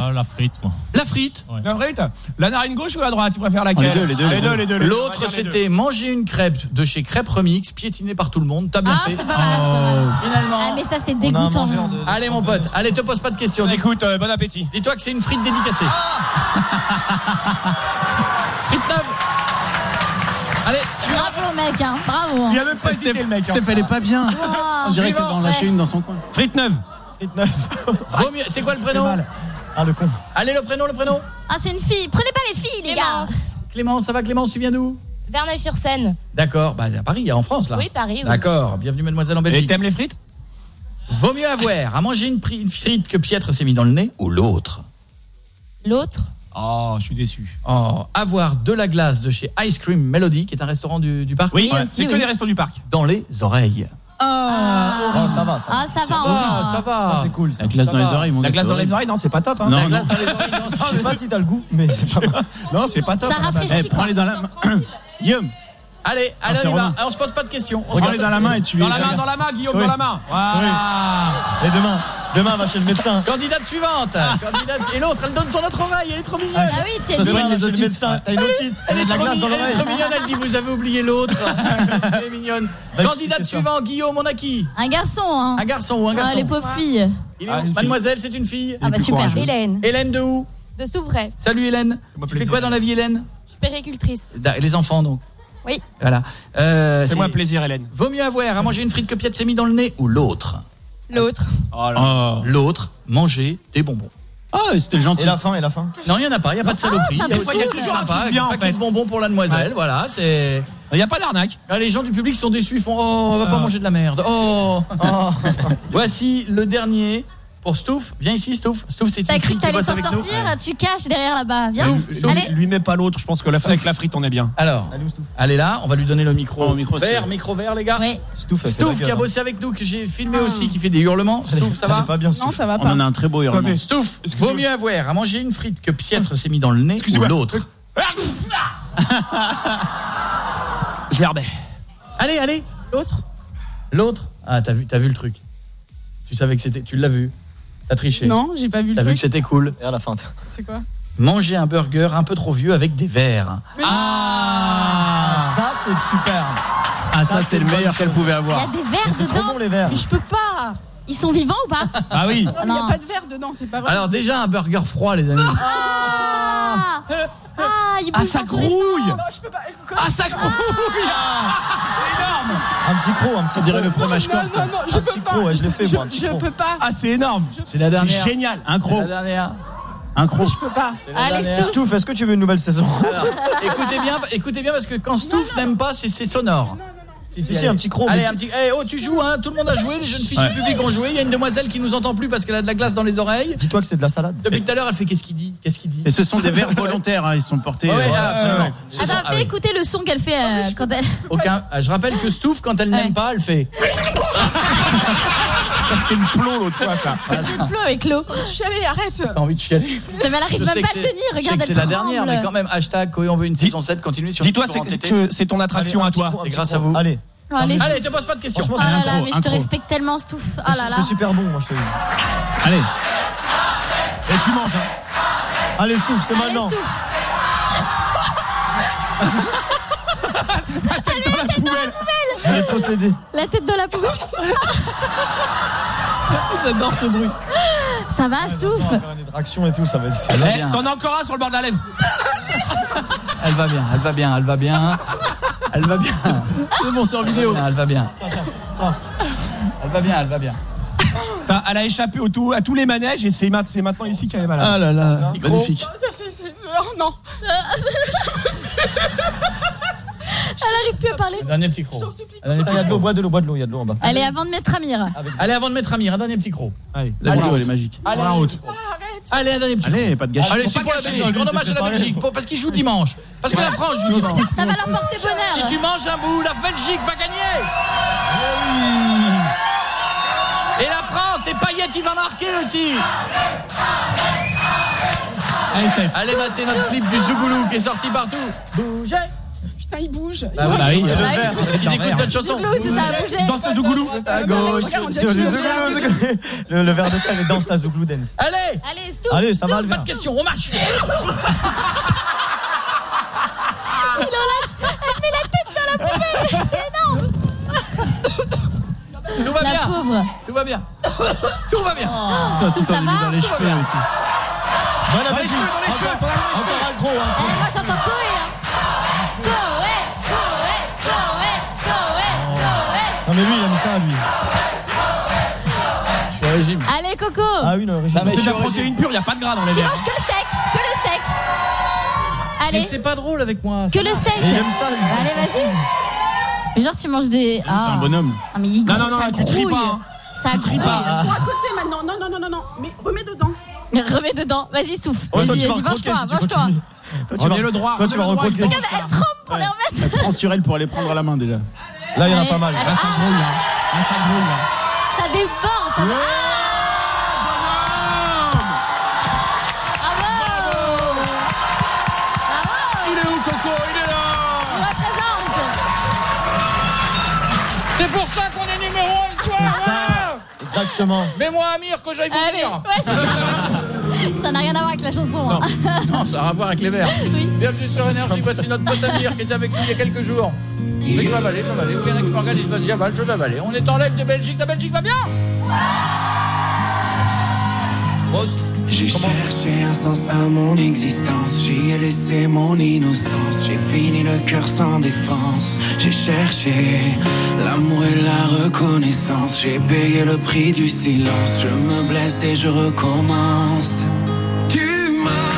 Ah, la frite, moi. La frite? La frite? La narine gauche ou la droite? Tu préfères laquelle? Les deux, les deux, Les les L'autre c'était manger une crêpe de chez Crêpe Remix, piétinée par tout le monde. T'as bien Ah, fait. c'est pas mal, c'est pas mal. Finalement. Ah, mais ça, c'est dégoûtant. de- Allez mon pote, allez te pose pas de questions. Dis- Écoute, euh, bon appétit. Dis-toi que c'est une frite dédicacée. frite neuve. Allez, mec, hein. Bravo. Il a même pas hésité le mec. hein. Steph, elle est pas bien. On dirait qu'elle suivant, va en lâcher une dans son coin. Frite neuve. Frite neuve. Vaut mieux- C'est quoi le prénom Ah, le con. Allez, le prénom, le prénom. Ah, c'est une fille. Prenez pas les filles, les gars. Clémence, ça va Clémence, tu viens d'où Verneuil-sur-Seine. D'accord, bah à Paris, en France là. Oui, Paris, oui. D'accord, bienvenue mademoiselle en Et Belgique. t'aimes les frites Vaut mieux avoir à manger une, une frite que Pietre s'est mis dans le nez ou l'autre L'autre Oh, je suis déçu. Oh, avoir de la glace de chez Ice Cream Melody, qui est un restaurant du, du parc. Oui, c'est que oui. des restos du parc. Dans les oreilles. Oh, ça va, ça va. Ah, ça va. Ah, ça va. Ça, c'est cool. ça. La glace Ça dans les oreilles, mon La glace dans les oreilles, non, c'est pas top. Hein. Non, La non. glace dans les oreilles, non, Je sais pas si t'as le goût, mais c'est pas mal. Non, c'est pas top. Ça rafraîchit, Eh, prends-les dans la main. Guillaume, Allez, allez, on y va. On se pose pas de questions. On prends-les dans la main et tu Dans la main, dans la main, Guillaume, dans la main. Voilà. Et demain, demain, va chez le médecin. Candidate suivante. Candidate... Et l'autre, elle donne son autre oreille. Elle est trop mignonne. Ah oui, tu as Ce dit. soir, va chez le médecin. T'as une otite. Elle est, trop, elle est mignonne, elle dit vous avez oublié l'autre. Elle est mignonne. Candidate expliquer ça. suivant, Guillaume, on a qui? Un garçon, hein. Un garçon ou un Ah, garçon les pauvres filles. Il est Ah. Mademoiselle, c'est une fille Ah bah super. courageuse. Hélène. Hélène de où? De Souvray. Salut Hélène. Tu fais quoi dans la vie Hélène? Je suis péricultrice. Les enfants donc. Oui. Voilà. Euh, Fais-moi plaisir, Hélène. Vaut mieux avoir à manger une frite que Piette s'est mis dans le nez ou l'autre L'autre. Oh. Oh. L'autre, manger des bonbons. Ah, c'était gentil. Et la fin, et la fin. Non, il n'y en a pas, il n'y a pas de saloperie. c'est Il y a sympa, Un truc bien, en de bonbons pour la demoiselle, voilà, c'est... Il n'y a pas d'arnaque. Ah, Les gens du public sont déçus, ils font « Oh, on va pas manger de la merde. Oh Voici le dernier pour Stouff. Viens ici, Stouff. Stouff, c'est T'as une cru que qui t'allais t'en sortir Tu caches derrière là-bas. Viens. Lui, lui, Allez. lui mets pas l'autre, je pense que la, avec la frite, on est bien. Alors, Allez, Stouff est là, on va lui donner le micro, Oh, micro, vert, c'est- micro vert, les gars. Oui. Stouff, Stouff qui a hein. bossé avec nous, que j'ai filmé aussi, qui fait des hurlements. Stouff, ça va pas bien, Non, Stouff. ça va On pas. en a un très beau hurlement. Stouff, vaut mieux avoir à manger une frite que Pietre s'est mis dans le nez ou Excusez-moi. l'autre. Je l'ai. Allez, allez. L'autre L'autre? Ah, t'as vu, t'as vu le truc? Tu savais que c'était... Tu l'as vu. T'as triché. Non, j'ai pas vu le T'as vu que c'était cool. Et à la fin. C'est quoi? Manger un burger un peu trop vieux avec des verres. Ah, ça, c'est super. Ah, ça, c'est le meilleur qu'elle pouvait Il y avoir. a des verres Mais dedans. bon, les verres. Mais je peux pas Ils sont vivants ou pas? Ah oui. Il n'y a pas de verre dedans, c'est pas vrai. Alors déjà un burger froid les amis. Ah Ah, il Ah, bouge ça dans tous les grouille sens. Non, je peux pas. Ah, ça grouille Un petit croc, un petit On dirait le fromage Non, corse. non, non, je Un peux petit pas. croc, ouais, je l'ai fait, moi, un petit Je croc. peux pas. Ah, c'est énorme. C'est la C'est dernière. génial. Un C'est croc. la dernière. Un croc. Je peux pas. C'est la Allez, dernière. Stouff, est-ce que tu veux une nouvelle saison? Alors, écoutez bien, écoutez bien parce que quand Stouff n'aime pas, c'est c'est sonore. Si, Si, un petit croc, Allez, un petit. Eh, oh, tu joues, hein Tout le monde a joué. Les jeunes filles Ouais. du public ont joué. Il y a une demoiselle qui nous entend plus parce qu'elle a de la glace dans les oreilles. Dis-toi que c'est de la salade. Depuis tout à l'heure, elle fait qu'est-ce qu'il dit Qu'est-ce qu'il dit Et ce sont des verres volontaires, hein, ils sont portés. Ouais, euh, ah, absolument. Attends, ah fais oui. écouter le son qu'elle fait euh, quand elle. Aucun. ah, Je rappelle que Stouff, quand elle Ouais. n'aime pas, elle fait. C'était une plomb l'autre fois, ça. C'est plus avec l'eau. Chialer, arrête T'as envie de chialer Mais elle arrive Je même sais pas que à c'est- tenir. je sais Regarde, que c'est la dernière, mais quand même, hashtag Coé, on veut une saison 7, continue sur Dis-toi, c'est entêté. que c'est ton attraction à toi. C'est grâce à vous. Allez. Allez, Allez, te pose pas de questions. Franchement, Ah là là, mais je te respecte tellement, Stouff. Ah C'est- là là. C'est super bon, moi, je te dis. Allez. Et tu manges, hein. Allez, Stouff, c'est Allez, maintenant. Stouff. Dans la poubelle. Elle est possédée. La tête dans la poubelle. J'adore ce bruit. Ça va, Stouff va traction et tout, ça va être Elle va Eh, bien. T'en as encore un sur le bord de la lèvre. Elle va bien, elle va bien, elle va bien. Elle va bien. C'est bon, c'est en vidéo. Elle va bien. Elle va bien, elle va bien. Putain, Elle a échappé au tout, à tous les manèges et c'est ma- c'est maintenant ici qu'elle est malade. Ah là là, magnifique. Ça, c'est- c'est- oh, non. Elle arrive plus à parler. Un dernier petit croc. Un dernier Il petit y a de l'eau, bois de l'eau, bois de l'eau, il y a de l'eau en bas. Allez, avant de mettre Amir. Allez, avant de mettre Amir, un dernier petit croc. Allez, La allez, vidéo, elle est magique. Allez, la route. Allez, un dernier petit Allez, croc. pas de gâchis. Allez, c'est pour la Belgique, en hommage à la. Belgique, parce qu'il joue dimanche. Parce que la France joue dimanche. Ça va leur porter bonheur. Si tu manges un bout, la Belgique va gagner Et la France, et Payet, il va marquer aussi Allez, Steph. Allez, mater notre clip du Zougoulou qui est sorti partout. Bougez Putain, il bouge. Bah oui, Bah oui, il le vert. Écoutent notre chanson. Zouglou, c'est ça, a bougé. Danse le Zougoulou. À gauche. Sur les le, verre de terre et danse la zouglou dance. Allez Allez, stop. Allez, ça va le Pas de questions, on marche Il en lâche. Elle met la tête dans la poubelle. C'est énorme. Tout va La bien pauvre. Tout va bien Tout va bien tu Tout ça t'en mis va dans les Tout va cheveux. bien. et tout. Bon appétit. cheveux, dans les cheveux. Encore encore un gros. À lui. Je suis au régime. Allez, Coco. Ah oui, non, régime. mais C'est je de suis la au protéine régime. pure, il n'y a pas de gras dans les Tu verres. manges que le steak, que le steak. Mais Allez, c'est pas drôle avec moi. que le steak. Et il aime ça, lui, ça, Allez, ça. vas-y. Mais genre, tu manges des. C'est un bonhomme. Ah, mais il Non, non, non, ça tu tries grouille. pas, hein. Ça grouille. Ils sont à côté maintenant. Non, non, non, non, non. Mais remets dedans. Remets dedans. Vas-y, souffle. Ouais, toi, Vas-y, tu vas vas-y, mange-toi, si tu mange-toi. continues. Toi, tu vas- le droit. Toi, tu vas remets le droit, recroquer. il Regarde, elle trempe pour les remettre. Elle prend sur elle pour aller prendre à la main déjà. Là, il y en a pas mal. Là, ça grouille. Là, Là, ça grouille. là. Ça déborde, ça va. Ah Bravo Bravo Il est où, Coco? Il est là On représente C'est pour ça qu'on est numéro 1 le soir C'est ça. Exactement. Mets-moi Amir que j'aille vous Allez, venir ouais, c'est ça. N'a rien à voir avec la chanson. hein. Non, ça a à voir avec les verres. Oui. Bienvenue sur Énergie, voici notre pote Amir qui était avec nous il y a quelques jours. Mais je vais avaler, je vais avaler. Oui, il y en a qui m'organisent, vas-y, avale, je vais avaler. On est en live de Belgique, la Belgique va bien Rose J'ai cherché un sens à mon existence, j'y ai laissé mon innocence, j'ai fini le cœur sans défense, j'ai cherché l'amour et la reconnaissance, j'ai payé le prix du silence, je me blesse et je recommence. Tu m'as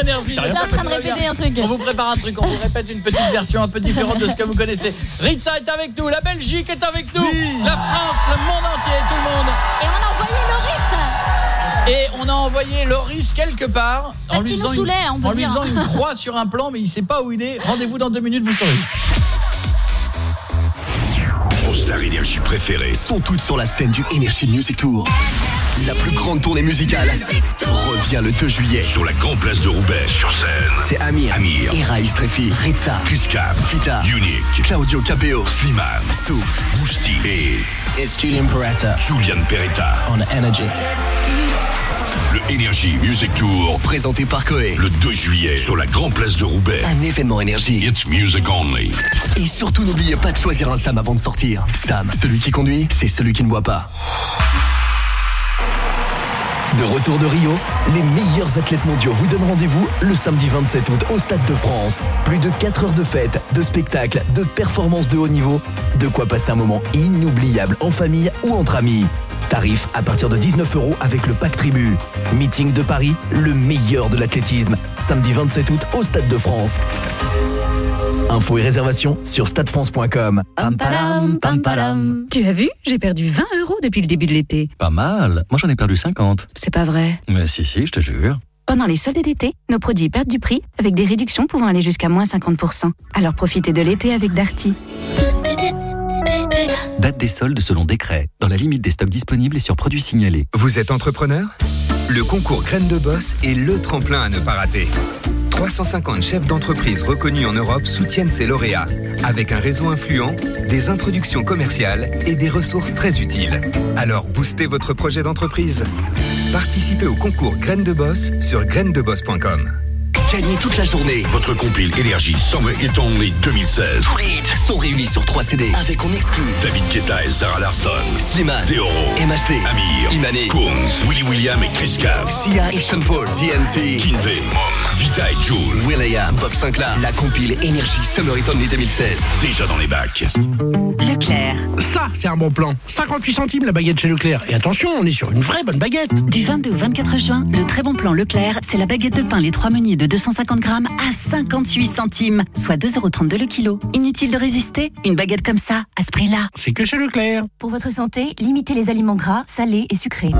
Énergie. Il est en train de répéter un truc. On vous prépare un truc, on vous répète une petite version un peu différente de ce que vous connaissez. Ritza est avec nous, la Belgique est avec nous, la France, le monde entier, tout le monde. Et on a envoyé Loris Et on a envoyé Loris quelque part Parce qu'il nous saoulait, on peut en lui dire. faisant une croix sur un plan, mais il sait pas où il est. Rendez-vous dans deux minutes, vous saurez. Vos stars énergie préférées sont toutes sur la scène du Energy Music Tour. La plus grande tournée musicale revient le 2 juillet sur la grande place de Roubaix. Sur scène, c'est Amir, Amir, Ira Istrefi, Ritza, Chris Cap, Fita, Unique, Claudio Capeo, Slimane, Souf, Bousti et It's Julian Peretta. Julian Peretta. On Energy. Le Energy Music Tour, présenté par Coé, le 2 juillet sur la grande place de Roubaix. Un événement énergie. It's music only. Et surtout, n'oubliez pas de choisir un Sam avant de sortir. Sam, celui qui conduit, c'est celui qui ne boit pas. De retour de Rio, les meilleurs athlètes mondiaux vous donnent rendez-vous le samedi 27 août au Stade de France. Plus de 4 heures de fête, de spectacles, de performances de haut niveau. De quoi passer un moment inoubliable en famille ou entre amis. Tarif à partir de 19 euros avec le pack tribu. Meeting de Paris, le meilleur de l'athlétisme. Samedi 27 août au Stade de France. Infos et réservations sur stadefrance.com. Pam pam padam. Tu as vu J'ai perdu 20 euros depuis le début de l'été. Pas mal. Moi, j'en ai perdu 50. C'est pas vrai. Mais si, si, je te jure. Pendant les soldes d'été, nos produits perdent du prix avec des réductions pouvant aller jusqu'à moins 50%. Alors profitez de l'été avec Darty. Date des soldes selon décret, dans la limite des stocks disponibles et sur produits signalés. Vous êtes entrepreneur? Le concours Graines de Boss est le tremplin à ne pas rater. 350 chefs d'entreprise reconnus en Europe soutiennent ces lauréats, avec un réseau influent, des introductions commerciales et des ressources très utiles. Alors boostez votre projet d'entreprise. Participez au concours Graines de Boss sur grainesdeboss.com. Gagnez toute la journée. Votre compile Énergie Summer Hit Only 2016. Tous les hits sont réunis sur 3 CD avec en exclu David Guetta et Sarah Larson. Slimane, Deoro. MHD, Amir. Imane, Kungs. Willy William et Chris Cap. Sia et Sean Paul, DNC, Kinvey. Mom. Vita et June. Will.i.am, Bob Sinclair, la compile Énergie Summer Hit Only 2016. Déjà dans les bacs. Leclerc. Ça, c'est un bon plan. 58 centimes la baguette chez Leclerc. Et attention, on est sur une vraie bonne baguette. Du 22 au 24 juin, le très bon plan Leclerc, c'est la baguette de pain les trois meuniers de 250 grammes à 58 centimes, soit 2,32€ le kilo. Inutile de résister, une baguette comme ça, à ce prix-là. C'est que chez Leclerc. Pour votre santé, limitez les aliments gras, salés et sucrés.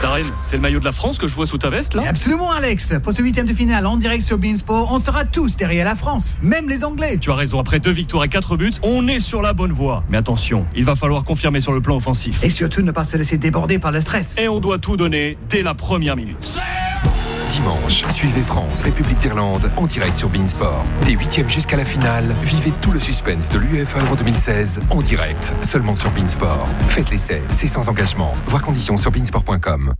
Darren, c'est le maillot de la France que je vois sous ta veste là? Absolument Alex, pour ce huitième de finale en direct sur Beansport, on sera tous derrière la France, même les Anglais. Tu as raison, après deux victoires et quatre buts, on est sur la bonne voie. Mais attention, il va falloir confirmer sur le plan offensif. Et surtout ne pas se laisser déborder par le stress. Et on doit tout donner dès la première minute. Dimanche, suivez France, République d'Irlande en direct sur Beansport. Des huitièmes jusqu'à la finale, vivez tout le suspense de l'UEFA Euro 2016 en direct, seulement sur Beansport. Faites l'essai, c'est sans engagement. Voir conditions sur beansport.com.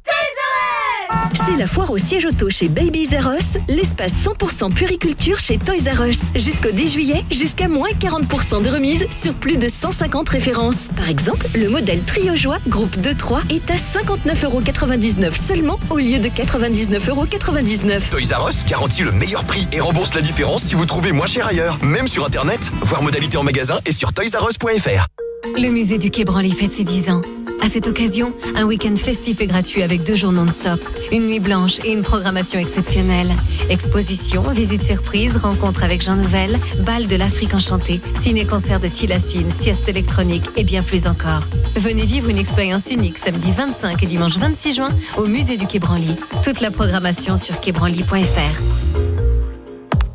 C'est la foire au siège auto chez Baby Us, l'espace 100% puriculture chez Toys R Us. Jusqu'au 10 juillet, jusqu'à moins 40% de remise sur plus de 150 références. Par exemple, le modèle Trio Joie groupe 2-3 est à 59,99€ seulement au lieu de 99,99€. Toys R Us garantit le meilleur prix et rembourse la différence si vous trouvez moins cher ailleurs, même sur internet. Voir modalité en magasin et sur toysrus.fr. Le musée du Quai Branly fête ses 10 ans. À cette occasion, un week-end festif et gratuit avec deux jours non-stop, une nuit blanche et une programmation exceptionnelle. Exposition, visite surprise, rencontre avec Jean Nouvel, bal de l'Afrique enchantée, ciné-concert de Tilassine, sieste électronique et bien plus encore. Venez vivre une expérience unique samedi 25 et dimanche 26 juin au musée du Quai Branly. Toute la programmation sur quaibranly.fr.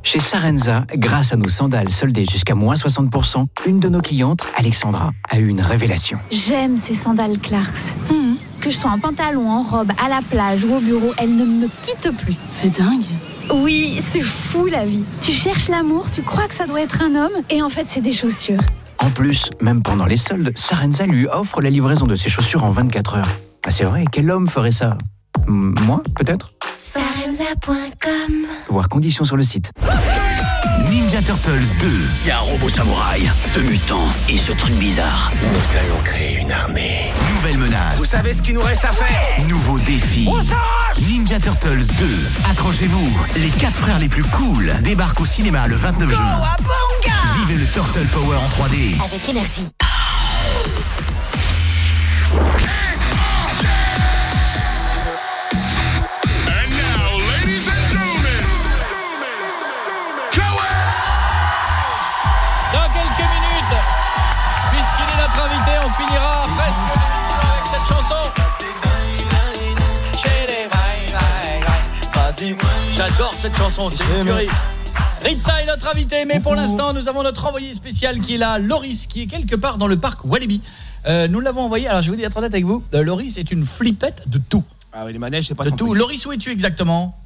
Chez Sarenza, grâce à nos sandales soldées jusqu'à moins 60%, une de nos clientes, Alexandra, a eu une révélation. J'aime ces sandales Clarks. Hmm. Que je sois en pantalon, en robe, à la plage ou au bureau, elles ne me quittent plus. C'est dingue. Oui, c'est fou la vie. Tu cherches l'amour, tu crois que ça doit être un homme, et en fait c'est des chaussures. En plus, même pendant les soldes, Sarenza lui offre la livraison de ses chaussures en 24 heures. Ah, c'est vrai, quel homme ferait ça? M- Moi, peut-être Sarenza.com Voir conditions sur le site. Ninja Turtles 2. Il y a un robot samouraï, deux mutants et ce truc bizarre. Nous allons créer une armée. Nouvelle menace. Vous savez ce qu'il nous reste à faire Nouveau défi. Ninja Turtles 2. Accrochez-vous. Les quatre frères les plus cool débarquent au cinéma le 29 juin. Vivez le Turtle Power en 3D. Avec énergie. finira presque avec cette chanson. J'adore cette chanson, c'est une tuerie. Ritza est notre invité, mais pour l'instant, nous avons notre envoyé spécial qui est là, Loris, qui est quelque part dans le parc Walibi. Euh, nous l'avons envoyé, alors je vais vous dire, être honnête avec vous, euh, Loris est une flippette de tout. Ah oui, les manèges, c'est pas De tout. Loris, où es-tu exactement?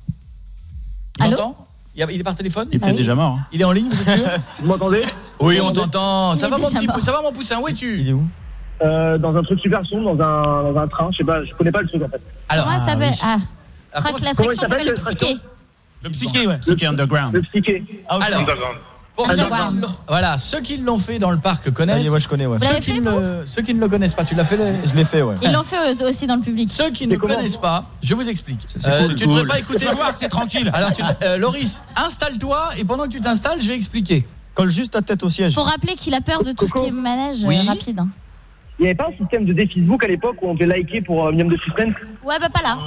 Allô? il est par téléphone? Il est peut-être bah déjà mort. Hein. Il est en ligne, vous êtes sûr? Vous m'entendez? Oui, on t'entend. Ça, va mon ça va mon poussin, où es-tu? Il est où? Euh, Dans un truc super sombre, dans un, dans un train, je sais pas, je connais pas le truc en fait. Alors, Comment ça s'appelle Ah, je crois que l'attraction comment il s'appelle le psyché. Le psyché, ouais. Psyché underground. Le psyché. Ah, Alors, pour ceux voilà, ceux qui l'ont fait dans le parc Ça connaissent. y est, ouais, je connais, ouais. Ceux qui, fait, ne le, ceux qui ne le connaissent pas, tu l'as fait le... Je l'ai fait, ouais. Ils l'ont fait aussi dans le public. Ceux qui ne connaissent pas, je vous explique. Euh, cool, tu ne devrais cool. pas écouter. Ce soir, c'est tranquille. Alors, tu- euh, Loris, installe-toi et pendant que tu t'installes, je vais expliquer. Colle juste ta tête au siège. Faut rappeler qu'il a peur de tout ce qui est manège Oui. rapide. Il n'y avait pas un système de défi Facebook à l'époque où on devait liker pour un minimum de suspense Ouais, bah pas là.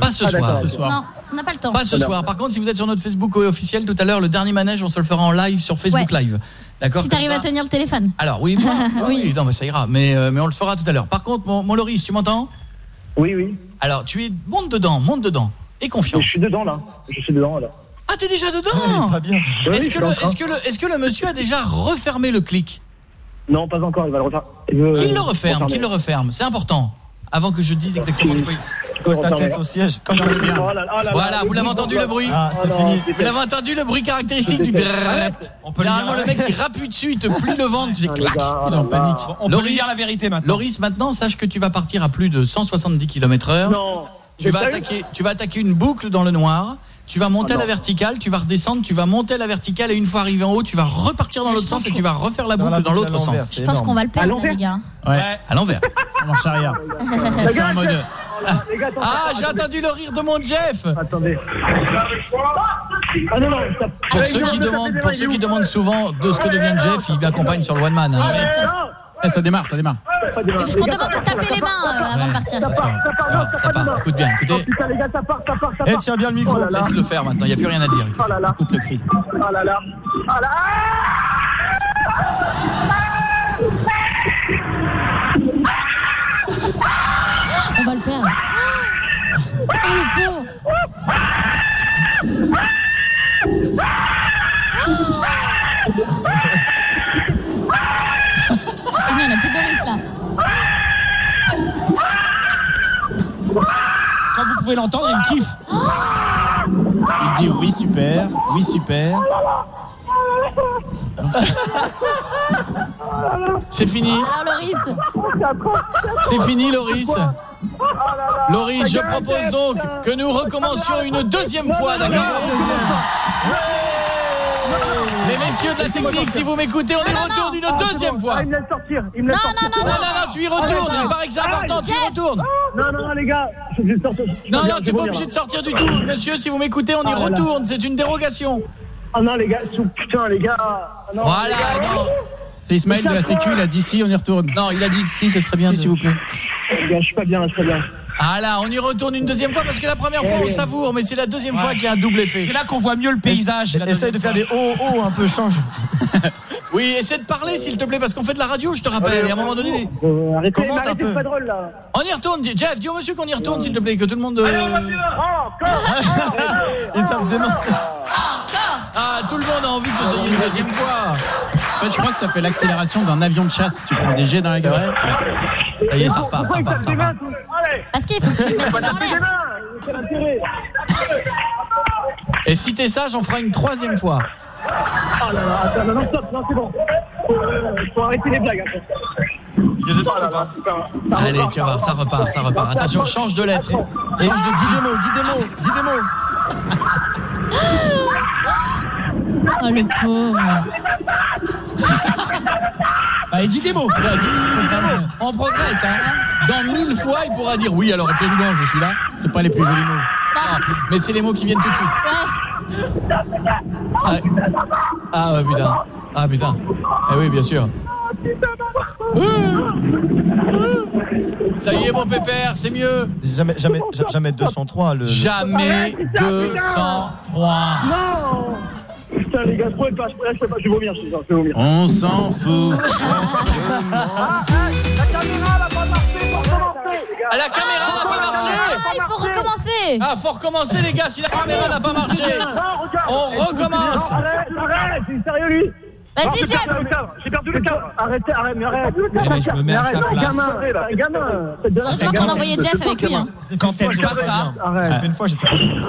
Pas ce Ah, soir. d'accord, Ce ok. soir. Non, on n'a pas le temps. Pas ce soir. Par contre, si vous êtes sur notre Facebook officiel tout à l'heure, le dernier manège, on se le fera en live sur Facebook Ouais. Live. D'accord Si comme t'arrives ça à tenir le téléphone. Alors, oui, moi, oui. Oui. non, mais ça ira. Mais, euh, mais on le fera tout à l'heure. Par contre, mon, mon Loris, tu m'entends? Oui, oui. Alors, tu es. Monte dedans, monte dedans. Et confiant. Je suis dedans là. Je suis dedans là. Ah, t'es déjà dedans Pas bien. Oui, Est-ce je que, suis le, en train. est-ce, que le, est-ce que le monsieur a déjà refermé le clic? Non, pas encore, il va le refaire. Il veut- Qu'il le referme, qu'il le referme. C'est important. Avant que je dise exactement quoi. Colle ta tête au siège. Comme bien. Là, Voilà, vous l'avez entendu le bruit Ah, c'est Oh fini. c'est Vous l'avez entendu le bruit caractéristique du On peut Généralement, le mec il rappuie dessus, il te plie le ventre, Ah, les clac. Il est en panique. On peut dire la vérité maintenant. Loris, maintenant, sache que tu vas partir à plus de 170 km heure. Non. Tu vas Mais attaquer, tu vas attaquer une boucle dans le noir. Tu vas monter Oh à la verticale, tu vas redescendre, tu vas monter à la verticale et une fois arrivé en haut, tu vas repartir dans l'autre sens et tu vas refaire la boucle dans l'autre sens. Je pense qu'on va le perdre, l'envers les gars. Ouais. À l'envers. En marche arrière. C'est en mode. Ah, j'ai entendu le rire de mon Jeff. Attendez. Ah Pour ceux qui demandent, pour ceux qui souvent de ce que devient Jeff, il m'accompagne sur le one man. Ah. Eh, ça démarre, ça démarre. parce qu'on demande de taper les mains ça euh, part. avant de partir. ça part, ça part, ça part. Écoute bien, Oh écoutez, putain, les gars, ça part, ça part, ça Eh, part. tiens bien le micro. Oh laisse le faire maintenant, il n'y a plus rien à dire. Oh là là. Écoute le cri. Oh là là. Oh là On va le perdre. Ah, le pauvre. Ah non, on n'a plus de Boris là. Quand vous pouvez l'entendre, il kiffe. Il dit oui, super, oui, super. C'est fini, Alors Loris, c'est fini Loris. Loris, je propose donc que nous recommencions une deuxième fois, d'accord? Les messieurs de la technique, si vous m'écoutez, on y retourne une deuxième fois. Ah, il me laisse sortir. Il me laisse Non, sortir. non, Non, non, non, tu y retournes, il paraît que c'est important, tu y retournes. Non, non, non, les gars. Je suis obligé de sortir. Je Non, non, tu n'es pas obligé de sortir du tout. Monsieur, si vous m'écoutez, on y Ah, retourne, c'est une dérogation. Ah non, les gars. Putain, les gars. Ah, Voilà, non. C'est Ismaël de la Sécu, il a dit si, on y retourne. Non, il a dit si, ce serait bien, s'il vous plaît. Les gars, je suis pas bien, je suis pas bien. Ah là, on y retourne une deuxième fois parce que la première fois on savoure, mais c'est la deuxième fois qu'il y a un double effet. C'est là qu'on voit mieux le paysage. Essaye de faire des oh oh un peu change. Oui, essaie de parler s'il te plaît parce qu'on fait de la radio, je te rappelle. Et à un moment donné, les- Euh, arrêtez, un peu. c'est pas drôle là. on y retourne. Jeff, dis au monsieur qu'on y retourne s'il te plaît, que tout le monde. euh, Il tape des mains. Ah, tout le monde a envie que ce soit une deuxième fois. En fait, je crois que ça fait l'accélération d'un avion de chasse. Tu prends des jets dans la gueule. Ça y est, ça repart, ça repart, ça repart. parce qu'il faut que tu le mettes les mains en l'air. Et si t'es sage, on fera une troisième fois. Ah là là, attends, non, non, stop, non, c'est bon. Faut, euh, faut arrêter les blagues après. Il est dedans Ah là là, Allez, vas voir, ça repart, ça repart. Attention, change de lettre. Et Change de dis des mots, dis des mots, dis des mots. Oh le pauvre. Allez, dis des mots. Là, dis, dis des mots. On progresse, hein. Dans mille fois, il pourra dire oui, alors absolument, je suis là. C'est pas les plus jolis mots. Non, mais c'est les mots qui viennent tout de suite. Ouais. Ah, ah ouais, putain. Ah putain. Eh oui, bien sûr. Ça y est, mon pépère, c'est mieux. Jamais, jamais, ja- jamais 203. Le, le- Jamais 203. Non Putain, les gars, je pourrais pas, je pourrais pas, je vais vomir, je vais vomir. On s'en fout. Ah, hey, la caméra n'a pas marché pour commencer Ah, la caméra n'a pas marché. Ah, il faut recommencer. recommencer. Ah, faut recommencer les gars si la caméra n'a pas marché. On recommence. Arrête, arrête, c'est sérieux lui Vas-y, Jeff. J'ai perdu le cadre Arrêtez, arrête, mais arrête mais je me mets à sa place. Heureusement qu'on a envoyé Jeff avec lui. Hein. Quand elle pas ça, J'ai fait une fois, j'étais. Je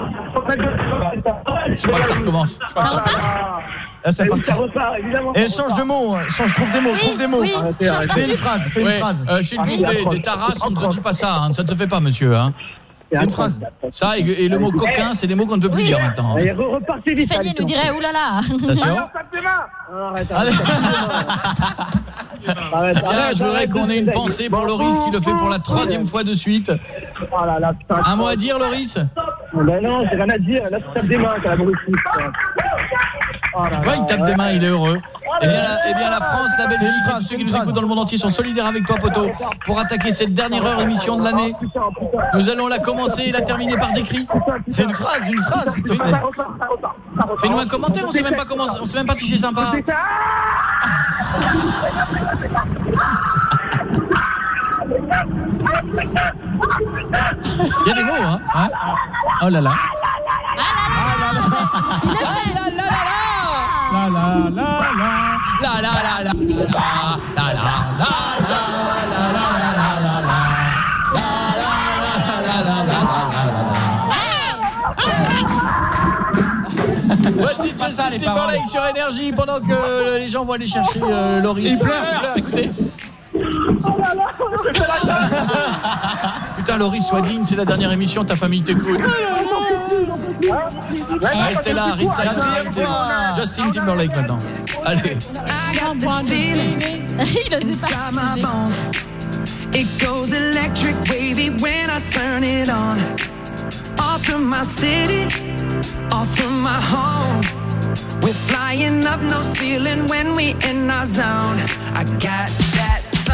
crois que ça recommence. Je ça recommence. Là, c'est parti. Ça repart, évidemment Et change de repart. mot, hein. change, trouve des mots, trouve des mots. Fais une phrase, fais une phrase. euh, chez le groupe des, des Taras, on ne se dit pas ça, hein, ça ne te fait pas, monsieur. C'est Une phrase. Ça et, et le mot coquin, c'est des mots qu'on ne peut plus Oui. dire maintenant. Re- repartez vite Tiffany allez, nous dirait oulala. Attention. Arrête, arrête. Arrête, arrête, je voudrais qu'on ait une pensée pour Loris qui le fait pour la troisième fois de suite. Oh là là, putain. Un mot à dire, Loris? Ben non, j'ai rien à dire. Là, tu tapes des mains, t'as la bruit. Oh là Ouais, là, il tape ouais. des mains, il est heureux. Eh bien, la, eh bien, la France, la Belgique et tous ceux qui nous écoutent dans le monde entier sont solidaires avec toi, Poto, pour attaquer cette dernière heure émission de l'année. Putain, putain. Nous allons la commencer et la terminer par des cris. Fais une phrase, une phrase. Fais-nous un commentaire, on sait même pas comment, on sait même pas si c'est sympa. Il y a des mots, hein, hein Oh là là. la la la la. La la la la la la la la la la la la la Voici Justin les Timberlake sur énergie pendant que les gens vont aller chercher Putain Loris, sois digne, c'est la dernière émission, ta famille t'écoute. Restez là, Ritza, Quatrième fois. Justin Timberlake maintenant. Allez. Il osait pas. inside my bones. It goes electric wavy when I turn it on. Off from my city, off from my home. We're flying up no ceiling when we in our zone. I got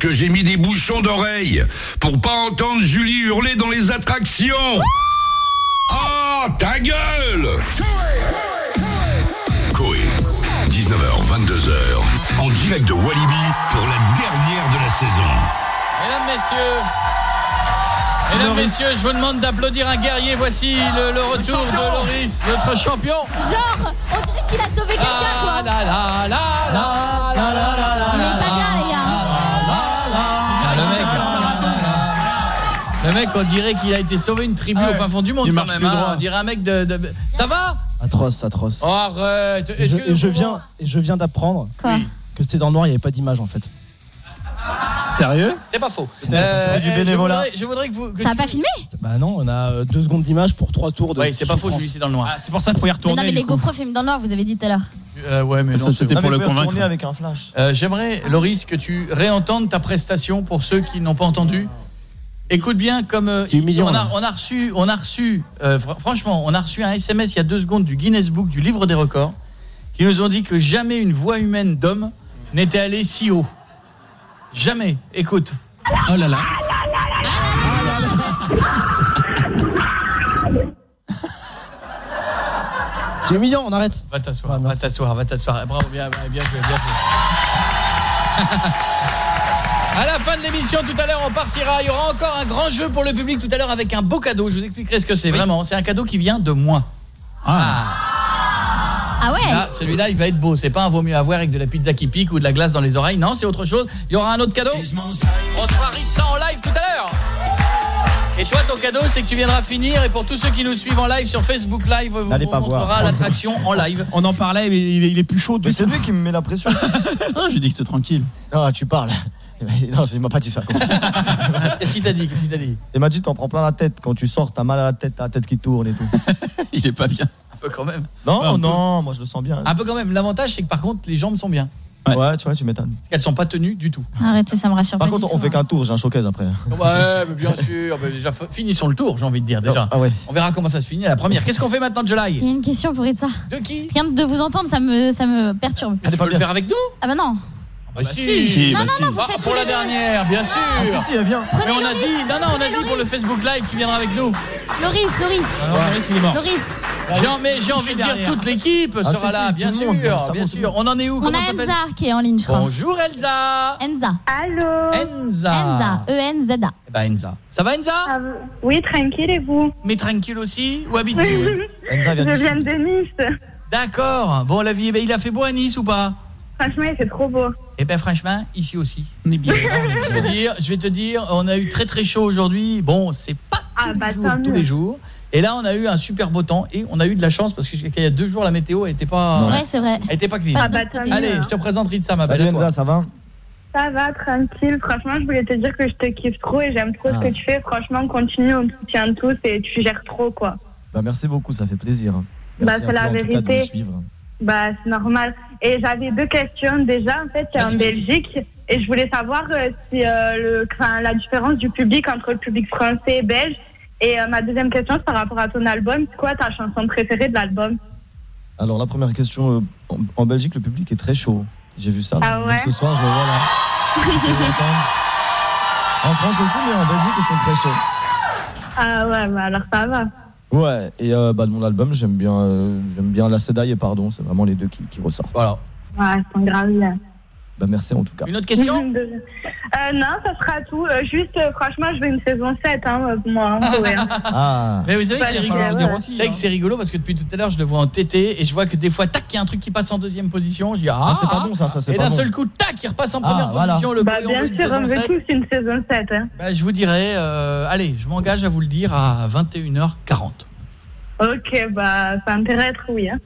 Que j'ai mis des bouchons d'oreille pour pas entendre Julie hurler dans les attractions. Oh, ta gueule Coé, 19h, 22h, en direct de Walibi pour la dernière de la saison. Mesdames, messieurs, mesdames, messieurs, je vous demande d'applaudir un guerrier. Voici le, le retour de Loris, notre champion. Genre, on dirait qu'il a sauvé quelqu'un, quoi. Ah, la, la, la, la, la, la, la, Il Le mec, on dirait qu'il a été sauvé une tribu au fin fond du monde Il quand même. hein. On dirait un mec de... de- Ça va? Atroce, atroce. Oh, arrête Et je, que et je viens, et je viens d'apprendre que c'était dans le noir, il n'y avait pas d'image en fait. Sérieux? C'est pas faux. C'était- Euh, du je bénévolat. voudrais- Je voudrais que vous... que Ça a tu- pas filmé? Bah non, on a euh, deux secondes d'image pour trois tours de Oui, c'est pas faux, souffrance. Julie, c'est dans le noir. c'est pour ça qu'il faut y Mais retourner. non, mais les. GoPro filment dans le noir, vous avez dit tout à l'heure. Euh, ouais, mais Ça, non, c'était pour Ah, mais le convaincre. retourner avec un flash. Euh, J'aimerais, Loris, que tu réentendes ta prestation pour ceux qui n'ont pas entendu. Écoute bien, comme euh, humiliant, on, a, là. on a reçu, on a reçu, euh, fr- franchement, on a reçu un SMS il y a deux secondes du Guinness Book du livre des records, qui nous ont dit que jamais une voix humaine d'homme n'était allée si haut. Jamais. Écoute. Oh là là. C'est humiliant, on arrête. Va t'asseoir, Ah, va t'asseoir, va t'asseoir. Bravo, bien, bien, bien joué, bien joué. À la fin de l'émission, tout à l'heure, on partira. Il y aura encore un grand jeu pour le public tout à l'heure avec un beau cadeau. Je vous expliquerai ce que c'est. Vraiment, c'est un cadeau qui vient de moi. Ah. Ah ouais Là, celui-là, il va être beau. C'est pas un vaut mieux avoir avec de la pizza qui pique ou de la glace dans les oreilles. Non, c'est autre chose. Il y aura un autre cadeau. On se fera ça en live tout à l'heure. Et toi, ton cadeau, c'est que tu viendras finir. Et pour tous ceux qui nous suivent en live sur Facebook Live, vous pas montrera l'attraction en live. On en parlait, mais il est, il est plus chaud. Mais c'est lui qui me met la pression. Ah, J'ai dit que c'était tranquille. Ah, tu parles. Non, il m'a pas dit ça. Qu'est-ce qu'il t'a dit Qu'est-ce qu'il t'a dit Il m'a dit t'en prends plein la tête. Quand tu sors, t'as mal à la tête, t'as la tête qui tourne et tout. Il est pas bien. Un peu quand même. Non, Ouais, un peu. non, moi je le sens bien. Un peu quand même. L'avantage, c'est que par contre, les jambes sont bien. Ouais, tu vois, tu m'étonnes. Parce qu'elles sont pas tenues du tout. Arrêtez, ça me rassure Par pas contre, du on tout, fait hein. qu'un tour, j'ai un showcase après. Ouais, mais bien sûr. Mais déjà, finissons le tour, j'ai envie de dire déjà. Ah ouais. On verra comment ça se finit à la première. Qu'est-ce qu'on fait maintenant, Il July y a une question pour Itza. De qui? Rien de vous entendre, ça me, ça me perturbe. Tu peux le faire avec nous? Ah bah non. Bah, si, si, si, Non, bah non, si. non, vous Ah, faites pour la dernière, bien sûr. Ah, si, si, elle vient. Mais on a dit, non, non, on a Prenez dit pour le. Facebook Live, tu viendras avec nous. Loris, Loris. Alors, Loris, il est mort. Loris. J'ai, envie de dire, derrière. toute l'équipe Ah, sera là, si, bien sûr, monde, bien sûr. On en est où? On a Enza qui est en ligne, je crois. Bonjour Elsa. Enza. Allô Enza. Enza. E E-N-Z-A. Eh ben Enza. Ça va Enza? Ah, Oui, tranquille, et vous? Mais tranquille aussi Où habites-tu? Enza vient Je viens de Nice. D'accord. Bon, la vie, eh ben, il a fait beau à Nice ou pas? Franchement, il fait trop beau. Eh ben franchement, ici aussi. On est bien. Je vais te dire, je vais te dire, on a eu très très chaud aujourd'hui. Bon, c'est pas Ah, tous, bah, les jours, tous les jours. Et là, on a eu un super beau temps et on a eu de la chance parce que il y a deux jours, la météo était pas, Ouais, c'est vrai. elle était pas clean. Ah, bah, Allez, mieux. je te présente Ritza, ma belle. Enza, ça va Ça va, tranquille. Franchement, je voulais te dire que je te kiffe trop et j'aime trop Ah. ce que tu fais. Franchement, continue, on te soutient tous et tu gères trop, quoi. Bah merci beaucoup, ça fait plaisir. Bah, Merci c'est à la tout cas, de vérité. nous suivre. Bah, c'est normal. Et j'avais deux questions. Déjà, en fait, c'est en. Belgique et je voulais savoir euh, si euh, le, enfin, la différence du public entre le public français et belge. Et euh, ma deuxième question, c'est par rapport à ton album. C'est quoi ta chanson préférée de l'album? Alors la première question, euh, en, en Belgique, le public est très chaud. J'ai vu ça. Ah Donc, ouais? ce soir, je le vois là. En France aussi, mais en Belgique, ils sont très chauds. Ah ouais, bah alors ça va. Ouais, et euh, bah, de mon album, j'aime bien, euh, j'aime bien La Sedaille et Pardon, c'est vraiment les deux qui, qui ressortent. Voilà. Ouais, sont grave. Bah, merci en tout cas. Une autre question Euh, non, ça sera tout. Euh, juste, euh, franchement, je veux une saison 7, hein, moi. hein, ouais, hein. Ah, Mais vous savez que c'est rigolo. que hein. c'est rigolo parce que depuis tout à l'heure, je le vois en TT et je vois que des fois, tac, il y a un truc qui passe en deuxième position. Je dis, ah, Ah, c'est pas ah. bon ça, ça c'est Et d'un bon. seul coup, tac, il repasse en Ah, première voilà. position. Le Bah, bien sûr, on saison veut 7. tous une saison 7. Hein. Bah, je vous dirais, euh, allez, je m'engage à vous le dire à 21h40. Ok, bah, ça m'intéresse, oui. Hein.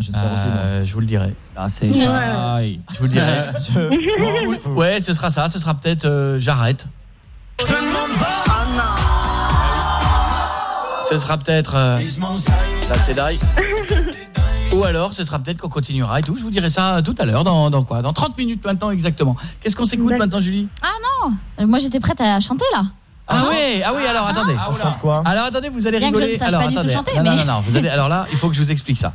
J'espère aussi. moi. Euh, je vous le dirai. Ah, c'est Ouais. pareil. Je vous le dirai. Je- ouais, ce sera ça. Ce sera peut-être euh, j'arrête. Oh non. Ce sera peut-être euh, la Sedai. Ou alors, ce sera peut-être qu'on continuera et tout. Je vous dirai ça tout à l'heure. Dans, dans quoi? Dans 30 minutes maintenant, exactement. Qu'est-ce qu'on s'écoute maintenant, Julie? Ah non Euh, Moi j'étais prête à chanter là. Ah, oui, ah oui, alors attendez. On chante quoi? Alors attendez, vous allez Bien que je rigoler. ne sache alors pas du tout attendez. chanter, non, non, mais- non, non, vous allez alors là, il faut que je vous explique ça.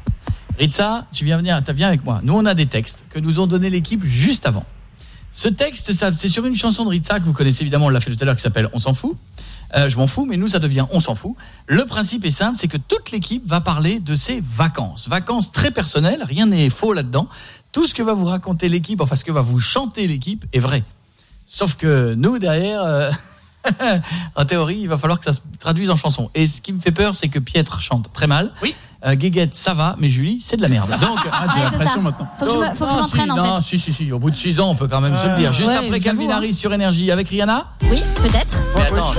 Ritza, tu viens venir, tu viens avec moi. Nous on a des textes que nous ont donné l'équipe juste avant. Ce texte, c'est sur une chanson de Ritza que vous connaissez évidemment, on l'a fait tout à l'heure, qui s'appelle On s'en fout. Euh, je m'en fous, mais nous, ça devient On s'en fout. Le principe est simple, c'est que toute l'équipe va parler de ses vacances. Vacances très personnelles, rien n'est faux là-dedans. Tout ce que va vous raconter l'équipe, enfin ce que va vous chanter l'équipe, est vrai. Sauf que nous, derrière... euh, en théorie, il va falloir que ça se traduise en chanson. Et ce qui me fait peur, c'est que Pietre chante très mal. Oui. Guéguette, ça va, mais Julie, c'est de la merde. Donc, Ah, tu as la c'est pression ça. maintenant. Faut que je me- faut que je non, m'entraîne, si, en non, fait. si, si, si, au bout de 6 ans, on peut quand même se le dire. Juste Ouais, après Calvin hein. Harris sur Énergie avec Rihanna Oui, peut-être. Mais attends,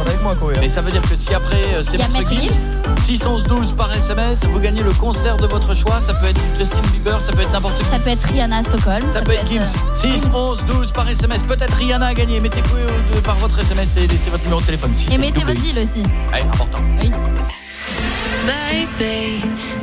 mais ça veut dire que si après euh, c'est Maître Gims, 6 11 12 par SMS, vous gagnez le concert de votre choix, ça peut être Justin Bieber, ça peut être n'importe qui. Ça peut être Rihanna à Stockholm. Ça peut être Gims. euh, 6 11 12 par SMS, peut-être Rihanna a gagné. Mettez quoi euh, par votre SMS et laissez votre numéro de téléphone. Si Et mettez votre ville aussi. Ouais, important. Oui. Baby,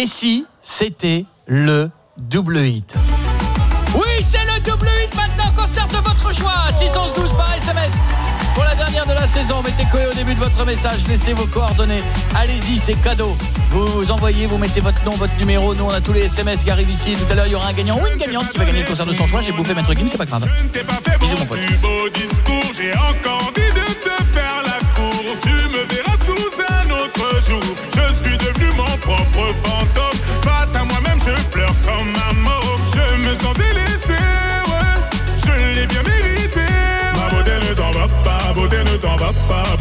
Et si c'était le double hit Oui, c'est le double hit maintenant, concert de votre choix 612 par SMS pour la dernière de la saison. Mettez Koé au début de votre message, laissez vos coordonnées. Allez-y, c'est cadeau. Vous, vous envoyez, vous mettez votre nom, votre numéro. Nous, on a tous les SMS qui arrivent ici. Tout à l'heure, il y aura un gagnant ou une gagnante qui va gagner le concert de son choix. J'ai bouffé Maître Kim, c'est pas grave. Bisous, mon pote. plus beau discours, j'ai encore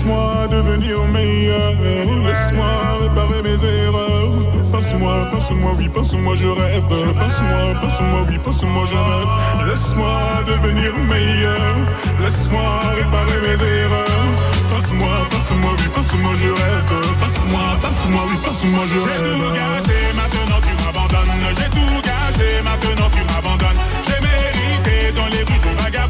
Laisse-moi devenir meilleur. Laisse-moi réparer mes erreurs. Passe-moi, passe-moi, oui, passe-moi, je rêve. Passe-moi, passe-moi, oui, passe-moi, je rêve. Laisse-moi devenir meilleur. Laisse-moi réparer mes erreurs. Passe-moi, passe-moi, oui, passe-moi, je rêve. Passe-moi, passe-moi, oui, passe-moi, je rêve. J'ai tout gâché, maintenant tu m'abandonnes. J'ai tout gâché, maintenant tu m'abandonnes. J'ai mérité dans les rues je vagabonde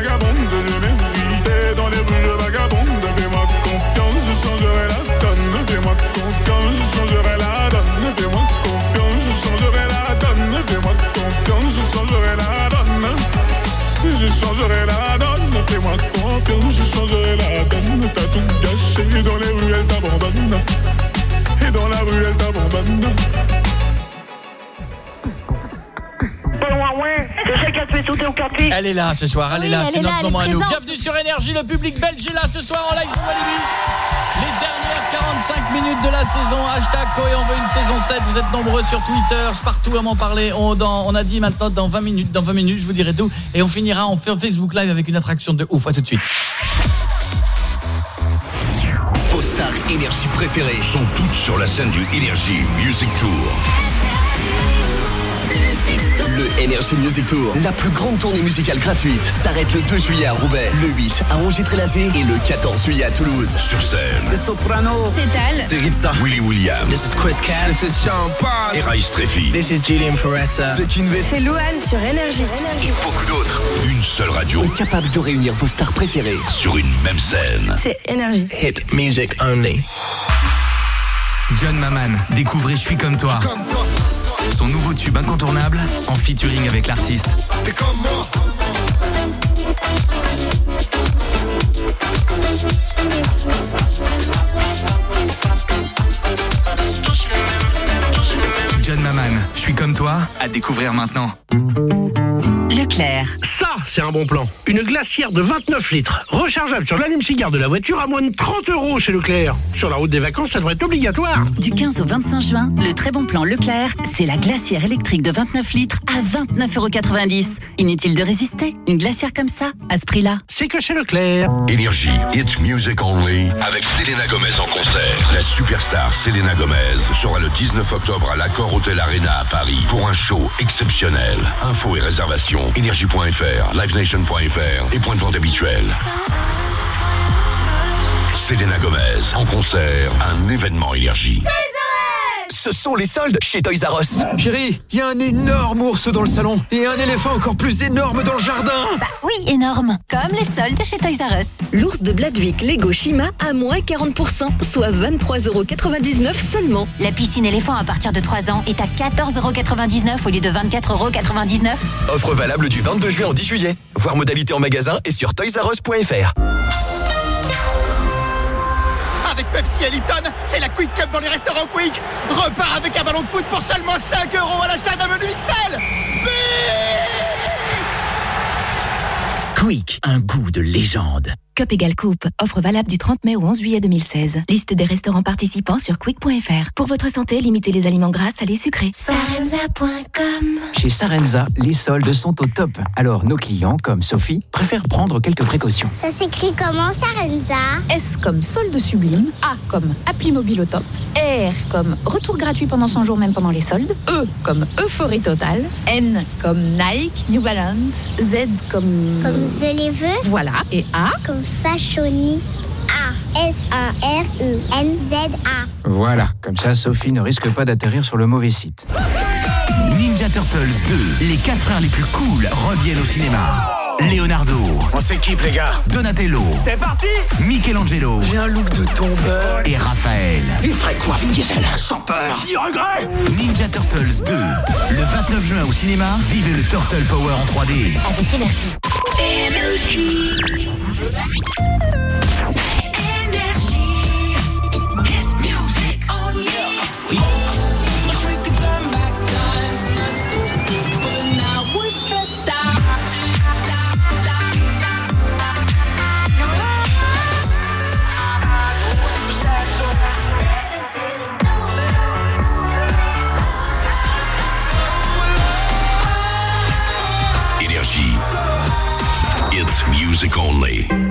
je changerai la donne. T'as tout gâché, dans les rues elle Elle est là ce soir, elle est là, c'est notre moment à nous. Bienvenue sur Énergie, le public belge est là ce soir en live pour Walibi. Les dernières 45 minutes de la saison, hashtag Koé, on veut une saison 7, vous êtes nombreux sur Twitter, partout à m'en parler. On, dans- on a dit maintenant dans 20 minutes, dans 20 minutes, je vous dirai tout. Et on finira en fait Facebook Live avec une attraction de ouf, à tout de suite. Vos stars énergie préférées sont toutes sur la scène du Energy Music Tour. Energy Music Tour, la plus grande tournée musicale gratuite, s'arrête le 2 juillet à Roubaix, le 8 à Angers-Trélazé et le 14 juillet à Toulouse. Sur scène, C'est Soprano. C'est Tal. C'est Ritza. Willy Williams. This is Chris Cat. This is Sean Paul. Et Raïs Treffi. This is Julian Peretta. The Kinvey. C'est Louane sur Énergie. Et beaucoup d'autres. Une seule radio Capable de réunir vos stars préférées. sur une même scène. C'est Énergie. Hit music only. John Maman, découvrez Je suis comme toi. Son nouveau tube incontournable en featuring avec l'artiste. John Maman, Je suis comme toi, à découvrir maintenant. Leclerc. Ça, c'est un bon plan. Une glacière de 29 litres, rechargeable sur l'allume-cigare de la voiture à moins de 30 euros chez Leclerc. Sur la route des vacances, ça devrait être obligatoire. Du 15 au 25 juin, le très bon plan Leclerc, c'est la glacière électrique de 29 litres à 29,90€. Inutile de résister. Une glacière comme ça, à ce prix-là. C'est que chez Leclerc. Énergie, It's Music Only, avec Selena Gomez en concert. La superstar Selena Gomez sera le 19 octobre à l'Accor Hotel Arena à Paris pour un show exceptionnel. Infos et réservations, énergie.fr, livenation.fr et point de vente habituel. Selena Gomez en concert, un événement énergie. Ce sont les soldes chez Toys R Us. Chérie, il y a un énorme ours dans le salon et un éléphant encore plus énorme dans le jardin. Oui, énorme. Comme les soldes chez Toys R Us. L'ours de Bladwick Lego Shima à moins 40%, soit 23,99€ seulement. La piscine éléphant à partir de 3 ans est à 14,99€ au lieu de 24,99€. Offre valable du 22 juin au 10 juillet. Voir modalité en magasin et sur toysrus.fr. Et Lipton, c'est la Quick Cup dans les restaurants Quick. Repars avec un ballon de foot pour seulement 5 euros à l'achat d'un menu XL. Quick, un goût de légende. Cup égale coupe. Offre valable du 30 mai au 11 juillet 2016. Liste des restaurants participants sur quick.fr. Pour votre santé, limitez les aliments gras, salés, sucrés. Sarenza.com Chez Sarenza, les soldes sont au top. Alors nos clients, comme Sophie, préfèrent prendre quelques précautions. Ça s'écrit comment, Sarenza? S comme solde sublime, A comme appli mobile au top, R comme retour gratuit pendant 100 jours même pendant les soldes, E comme euphorie totale, N comme Nike, New Balance, Z comme... Comme je les veux Voilà, et A Comme fashioniste. A. S-A-R-E-N-Z-A. Voilà, comme ça Sophie ne risque pas d'atterrir sur le mauvais site. Ninja Turtles 2, les quatre frères les plus cool reviennent au cinéma. Leonardo. On s'équipe, les gars. Donatello. C'est parti Michelangelo. J'ai un look de tombeur. Et Raphaël. Il ferait quoi, Vin Diesel Sans peur, ni regret Ninja Turtles 2. Le 29 juin au cinéma, vivez le Turtle Power en 3D. Avec énergie. Énergie. Music only.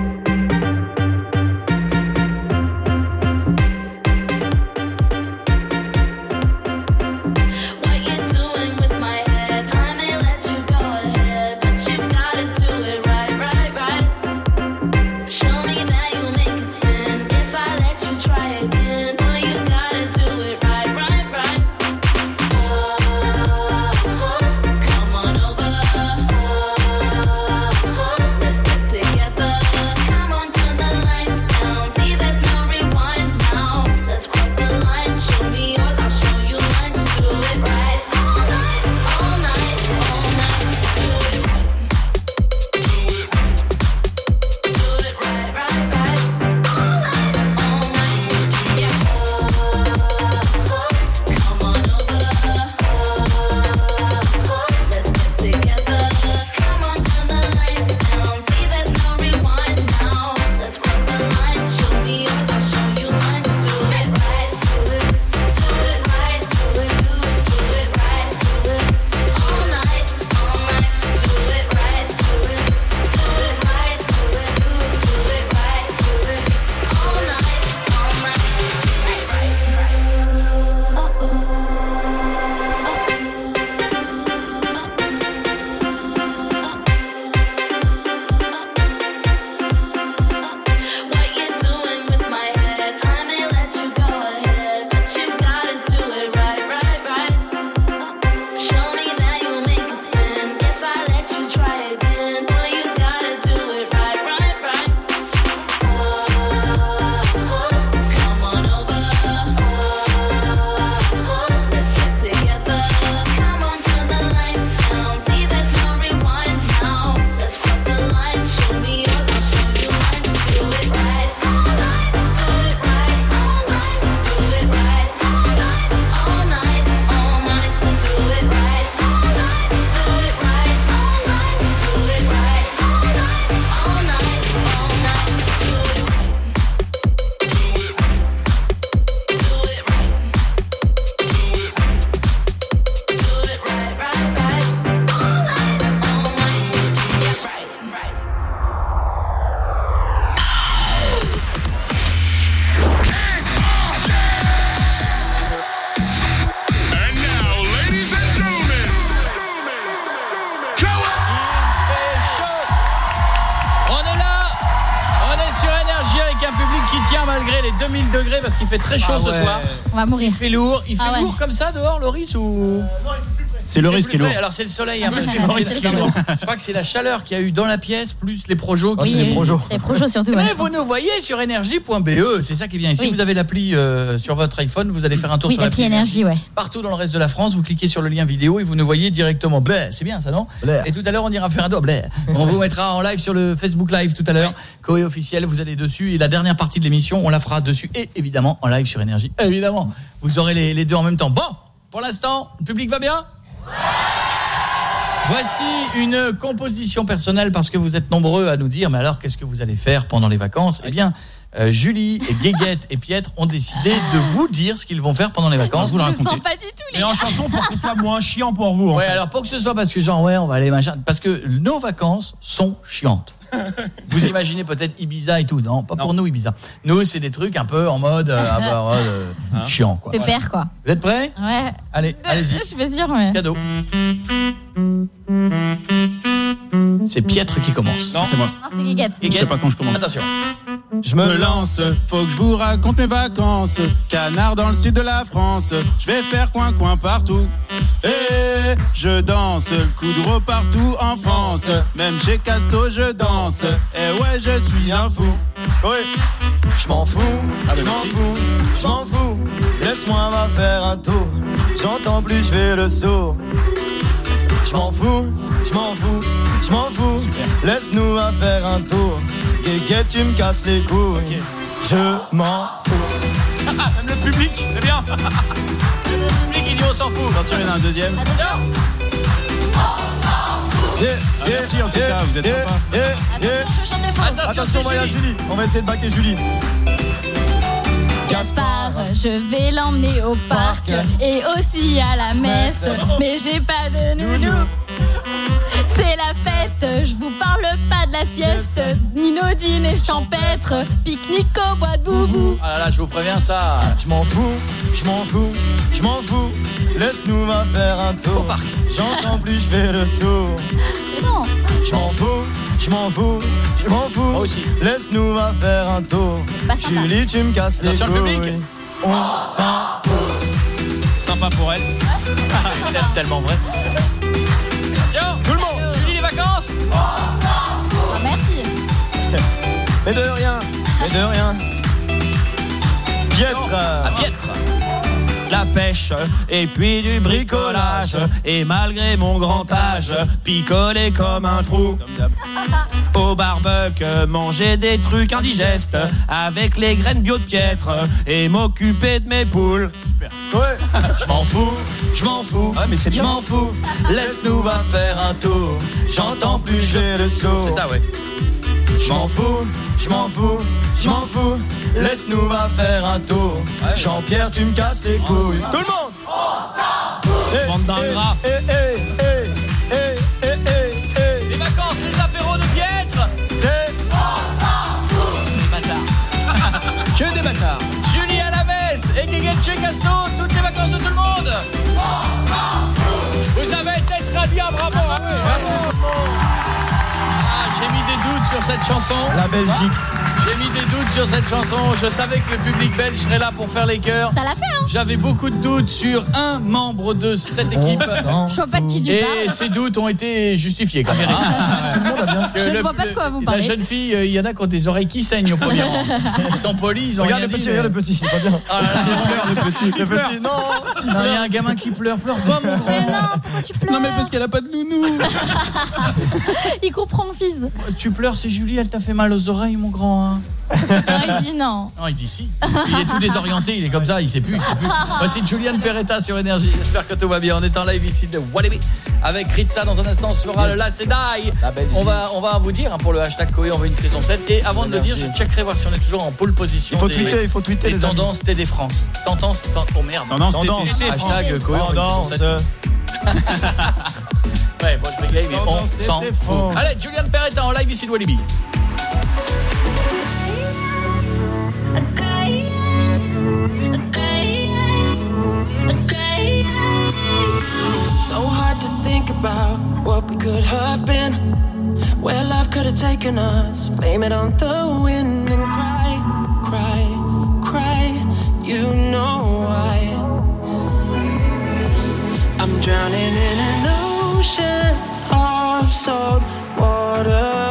Très chaud Ah ce ouais. soir. On va mourir. Il fait lourd. Il fait Ah ouais. lourd comme ça dehors, Loris ou C'est le risque et l'eau. frais. Alors c'est le soleil. C'est C'est- le c'est- risque mais l'eau. Je crois que c'est la chaleur qu'il y a eu dans la pièce plus les projos. qui Oui, oui, projos. les projos surtout, ouais, Mais je vous pense. nous voyez sur énergie.be, c'est ça qui est bien. Et si Oui. vous avez l'appli euh, sur votre iPhone, vous allez faire un tour Oui, sur l'appli l'appli énergie, ouais. Partout dans le reste de la France, vous cliquez sur le lien vidéo et vous nous voyez directement. C'est bien ça, non Et tout à l'heure, on ira faire un. Blé. On vous mettra en live sur le Facebook Live tout à l'heure. Coé officiel, vous allez dessus. Et la dernière partie de l'émission, on la fera dessus. Et évidemment, en live sur énergie. Évidemment. Vous aurez les, les deux en même temps. Bon, pour l'instant, le public va bien? Voici une composition personnelle parce que vous êtes nombreux à nous dire mais alors qu'est-ce que vous allez faire pendant les vacances? Eh bien euh, Julie et Guéguette et Pietre ont décidé de vous dire ce qu'ils vont faire pendant les vacances. Vous le sens racontez. pas du tout, les Et en chanson pour que ce soit moins chiant pour vous. en Ouais, fait. alors pour que ce soit parce que genre ouais, on va aller machin parce que nos vacances sont chiantes. Vous imaginez peut-être Ibiza et tout, non, pas pour nous Ibiza. Nous c'est des trucs un peu en mode euh, euh, Hein chiant quoi. Pépère, quoi. Vous êtes prêts Ouais. Allez, allez-y. Je suis pas sûre, mais... Cadeau. C'est Pietre qui commence. Non, c'est moi. Non, c'est Guéguette. Je sais pas quand je commence. Attention. Je me lance, faut que je vous raconte mes vacances. Canard dans le sud de la France, je vais faire coin coin partout. Et je danse, le coup de partout en France. Même chez Casto, je danse. Et ouais, je suis un fou. Ouais. Je m'en fous, Ah, je m'en fous, je m'en fous. Laisse-moi va faire un tour. J'entends plus, je fais le saut. Je m'en fous, je m'en fous, je m'en fous. Laisse-nous va faire un tour. Guéguette, tu me casses les couilles. Je m'en fous. Même le public, c'est bien. Le public il dit on s'en fout. Attention, il y en a un deuxième. Attention. Yeah, Ah, merci en tout cas, vous êtes yeah, sympa. yeah, yeah. Attention, je chante faux. Attention, Attention, voilà Julie. Julie. On va essayer de baquer Julie. Gaspard, je vais l'emmener au parc et aussi à la messe. Mais j'ai pas de nounou. C'est la fête, je vous parle pas de la sieste. Minodine et champêtre, pique-nique au bois de boubou. Ah là là, je vous préviens ça. Je m'en fous, je m'en fous, je m'en fous. Laisse-nous va faire un tour. Au parc. J'entends plus, je fais le saut. Mais non, Je m'en fous, je m'en fous, je m'en fous. Moi aussi. Laisse-nous va faire un tour. Julie, tu me casses les couilles. public. On s'en fout. Sympa pour elle. C'est tel- tellement vrai. Attention, Tout le monde. Julie les vacances. Ah, merci. Mais de rien, mais de rien. Pietre. À Pietre. La pêche et puis du bricolage et malgré mon grand âge picoler comme un trou au barbecue manger des trucs indigestes avec les graines bio de piètre et m'occuper de mes poules Ouais. Je m'en fous, je m'en fous, Ouais, mais c'est je m'en fous. Laisse-nous va faire un tour. J'entends plus, J'ai le saut. C'est ça, ouais. Je m'en fous, je m'en fous, je m'en fous. Laisse-nous va faire un tour. Jean-Pierre, tu me casses les couilles. Tout le monde. Eh, Bande d'ingrats. Eh, cette chanson. la Belgique. J'ai mis des doutes sur cette chanson. Je savais que le public belge serait là pour faire les chœurs. Ça l'a fait, hein J'avais beaucoup de doutes sur un membre de cette équipe. Je vois pas de qui tu Et ces doutes ont été justifiés quand même. hein. Tout le monde a bien. Parce que Je ne vois pas de quoi vous La parlez. jeune fille, euh, il y en a qui ont des oreilles qui saignent au premier rang. Ils sont polis, ils ont Regarde rien le dit. petit, mais- regarde le petit, c'est pas bien. Oh là là, le petit, le petit. Non. non, il y a un gamin qui pleure, pleure pas mon grand. Mais non, pourquoi tu pleures non mais parce qu'elle a pas de nounou Il comprend mon fils. Tu pleures, c'est Julie, elle t'a fait mal aux oreilles, mon grand. hein. Non, il dit non. Non, il dit si. Il est tout désorienté, il est comme ça, il sait plus. Il sait plus. Voici Julian Peretta sur Énergie. J'espère que tout va bien. On est en live ici de Walibi avec Ritza. Dans un instant, on se fera le La Sedai. La Belgique. On va, on va vous dire hein, pour le hashtag Koé, on veut une saison 7. Et avant de le dire, je checkerai voir si on est toujours en pole position. Il faut des, tweeter, il faut tweeter des les tendances TD France. Tendance, ten- oh merde. Tendance Tendance. Hashtag Koé, on veut une saison Tendance. 7. Ouais, bon, je bégaye, mais on s'en fout. Allez, Julian Peretta en live ici de Walibi. So hard to think about what we could have been, where life could have taken us. Blame it on the wind and cry, cry, cry. You know why. I'm drowning in an ocean of salt water.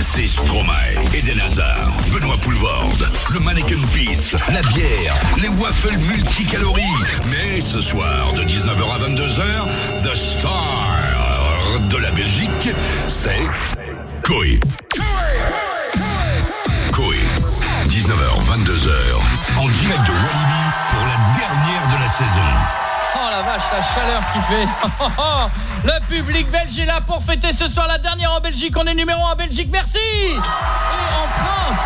C'est Stromae, Eden Hazard, Benoît Poulvorde, le Mannequin Peace, la bière, les waffles multicalories. Mais ce soir, de 19h à 22h, The Star de la Belgique, c'est Koé. Koé, 19h, 22h, en direct de Walibi pour la dernière de la saison. Oh la vache, la chaleur qui fait. Le public belge est là pour fêter ce soir la dernière en Belgique. On est numéro 1 en Belgique, merci Et en France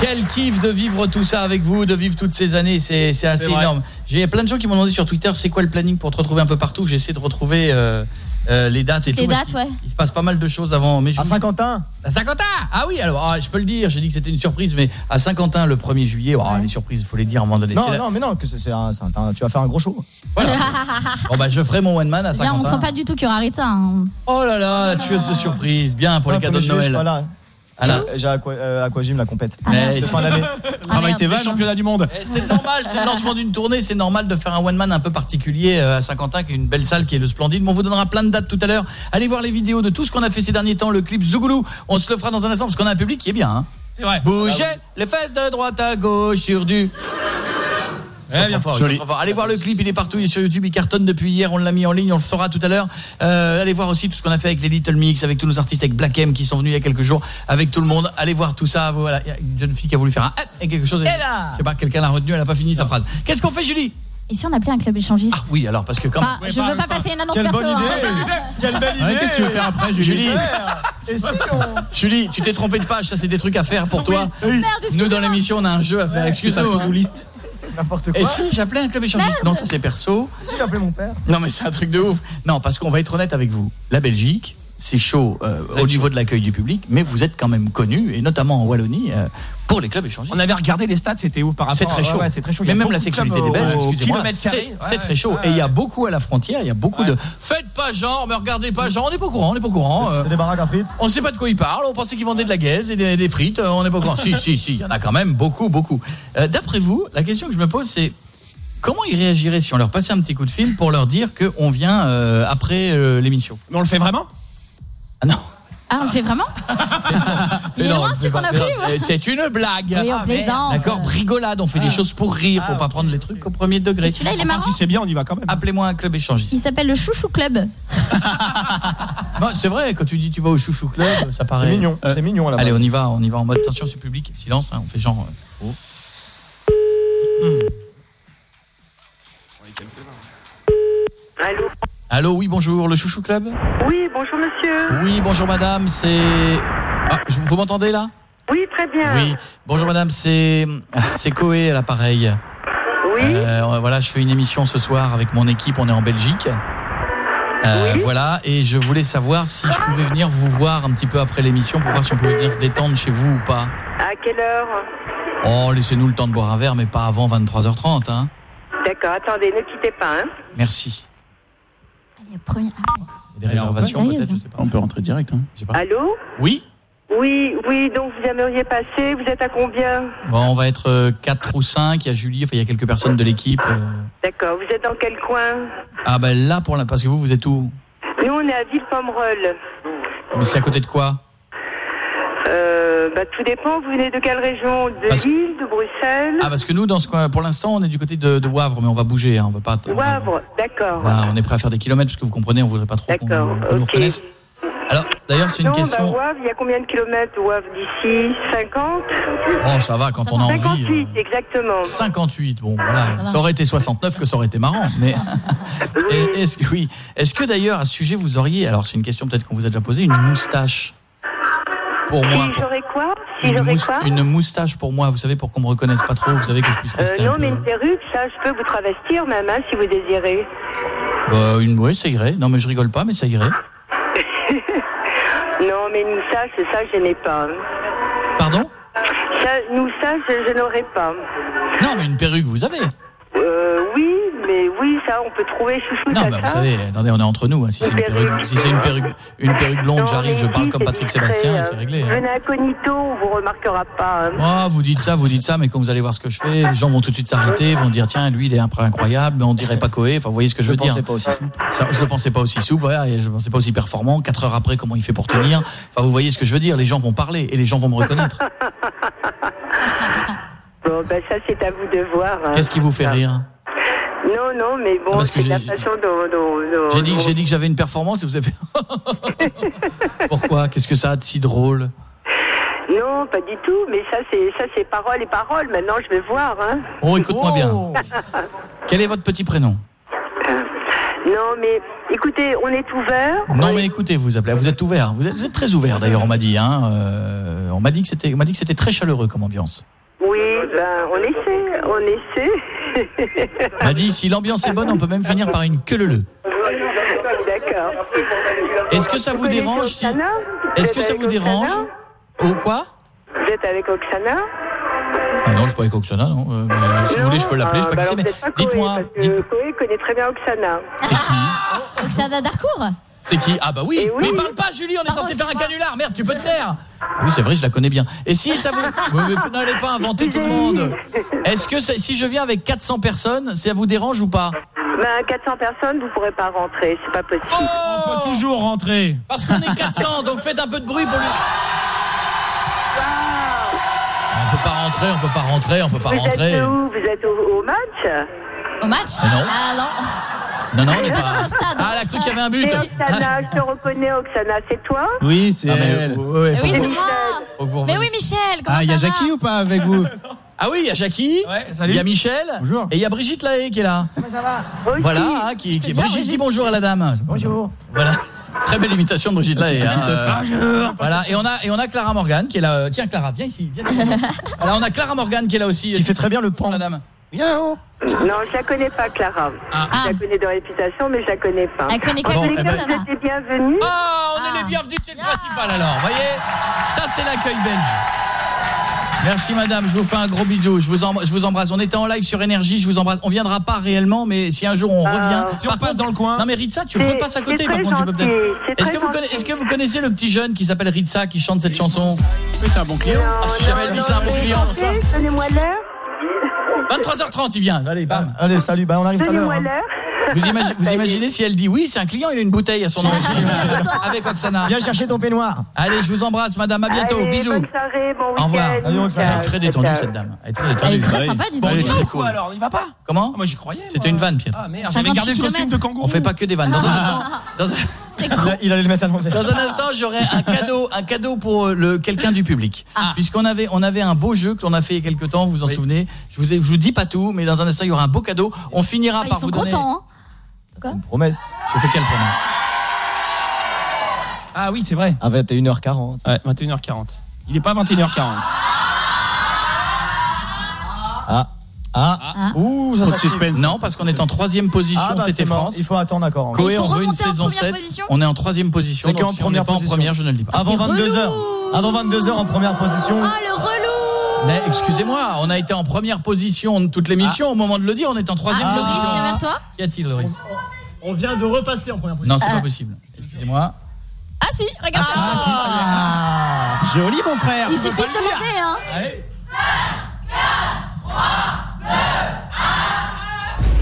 quel kiff de vivre tout ça avec vous, de vivre toutes ces années, c'est c'est assez énorme. J'ai plein de gens qui m'ont demandé sur Twitter, c'est quoi le planning pour te retrouver un peu partout? J'essaie de retrouver euh, euh, les dates et Les tout. dates, ouais. Il se passe pas mal de choses avant. Mais À Saint-Quentin À Saint-Quentin Ah oui, alors ah, je peux le dire, j'ai dit que c'était une surprise, mais à Saint-Quentin le 1er juillet, oh, les surprises, il faut les dire à un moment donné. Non, la- non, mais non, que c'est un, tu vas faire un gros show. Bon bah je ferai mon one man à Là, on Saint-Quentin. sent pas du tout qu'il y aura Rita. hein. Oh là là, la tueuse de surprise, bien pour les Ouais, cadeaux de juillet, Noël. Ah. J'ai- euh, Aquagym la compète. Mais de fin d'année. Travaille tes vannes, championnat du monde. Eh, C'est normal, c'est le lancement d'une tournée, c'est normal de faire un one man un peu particulier euh, à Saint-Quentin qui est une belle salle qui est le Splendide. Mais on vous donnera plein de dates tout à l'heure. Allez voir les vidéos de tout ce qu'on a fait ces derniers temps, le clip Zougoulou. On se le fera dans un instant parce qu'on a un public qui est bien hein. C'est vrai. Bougez les fesses de droite à gauche sur du Forts. Allez voir le clip, il est partout, il est sur YouTube, il cartonne depuis hier, on l'a mis en ligne, on le saura tout à l'heure. Euh, allez voir aussi tout ce qu'on a fait avec les Little Mix, avec tous nos artistes, avec Black M qui sont venus il y a quelques jours, avec tout le monde. Allez voir tout ça. Voilà, il y a une jeune fille qui a voulu faire un hop et quelque chose. Et là Je sais pas, quelqu'un l'a retenu, elle a pas fini sa phrase. Qu'est-ce qu'on fait, Julie? Et si on appelait un club échangiste? Ah oui, alors parce que quand Enfin, je veux pas passer une annonce Quelle perso. bonne hein. idée Quelle belle idée Ouais, qu'est-ce que tu veux faire après, Julie? Julie Et si on... Julie, tu t'es trompé de page, ça c'est des trucs à faire pour toi. Merde, Nous dans l'émission, on a un jeu à faire. Excuse-nous. hein. liste. N'importe quoi. Et si j'appelais un club échangiste Non, ça c'est perso. Si appelé mon père. Non mais c'est un truc de ouf. Non, parce qu'on va être honnête avec vous. La Belgique, c'est chaud euh, au niveau de l'accueil du public, mais vous êtes quand même connu et notamment en Wallonie euh, pour les clubs échangistes. On avait regardé les stats, c'était ouf par rapport C'est très chaud. ouais, c'est très chaud. Mais même la clubs des Belges, excusez-moi, c'est Ouais, très chaud. ouais. Et il y a beaucoup à la frontière, il y a beaucoup de faites pas genre, mais regardez pas genre, on n'est pas au courant, on n'est pas au courant. euh, C'est des baraques à frites. on sait pas de quoi ils parlent, on pensait qu'ils vendaient de la gaise et des, des frites, euh, on n'est pas au courant. si, si, si, il y en a quand même beaucoup, beaucoup. Euh, D'après vous, la question que je me pose, c'est comment ils réagiraient si on leur passait un petit coup de fil pour leur dire qu'on vient euh, après l'émission? Mais on le fait vraiment? Ah non. Ah, on le fait vraiment Il Mais est non, loin on celui fait qu'on pas- a mais pris non, ouais. c'est- une blague. Oui, on plaisante. D'accord, brigolade, on fait des choses pour rire, faut pas prendre les trucs au premier degré. Celui-là, il est Enfin, marrant. si c'est bien, on y va quand même. Appelez-moi un club échangiste. Il s'appelle le Chouchou Club. Non, c'est vrai, quand tu dis tu vas au chouchou club, ça paraît. C'est mignon, Euh, c'est mignon à la Allez, base. on y va, on y va en mode attention sur public, silence, hein, on fait genre. euh, oh. Allô Allô, oui, bonjour, le chouchou club Oui, bonjour monsieur. Oui, bonjour madame, c'est. Ah, vous m'entendez là? Oui, très bien. Oui, bonjour madame, c'est. C'est Coé à l'appareil. Oui. Euh, voilà, je fais une émission ce soir avec mon équipe, on est en Belgique. Euh, Voilà, et je voulais savoir si je pouvais venir vous voir un petit peu après l'émission pour voir si on pouvait venir se détendre chez vous ou pas. À quelle heure? Oh, laissez-nous le temps de boire un verre, mais pas avant 23h30. Hein. D'accord, attendez, ne quittez pas. Hein. Merci. Premier... Des réservations sérieuse, peut-être, je sais pas. On peut rentrer direct. Hein. Je sais pas. Allô Oui Oui, oui, donc vous aimeriez passer, vous êtes à combien Bon, on va être 4 ou 5, il y a Julie, enfin il y a quelques personnes de l'équipe. euh. D'accord, vous êtes dans quel coin Ah ben là, pour la... parce que vous, vous êtes où? Nous, on est à Villepomerol. Mais c'est à côté de quoi? Euh, bah, tout dépend, vous venez de quelle région? De Parce- Lille, de Bruxelles? Ah parce que nous, dans ce coin, pour l'instant, on est du côté de, de Wavre, mais on va bouger, hein, on va pas... Wavre, d'accord. Voilà, on est prêt à faire des kilomètres, parce que vous comprenez, on voudrait pas trop qu'on nous reconnaisse. Alors, d'ailleurs, c'est une non, question... bah, Wavre, il y a combien de kilomètres de Wavre d'ici? 50 Oh, ça va, quand on a envie... 58, exactement. 58, bon voilà, Ça aurait été 69 que ça aurait été marrant, mais Et- est-ce que oui, est-ce que d'ailleurs à ce sujet vous auriez, alors c'est une question peut-être qu'on vous a déjà posée, une moustache? Pour moi, Si pour- j'aurais quoi Si une, quoi une moustache pour moi, vous savez pour qu'on me reconnaisse pas trop, vous savez que je puisse Euh, rester non, un peu. mais une perruque, ça, je peux vous travestir même, hein, si vous désirez. Bah, une, ouais, ça irait. Non mais je rigole pas, mais ça irait. Non, mais nous, ça, c'est ça, je n'ai pas. Pardon? Ça, nous, ça, je, je n'aurais pas. Non, mais une perruque, vous avez. Euh, oui, mais oui, ça, on peut trouver chouchou, Non, ça, bah, vous savez, attendez, on est entre nous. hein. Si c'est une perruque, si une perruque, une perruque blonde, j'arrive, mais je parle comme Patrick Sébastien, et euh, c'est réglé. Venez incognito, on vous remarquera pas. hein. Oh, vous dites ça, vous dites ça, mais quand vous allez voir ce que je fais, les gens vont tout de suite s'arrêter, vont dire tiens, lui il est un peu incroyable, mais on dirait pas Coé. Enfin, vous voyez ce que je, Je veux dire pensais pas aussi souple. Ça, je le pensais pas aussi souple, voilà, et je pensais pas aussi performant. Quatre heures après, comment il fait pour tenir Enfin, vous voyez ce que je veux dire. Les gens vont parler et les gens vont me reconnaître. Bon, ben ça, c'est à vous de voir. hein. Qu'est-ce qui vous fait rire? Non, non, mais bon, Ah, c'est la j'ai- façon dont... J'ai dit, dont- j'ai dit que j'avais une performance et vous avez. Pourquoi? Qu'est-ce que ça a de si drôle? Non, pas du tout, mais ça, c'est ça, c'est parole et parole. Maintenant, je vais voir. Hein. Oh, écoute-moi bien. Quel est votre petit prénom? Non, mais écoutez, on est ouvert. Non, mais écoutez, vous appelez, vous êtes ouvert. Vous êtes, vous êtes très ouvert d'ailleurs, on m'a dit. Hein, euh, on m'a dit que c'était, on m'a dit que c'était très chaleureux comme ambiance. Oui, ben, on essaie, on essaie. On m'a dit si l'ambiance est bonne, on peut même finir par une queue leu D'accord. Est-ce que ça vous dérange si- Oksana Est-ce que ça vous dérange Ou quoi Vous êtes avec Oksana ah Non, je suis pas avec Oksana, non. Euh, mais, euh, si vous voulez, je peux l'appeler. Je sais pas qui c'est, bah mais dites-moi. dites- Koé connaît très bien Oksana. Oksana Darcourt C'est qui Ah bah oui. Eh oui. Mais parle pas, Julie. On est censé faire un canular. Merde, tu peux te taire. Oui, c'est vrai, je la connais bien. Et si ça vous, Oui, mais n'allez pas inventer tout le monde. Est-ce que si je viens avec 400 personnes, ça vous dérange ou pas Ben, 400 personnes, vous pourrez pas rentrer, c'est pas possible. On peut toujours rentrer. Parce qu'on est 400, donc faites un peu de bruit pour lui. On peut pas rentrer, on peut pas rentrer, on peut pas vous rentrer. êtes où? Vous êtes au, au match? Au match Ah non. Ah non. Non, non, on n'est pas. Ah, elle a cru qu'il y avait un but. Et Oksana, je te reconnais, Oksana, c'est toi Oui, c'est Ah, elle. ouais, ouais, oui, c'est moi. faut que vous Mais oui, Michel, comment Ah, il y a Jackie ou pas avec vous Ah oui, il y a Jackie, salut. il y a Michel, Bonjour. et il y a Brigitte Lahaye qui est là. Comment ça va Voilà, hein, qui, qui- bien, Brigitte dit bonjour à la dame. Bonjour. Voilà. Très belle imitation de Brigitte Lahaye. hein, euh, Bonjour. Voilà, et on a et on a Clara Morgan qui est là. euh, Tiens Clara, viens ici. Viens Alors on a Clara Morgan qui est là aussi. Qui fait très bien le pan. Madame. Viens là-haut. Non, je la connais pas, Clara. Ah. Je la connais de réputation, mais je la connais pas. Elle connaît Ah bon, eh ben- ça Vous va. êtes les bienvenus. Ah, on est Ah. les bienvenus, c'est le principal alors. Voyez, ça c'est l'accueil belge. Merci madame, je vous fais un gros bisou. Je vous, embr- je vous embrasse. On était en live sur énergie, je vous embrasse. On viendra pas réellement, mais si un jour on revient. Si on passe dans le coin. Non mais Ritza, tu C'est- repasses à côté c'est par contre, tu peux gentil, peut-être. c'est Est-ce que vous connaissez, gentil. est-ce que vous connaissez le petit jeune qui s'appelle Ritza qui chante cette chanson Oui, c'est un bon client. Ah, si jamais elle dit ça à mon client. Donnez- Donnez-moi l'heure. 23h30, il vient. Allez, bam. Allez, salut, bah on arrive tout à l'heure. Hein. l'heure. Vous, imagi- vous imaginez si elle dit oui, c'est un client, il a une bouteille à son nom avec Oksana. Viens chercher ton peignoir. Allez, je vous embrasse, madame. À bientôt. Allez, Bisous. Bonne soirée, bon Au revoir. Salut. Elle est très détendue, cette dame. Elle est très détendue. Elle est très sympa, dis donc. il est très cool. alors, il va pas Comment Ah, Moi j'y croyais. C'était une vanne, Pierre. Ah merde, j'avais gardé le 56 costume de kangourou. On fait pas que des vannes. Dans un instant, dans un, Il, allait le mettre à l'envers. dans un instant, j'aurai un cadeau, un cadeau pour euh, le quelqu'un du public. Puisqu'on avait, on avait un beau jeu que l'on a fait il y a quelques temps. Vous vous en souvenez Je vous, ai, je vous dis pas tout, mais dans un instant, il y aura un beau cadeau. On finira Ah, ils par sont vous donner. contents, hein Promesse. Je fais quelle promesse Ah oui, c'est vrai. À 21h40. Ouais, 21h40. Il est pas 21h40. Ah. Ah, ouh, ça suspense. Non, parce qu'on est en troisième position, Ah, bah, TT. France. Il faut attendre d'accord. Coé, on veut une saison 7. On est en troisième position. C'est qu'en si on première n'est pas en position. première, je ne le dis pas. Avant 22h. Avant 22h en première position. Ah, le relou Mais excusez-moi, on a été en première position de toute l'émission. Au moment de le dire, on est en troisième Ah, Loris, position. viens vers toi. Qu'y a-t-il, Loris On vient de repasser en première position. Non, c'est Ah. pas possible. Excusez-moi. Ah si, regarde. Joli, mon frère. Il suffit de demander, hein.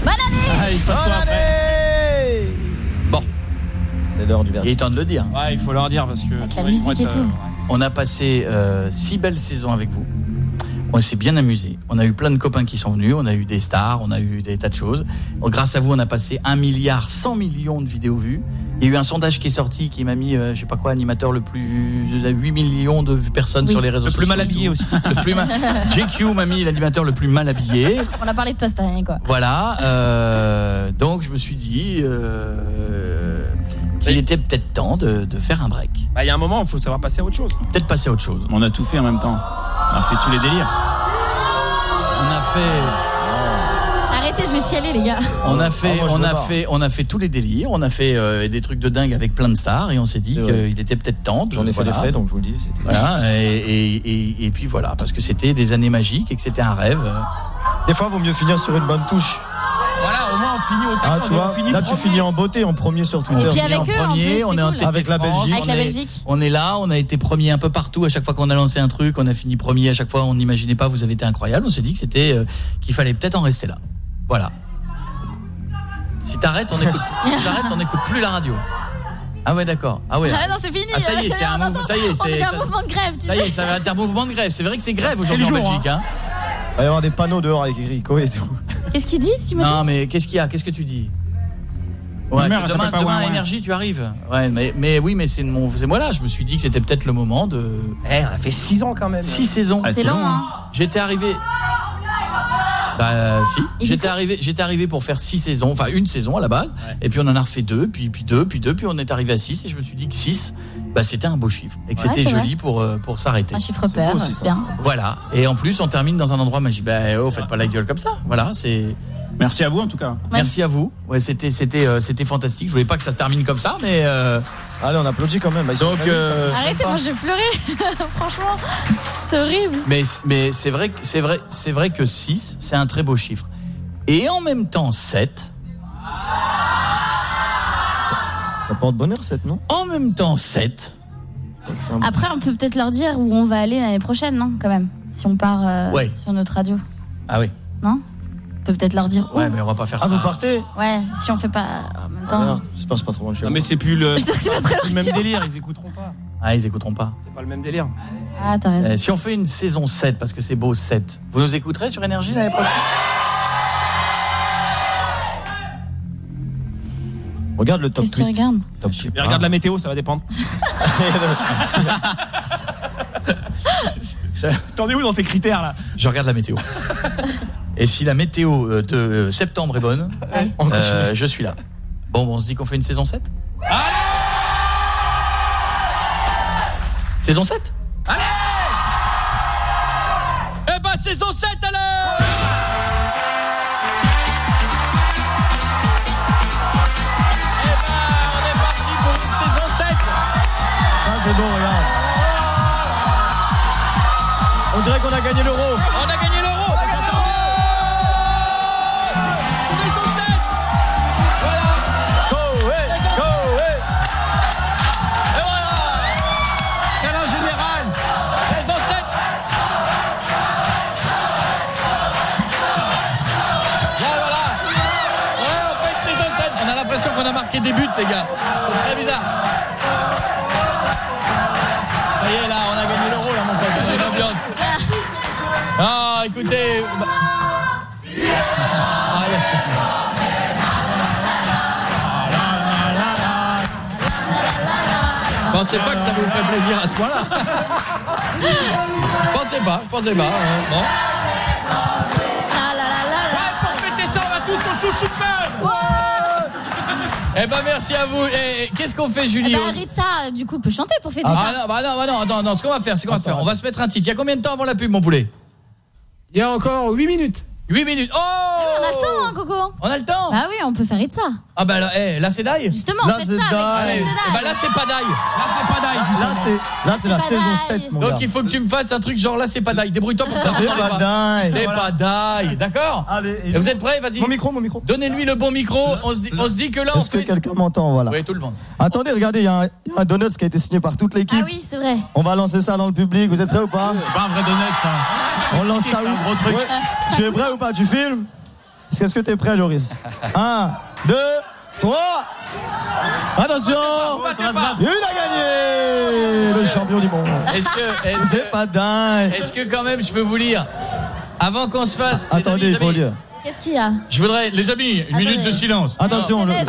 Bonne année Ah, il se passe quoi après Bon. C'est l'heure du Il est temps de le dire. Ouais, il faut leur dire parce que Avec la ils vont musique et être, tout. euh, On a passé euh, six belles saisons avec vous. On s'est bien amusé. On a eu plein de copains qui sont venus. On a eu des stars. On a eu des tas de choses. Grâce à vous, on a passé 1 milliard 100 millions de vidéos vues. Il y a eu un sondage qui est sorti qui m'a mis, euh, je sais pas quoi, animateur le plus... 8 millions de personnes Oui. sur les réseaux Le sociaux. plus mal habillé aussi. Le plus mal... JQ m'a mis l'animateur le plus mal habillé. On a parlé de toi cette année, quoi. Voilà. euh, donc je me suis dit euh, qu'il était peut-être temps de, de faire un break. Bah, il y a un moment, il faut savoir passer à autre chose. Peut-être passer à autre chose. On a tout fait en même temps. On a fait tous les délires. On a fait... Arrêtez, je vais chialer, les gars. On a fait, moi, je on a pas. fait, on a fait tous les délires. On a fait euh, des trucs de dingue avec plein de stars et on s'est dit qu'il était peut-être temps. de- J'en ai fait voilà. les frais, donc je vous le dis. Voilà. Et, et, et, et puis voilà, parce que c'était des années magiques et que c'était un rêve. Des fois, vaut mieux finir sur une bonne touche. Au moins on finit au Ah, tu on vois, finit là tu finis en beauté, en premier sur Twitter. Et puis On est avec en eux, en premier, plus, on est cool. tête Avec la Belgique. Avec on la est- Belgique. On est là, on a été premier un peu partout. À chaque fois qu'on a lancé un truc, on a fini premier. À chaque fois, on n'imaginait pas. Vous avez été incroyable. On s'est dit que c'était euh, qu'il fallait peut-être en rester là. Voilà. Si t'arrêtes, on écoute. si t'arrêtes, on n'écoute plus la radio. Ah ouais, d'accord. Ah ouais. Ah non, c'est fini. Ah, ça y est, c'est un On mouvement. entend- Ça y est, On c'est est un ça- mouvement de grève, tu Ça y est, ça va être un mouvement de grève. C'est vrai que c'est grève aujourd'hui en Belgique. Hein. Il va y avoir des panneaux dehors avec écrit Coé et tout. Qu'est-ce qu'il dit, Timothée Non, mais qu'est-ce qu'il y a? Qu'est-ce que tu dis? Ouais, mère, demain, demain Ouin à Ouin. énergie, tu arrives. Ouais, mais, mais oui, mais c'est mon, c'est moi là. Je me suis dit que c'était peut-être le moment de Eh, on a fait 6 ans quand même. six saisons. Ah, C'est long, hein. J'étais arrivé. Bah si, Et j'étais arrivé, j'étais arrivé pour faire six saisons, enfin une saison à la base, et puis on en a refait deux, puis puis deux, puis deux, puis on est arrivé à six, et je me suis dit que six, bah c'était un beau chiffre, et que Ouais, c'était joli pour euh, pour s'arrêter. Un chiffre aussi, c'est bien. Voilà, et en plus on termine dans un endroit magique. Bah oh, faites pas la gueule comme ça. Voilà, c'est Merci à vous en tout cas. merci à vous. Ouais, c'était c'était euh, c'était fantastique. Je voulais pas que ça se termine comme ça, mais euh, Allez, on applaudit quand même. Bah, ils donc euh, Arrêtez, moi je vais pleurer. Franchement, c'est horrible. Mais, mais c'est vrai, que- c'est vrai, c'est vrai que 6, c'est un très beau chiffre. Et en même temps, 7, Ça porte bonheur, cette, non? En même temps, 7, C'est un- Après, on peut peut-être leur dire où on va aller l'année prochaine, non Quand même? Si on part euh, Ouais. sur notre radio. ah oui, Non? On peut peut-être leur dire où. ouais, mais on va pas faire Ah, ça. vous partez Ouais, si on fait pas en même Ah, temps. merde, J'espère que c'est pas trop loin de chez Non moi. mais c'est plus le, J'espère que c'est pas très plus le même délire, ils écouteront pas. Ah, ils écouteront pas. C'est pas le même délire. Ah, t'as raison. Euh, si on fait une saison 7, parce que c'est beau 7, vous nous écouterez sur Énergie l'année prochaine? Regarde le top Qu'est-ce que tu regardes? Top Je sais tweet. Mais regarde la météo, ça va dépendre. T'en es où dans tes critères là? Je regarde la météo. Et si la météo euh, de septembre est bonne, On euh, je suis là. Bon, on se dit qu'on fait une saison 7 Saison 7 Allez Eh ben, saison 7 alors Eh ben, on est parti pour une saison 7 Ça, c'est bon, regarde. On dirait qu'on a gagné l'euro. On a gagné des buts, les gars. C'est très bizarre. Ça y est, là, on a gagné l'euro, là, mon pote. On a une ambiance. Ah, écoutez... bah- Ah, yes. Je pensais pas que ça vous ferait plaisir à ce point-là. Je pensais pas, je pensais pas. hein. Bon. Ah là là là là. Pour fêter ça, on va tous ton chouchou de Eh ben merci à vous. Et, qu'est-ce qu'on fait, Julie Bah, Ritza, du coup, peut chanter pour fêter Ah ça. non, bah non, bah non, attends, non, ce qu'on va faire, c'est qu'on va se faire. On va se mettre un titre. Il y a combien de temps avant la pub, mon poulet? Il y a encore 8 minutes. 8 minutes. Oh On a le temps, hein, Coco On a le temps Bah oui, on peut faire ça. Ah bah là, eh, là c'est die Justement, on fait ça avec Allez, la eh bah là c'est pas die Là c'est pas die Là c'est là c'est la saison die. 7 mon Donc gars. il faut que tu me fasses un truc genre là c'est pas die. Débrouille-toi pour que ça C'est pas die. C'est pas die, d'accord Allez, vous êtes prêts Vas-y. Mon micro, mon micro. Donnez-lui le bon micro. On se dit, on se dit que là on Est-ce que quelqu'un m'entend voilà Oui, tout le monde. Attendez, regardez, il y, a un- donut qui a été signé par toute l'équipe. Ah oui, c'est vrai. On va lancer ça dans le public, vous êtes prêts ou pas C'est pas un vrai donut, ça. On lance ça C'est un gros truc. Tu es prêt ou pas? Tu filmes? Est-ce que tu es prêt, Loris 1, 2, 3. Attention Il a gagné Le champion du monde Est-ce que est-ce C'est pas dingue Est-ce que quand même je peux vous lire? Avant qu'on se fasse Attendez, il faut amis, lire. Qu'est-ce qu'il y a? Je voudrais les amis, une minute de silence. Attention, le, chef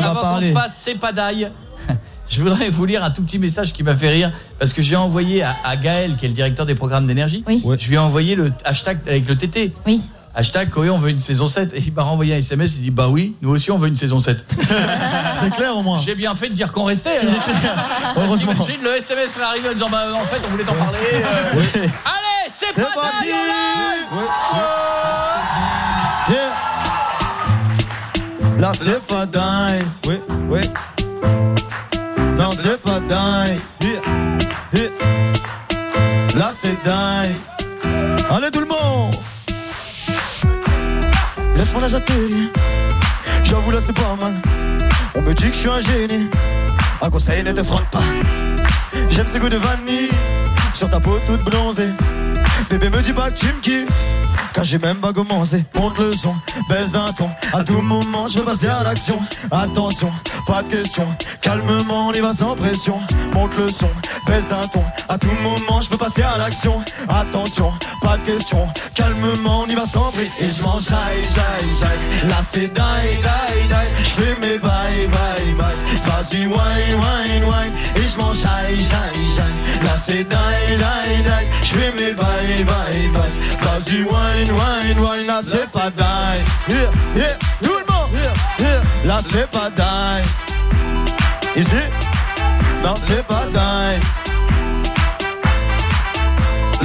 va avant qu'on parler. se fasse c'est pas d'ail. Je voudrais vous lire un tout petit message qui m'a fait rire parce que j'ai envoyé à, à Gaël qui est le directeur des programmes d'énergie. Oui. Je lui ai envoyé le hashtag avec le TT. Oui. Hashtag Koé, on veut une saison 7 et il m'a renvoyé un SMS, il dit bah oui, nous aussi on veut une saison 7. C'est clair au moins. J'ai bien fait de dire qu'on restait alors. Heureusement. le SMS serait arrivé en disant bah en fait on voulait t'en parler. euh. Oui. Allez, c'est pas parti d'ail, on l'a Yeah. Là c'est pas dingue Oui, oui Non c'est pas dingue Yeah, yeah. Là c'est dingue Allez tout le monde Âge à télé J'avoue c'est pas mal. On me dit que je suis un génie. Un conseil ne te frotte pas. J'aime ce goût de vanille Sur ta peau toute bronzée. Bébé me dis pas que tu me kiffes Car j'ai même pas commencé Monte le son, baisse d'un ton. À tout moment je veux passer à l'action. Attention, pas de question Calmement on y va sans pression. Monte le son, baisse d'un ton. À tout moment je peux passer à l'action. Attention, pas de question Calmement on y va sans pression. Et je m'en jaille, jaille, jaille. Là c'est die, die, die. Je fais mes bye, bye, bye. Vas-y wine, wine, wine. Et je m'en jaille, jaille, jaille. Là c'est die, die, die. Je fais mes bye, bye, bye Vas-y wine, wine, wine Là c'est pas die Yeah, yeah, tout le monde. Là c'est pas die Ici Non c'est pas die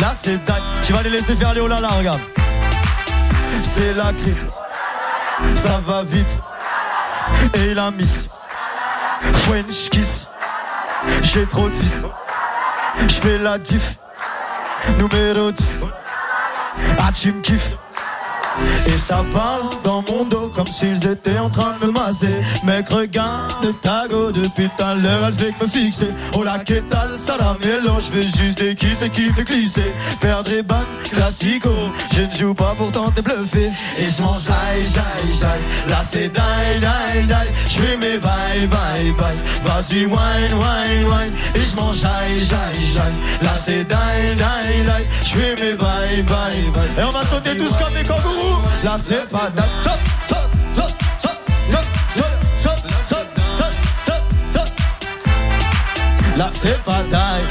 Là c'est die Tu vas les laisser faire les oh là là regarde. C'est la crise. Ça va vite. Et la miss. French kiss. J'ai trop de fils Je fais la diff. Numéro 10 아침 기스 et ça parle dans mon dos comme s'ils étaient en train de me masser. Mec regarde ta go depuis tout à l'heure elle fait que me fixer. Oh la qu'est-ce ça la mélange. Je fais juste des kisses et qui fait glisser. Perdre et ban, classico. Je ne joue pas pour tenter bluffer Et je m'en jaille, jaille, jaille. Là c'est die, die, die. Je fais mes bye, bye, bye. Vas-y wine, wine, wine. Et je m'en jaille, jaille, jaille. Là c'est die, die, die. Je fais mes bye, bye, bye. Et on va sauter tous comme des kangourous Là c'est pas die Saute, saute, saute, saute, saute, saute, saute, saute, saute, saute, saute Là c'est pas die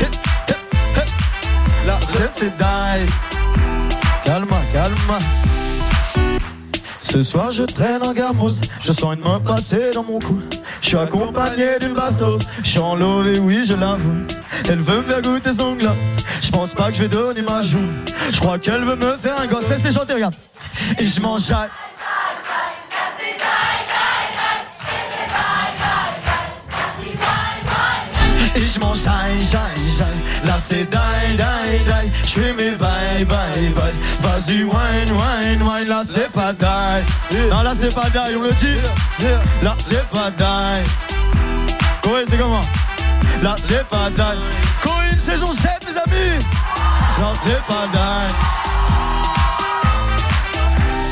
Hip, hip, hip. Là c'est c'est die Calma, calma ce soir je traîne en gamos, je sens une main passer dans mon cou. Je suis accompagné d'une bastos, je suis en love et oui je l'avoue. Elle veut me faire goûter son glace, je pense pas que je vais donner ma joue. Je crois qu'elle veut me faire un gosse, laissez chanter, regarde. Et je m'en Je Ich mach Schein, Schein, Schein. Lass dir dein, dein, Je Schwimm mes bye bye bye, Vas-y, wine, wine, wine. Lass dir pas dein. Non, lass dir pas dein, on le dit. Lass dir pas dein. Corée, c'est comment? Lass dir pas dein. Corée, saison 7, mes amis. Lass dir pas dein.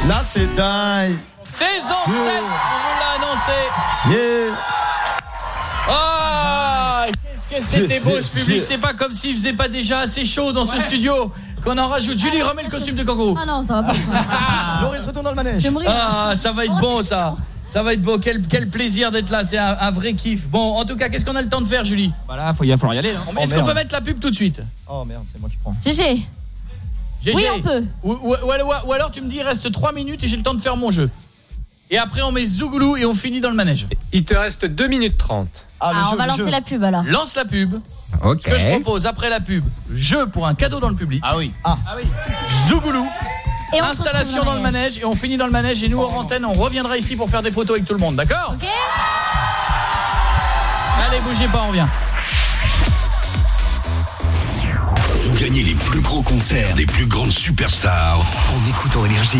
Lass dir dein. Saison 7, on vous l'a annoncé. Yeah. Oh, que c'était beau ce public. C'est pas comme s'il faisait pas déjà assez chaud dans ce studio qu'on en rajoute. Julie, remets le costume de kangourou. Ah non, ça va pas. Loris retourne dans le manège. Ah, ça va être bon ça. Ça va être beau. Quel, quel plaisir d'être là. C'est un, un vrai kiff. Bon, en tout cas, qu'est-ce qu'on a le temps de faire, Julie? Voilà, faut y, falloir y aller. hein. Est-ce qu'on peut mettre la pub tout de suite? Oh merde c'est moi qui prends GG. GG. Oui, on peut. Ou, ou- ou alors- ou alors tu me dis, il reste 3 minutes et j'ai le temps de faire mon jeu. Et après, on met Zougoulou et on finit dans le manège. Il te reste 2 minutes 30. Ah, on va lancer la pub alors. Lance la pub. Ok. Ce que je propose après la pub, jeu pour un cadeau dans le public. Ah oui. Ah. Zougoulou. Et on se Installation dans le manège et on finit dans le manège et nous hors antenne on reviendra ici pour faire des photos avec tout le monde, d'accord Ok Allez, bougez pas, on revient. Vous gagnez les plus gros concerts des plus grandes superstars en écoutant Énergie.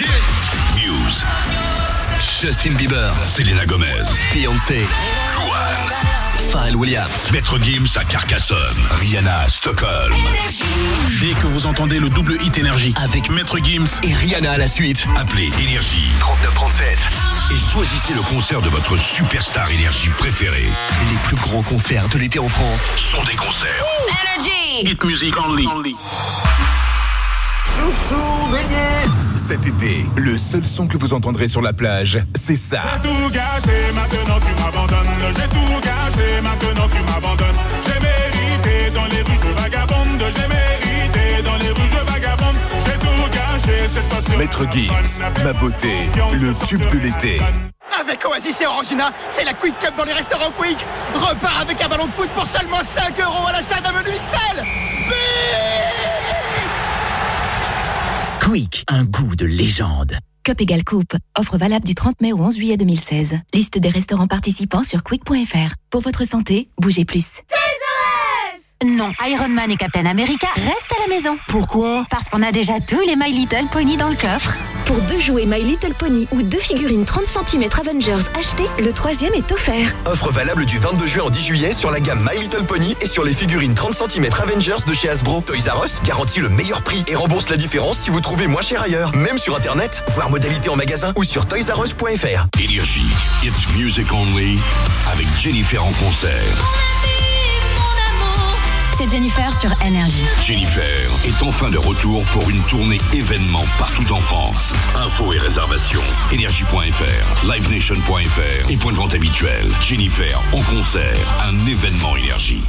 Muse, Justin Bieber, Selena Gomez, Beyoncé, Louane, Pharrell Williams, Maître Gims à Carcassonne, Rihanna à Stockholm. Dès que vous entendez le double hit énergie. Avec Maître Gims et Rihanna à la suite. Appelez Énergie 3937 et choisissez le concert de votre superstar Énergie préférée. Les plus gros concerts de l'été en France. Sont des concerts. Hit music only. Cet été, le seul son que vous entendrez sur la plage, c'est ça. J'ai tout gâché, maintenant tu m'abandonnes. J'ai tout gâché, maintenant tu m'abandonnes. J'ai mérité dans les rues, je vagabonde. J'ai mérité dans les rues, je vagabonde. J'ai tout gâché cette sur Maître Gims, ma beauté, le tube de l'été. Avec Oasis et Orangina, c'est la Quick Cup dans les restaurants Quick. Repart avec un ballon de foot pour seulement 5 euros à l'achat d'un menu XL. Quick, un goût de légende. Cup égale coupe. Offre valable du 30 mai au 11 juillet 2016. Liste des restaurants participants sur quick.fr. Pour votre santé, bougez plus. Non, Iron Man et Captain America restent à la maison. Pourquoi? Parce qu'on a déjà tous les My Little Pony dans le coffre. Pour deux jouets My Little Pony ou deux figurines 30 cm Avengers achetés, le troisième est offert. Offre valable du 22 juin au 10 juillet sur la gamme My Little Pony et sur les figurines 30 cm Avengers de chez Hasbro. Toys R Us garantit le meilleur prix et rembourse la différence si vous trouvez moins cher ailleurs. Même sur internet, voir modalité en magasin ou sur toysrus.fr. Énergie, It's Music Only avec Jennifer en concert. C'est Jennifer sur Énergie. Jennifer est enfin de retour pour une tournée événement partout en France. Infos et réservations, énergie.fr, livenation.fr et point de vente habituel. Jennifer en concert, un événement énergie.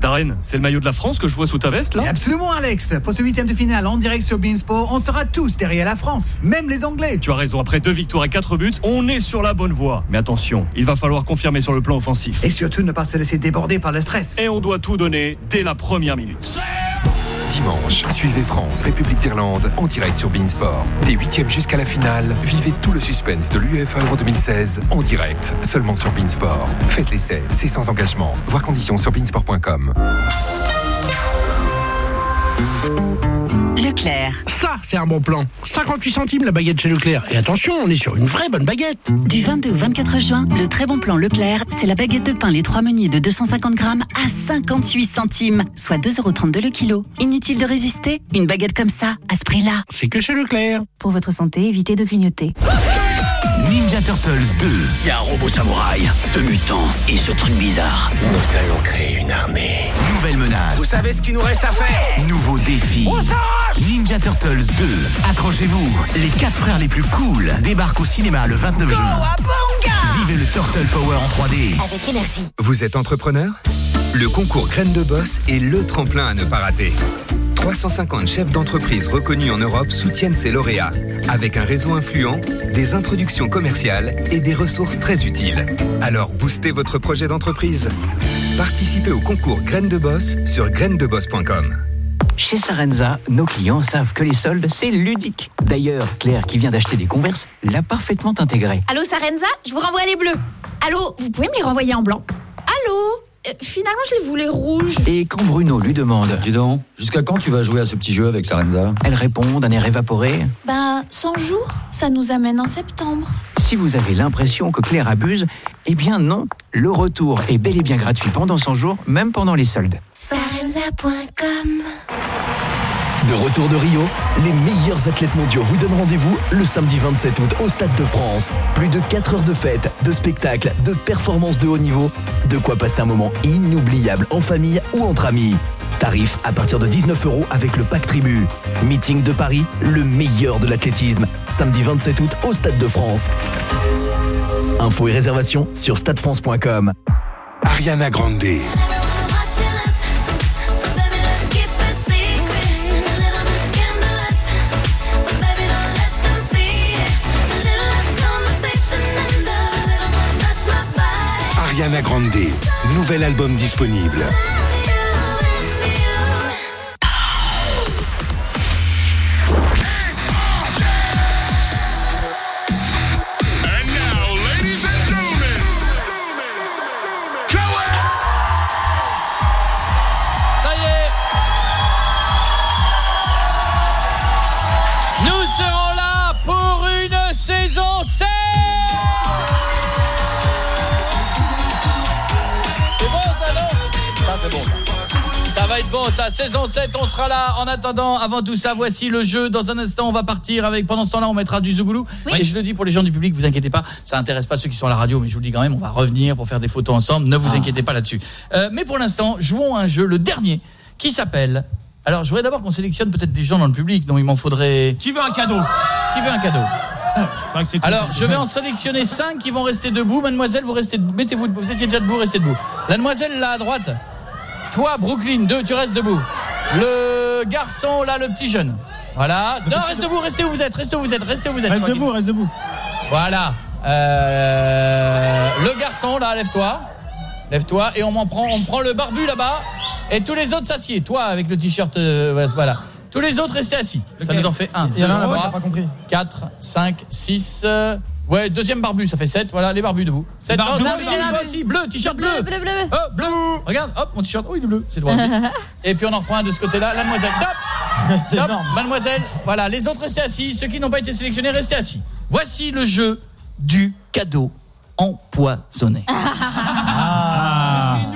Darren, c'est le maillot de la France que je vois sous ta veste là Absolument Alex, pour ce huitième de finale en direct sur Beansport, on sera tous derrière la France, même les Anglais. Tu as raison, après deux victoires et quatre buts, on est sur la bonne voie. Mais attention, il va falloir confirmer sur le plan offensif. Et surtout ne pas se laisser déborder par le stress. Et on doit tout donner dès la première minute. Dimanche, suivez France, République d'Irlande en direct sur Beansport. Des huitièmes jusqu'à la finale, vivez tout le suspense de l'UEFA Euro 2016 en direct, seulement sur Beansport. Faites l'essai, c'est sans engagement. Voir conditions sur beansport.com. Leclerc. Ça, c'est un bon plan. 58 centimes la baguette chez Leclerc. Et attention, on est sur une vraie bonne baguette. Du 22 au 24 juin, le très bon plan Leclerc, c'est la baguette de pain les trois meuniers de 250 grammes à 58 centimes, soit 2,32€ le kilo. Inutile de résister, une baguette comme ça, à ce prix-là. C'est que chez Leclerc. Pour votre santé, évitez de grignoter. Ninja Turtles 2. Il y a un robot samouraï, deux mutants et ce truc bizarre. Nous allons créer une armée. Nouvelle menace. Vous savez ce qu'il nous reste à faire Nouveau défi. Ninja Turtles 2. Accrochez-vous. Les quatre frères les plus cool débarquent au cinéma le 29 juin. Vivez le Turtle Power en 3D. Avec énergie. Vous êtes entrepreneur? Le concours Graines de Boss est le tremplin à ne pas rater. 350 chefs d'entreprise reconnus en Europe soutiennent ces lauréats, avec un réseau influent, des introductions commerciales et des ressources très utiles. Alors boostez votre projet d'entreprise. Participez au concours Graines de Boss sur grainesdeboss.com. Chez Sarenza, nos clients savent que les soldes, c'est ludique. D'ailleurs, Claire, qui vient d'acheter des converses, l'a parfaitement intégré. Allô Sarenza, je vous renvoie les bleus. Allô, vous pouvez me les renvoyer en blanc? Allô? Euh, Finalement, je les voulais rouges. Et quand Bruno lui demande Dis donc, jusqu'à quand tu vas jouer à ce petit jeu avec Sarenza Elle répond d'un air évaporé Ben, 100 jours, ça nous amène en septembre. Si vous avez l'impression que Claire abuse, eh bien non. Le retour est bel et bien gratuit pendant 100 jours, même pendant les soldes. Sarenza.com De retour de Rio, les meilleurs athlètes mondiaux vous donnent rendez-vous le samedi 27 août au Stade de France. Plus de 4 heures de fête, de spectacles, de performances de haut niveau. De quoi passer un moment inoubliable en famille ou entre amis. Tarif à partir de 19 euros avec le pack tribu. Meeting de Paris, le meilleur de l'athlétisme. Samedi 27 août au Stade de France. Infos et réservations sur stadefrance.com. Ariana Grande. Ariana Grande, nouvel album disponible. Ça, c'est bon. Ça va être bon, ça. Saison 7, on sera là. En attendant, avant tout ça, voici le jeu. Dans un instant, on va partir avec. Pendant ce temps-là, on mettra du Zougoulou. Et je le dis pour les gens du public, vous inquiétez pas. Ça intéresse pas ceux qui sont à la radio, mais je vous le dis quand même, on va revenir pour faire des photos ensemble. Ne vous Ah. inquiétez pas là-dessus. Euh, mais pour l'instant, jouons à un jeu, le dernier, qui s'appelle. Alors, je voudrais d'abord qu'on sélectionne peut-être des gens dans le public. dont il m'en faudrait. Qui veut un cadeau? Qui veut un cadeau? C'est vrai que c'est alors, je vais en sélectionner 5 qui vont rester debout. Mademoiselle, vous restez debout. Mettez-vous debout. Vous étiez déjà debout, restez debout. La demoiselle, là, à droite. Toi, Brooklyn, 2, tu restes debout. Le garçon, là, le petit jeune. Voilà. Non, reste debout, restez où vous êtes, restez où vous êtes, restez où vous êtes. Reste debout, reste debout. Voilà. Euh, le garçon, là, lève-toi. Lève-toi. Et on m'en prend, on prend le barbu là-bas. Et tous les autres s'assiedent. Toi, avec le t-shirt, euh, voilà. Tous les autres, restez assis. Ça nous en fait 1, 2, Il y en a un là-bas, j'ai 3, pas compris. 4, 5, 6. Ouais, deuxième barbu, ça fait 7. Voilà, les barbus debout. 7. Barbu, toi aussi, toi aussi. Bleu, t-shirt bleu. Bleu, bleu, bleu. Oh, bleu. Regarde, hop, mon t-shirt. Oh, il est bleu. C'est droit. Et puis on en reprend un de ce côté-là. La demoiselle. Top. C'est énorme. Mademoiselle. Voilà, les autres restez assis. Ceux qui n'ont pas été sélectionnés, restez assis. Voici le jeu du cadeau empoisonné. C'est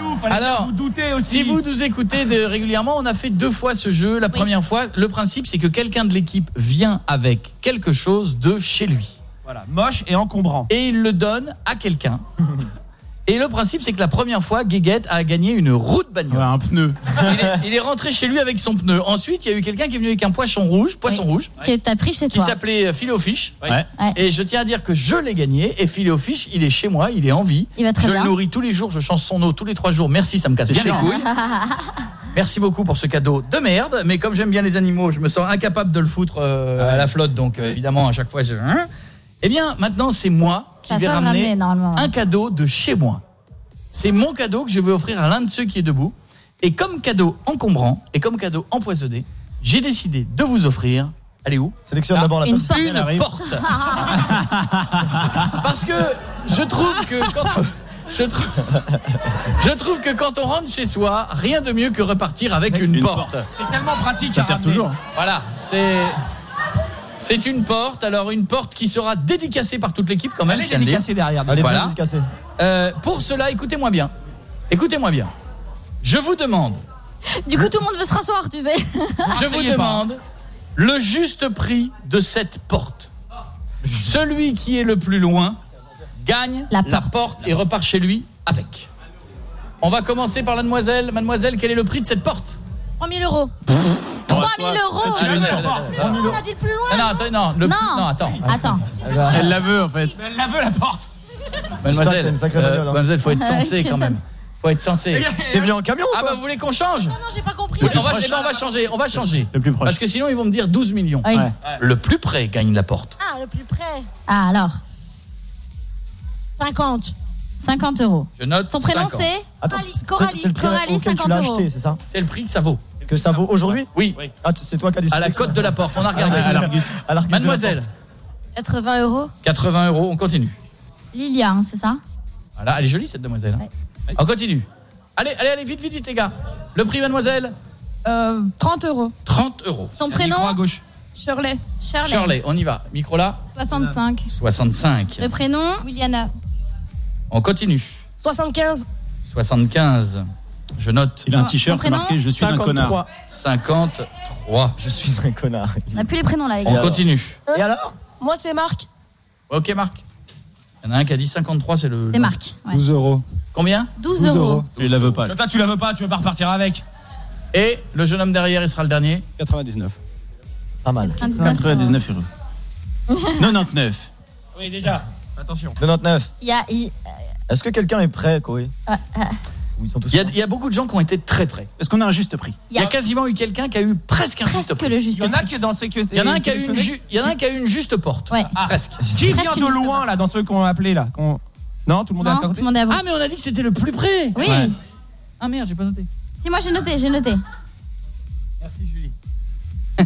nous, fallait Alors, vous douter aussi. Si vous nous écoutez de- régulièrement, on a fait deux fois ce jeu. La première fois, le principe, c'est que quelqu'un de l'équipe vient avec quelque chose de chez lui. Voilà, moche et encombrant. Et il le donne à quelqu'un. Et le principe, c'est que la première fois, Guéguette a gagné une roue de bagnole. un pneu. Il est, il est rentré chez lui avec son pneu. Ensuite, il y a eu quelqu'un qui est venu avec un poisson rouge, poisson rouge, Que t'as pris chez qui toi. s'appelait euh, Filet aux fiches. Ouais. Ouais. Et je tiens à dire que je l'ai gagné. Et Filet aux fiches, il est chez moi, il est en vie. Il va très je bien. le nourris tous les jours, je change son eau tous les trois jours. Merci, ça me casse bien les couilles. Merci beaucoup pour ce cadeau de merde. Mais comme j'aime bien les animaux, je me sens incapable de le foutre euh, à la flotte. Donc euh, évidemment, à chaque fois, je... Hein eh bien, maintenant, c'est moi qui Ça vais va ramener un cadeau de chez moi. C'est mon cadeau que je vais offrir à l'un de ceux qui est debout. Et comme cadeau encombrant et comme cadeau empoisonné, j'ai décidé de vous offrir. Allez où? Sélectionne d'abord la Une arrive. Une porte. Parce que je trouve que quand je trouve, je trouve que quand on rentre chez soi, rien de mieux que repartir avec une, porte. C'est tellement pratique. Ça à sert ramener. toujours. Voilà, c'est c'est une porte. Alors une porte qui sera dédicacée par toute l'équipe quand même. Elle est dédicacée derrière. Voilà. Euh, pour cela, écoutez-moi bien. Écoutez-moi bien. Je vous demande, Du coup, tout le monde veut se rasseoir, tu sais. je vous pas. demande le juste prix de cette porte. Celui qui est le plus loin gagne La la porte. porte et repart chez lui avec. On va commencer par la demoiselle. Mademoiselle, quel est le prix de cette porte? 3000 euros. 3000 euros non, non, non, non. On a dit le plus loin. Non, non, attends, non, le- Non. non, attends. Attends. Elle la veut en fait. Elle la veut la porte. Mademoiselle, une sacrée euh, bagnole, hein. mademoiselle, faut être censé tu quand même. Faut être censé. T'es venu en camion ou Ah bah vous voulez qu'on change Non, non, j'ai pas compris. on va, eh ben, on va changer, on va changer. Le plus proche. Parce que sinon ils vont me dire 12 millions. Oui. Ouais. Le plus près gagne la porte. Ah, le plus près. Ah, alors. 50. 50 euros. Je note. Ton prénom 50. c'est Attends, Coralie, c'est- Coralie, c'est c'est le prix Coralie, auquel tu 50 l'as euros. acheté, c'est ça? C'est le prix que ça vaut. Que ça vaut aujourd'hui? Oui. Ah, tu- c'est toi qui as décidé. À la cote de la porte, on a regardé. À l'Argus. Mademoiselle, 80 euros. 80 euros, on continue. Lilia, hein, c'est ça? Voilà, elle est jolie cette demoiselle. hein. On continue. Allez, allez, allez, vite, vite, vite les gars. Le prix, mademoiselle? Euh, 30 euros. 30 euros. Ton Micro à prénom gauche. Shirley. Shirley. Shirley, on y va. Micro là, 65. 65. Le prénom? Williana. On continue. 75. 75. Je note. Il a un t-shirt prénom marqué Je suis un 53. connard. 53. Je suis un connard. On n'a plus les prénoms là, les On gars. continue. Et alors? Moi, c'est Marc. Ok, Marc. Il y en a un qui a dit 53, c'est le. C'est Marc. ouais. 12 euros. Combien? 12, euros. Il la veut pas. Toi, tu la veux pas, tu veux pas repartir avec. Et le jeune homme derrière, il sera le dernier. 99. Pas mal. 99 euros. 99. Oui, déjà. Attention. 99. Il y Est-ce que quelqu'un est prêt, Koé? Ah, ah, Ou ils sont tous Il y, a, il y a beaucoup de gens qui ont été très près. Est-ce qu'on a un juste prix Il y a quasiment eu quelqu'un qui a eu presque un juste prix. le Il y en a qui est dans ces que. Il y en a un qui a eu une, ju- il y en a un qui a eu une juste porte. Ouais. Ah. Presque. Qui vient de loin là dans ceux qu'on a appelé là Non, tout le monde est Non, à tout côté. le monde est à. Ah mais on a dit que c'était le plus près. Oui. Ouais. Ah merde, j'ai pas noté. Si, moi j'ai noté, j'ai noté. Merci Julie.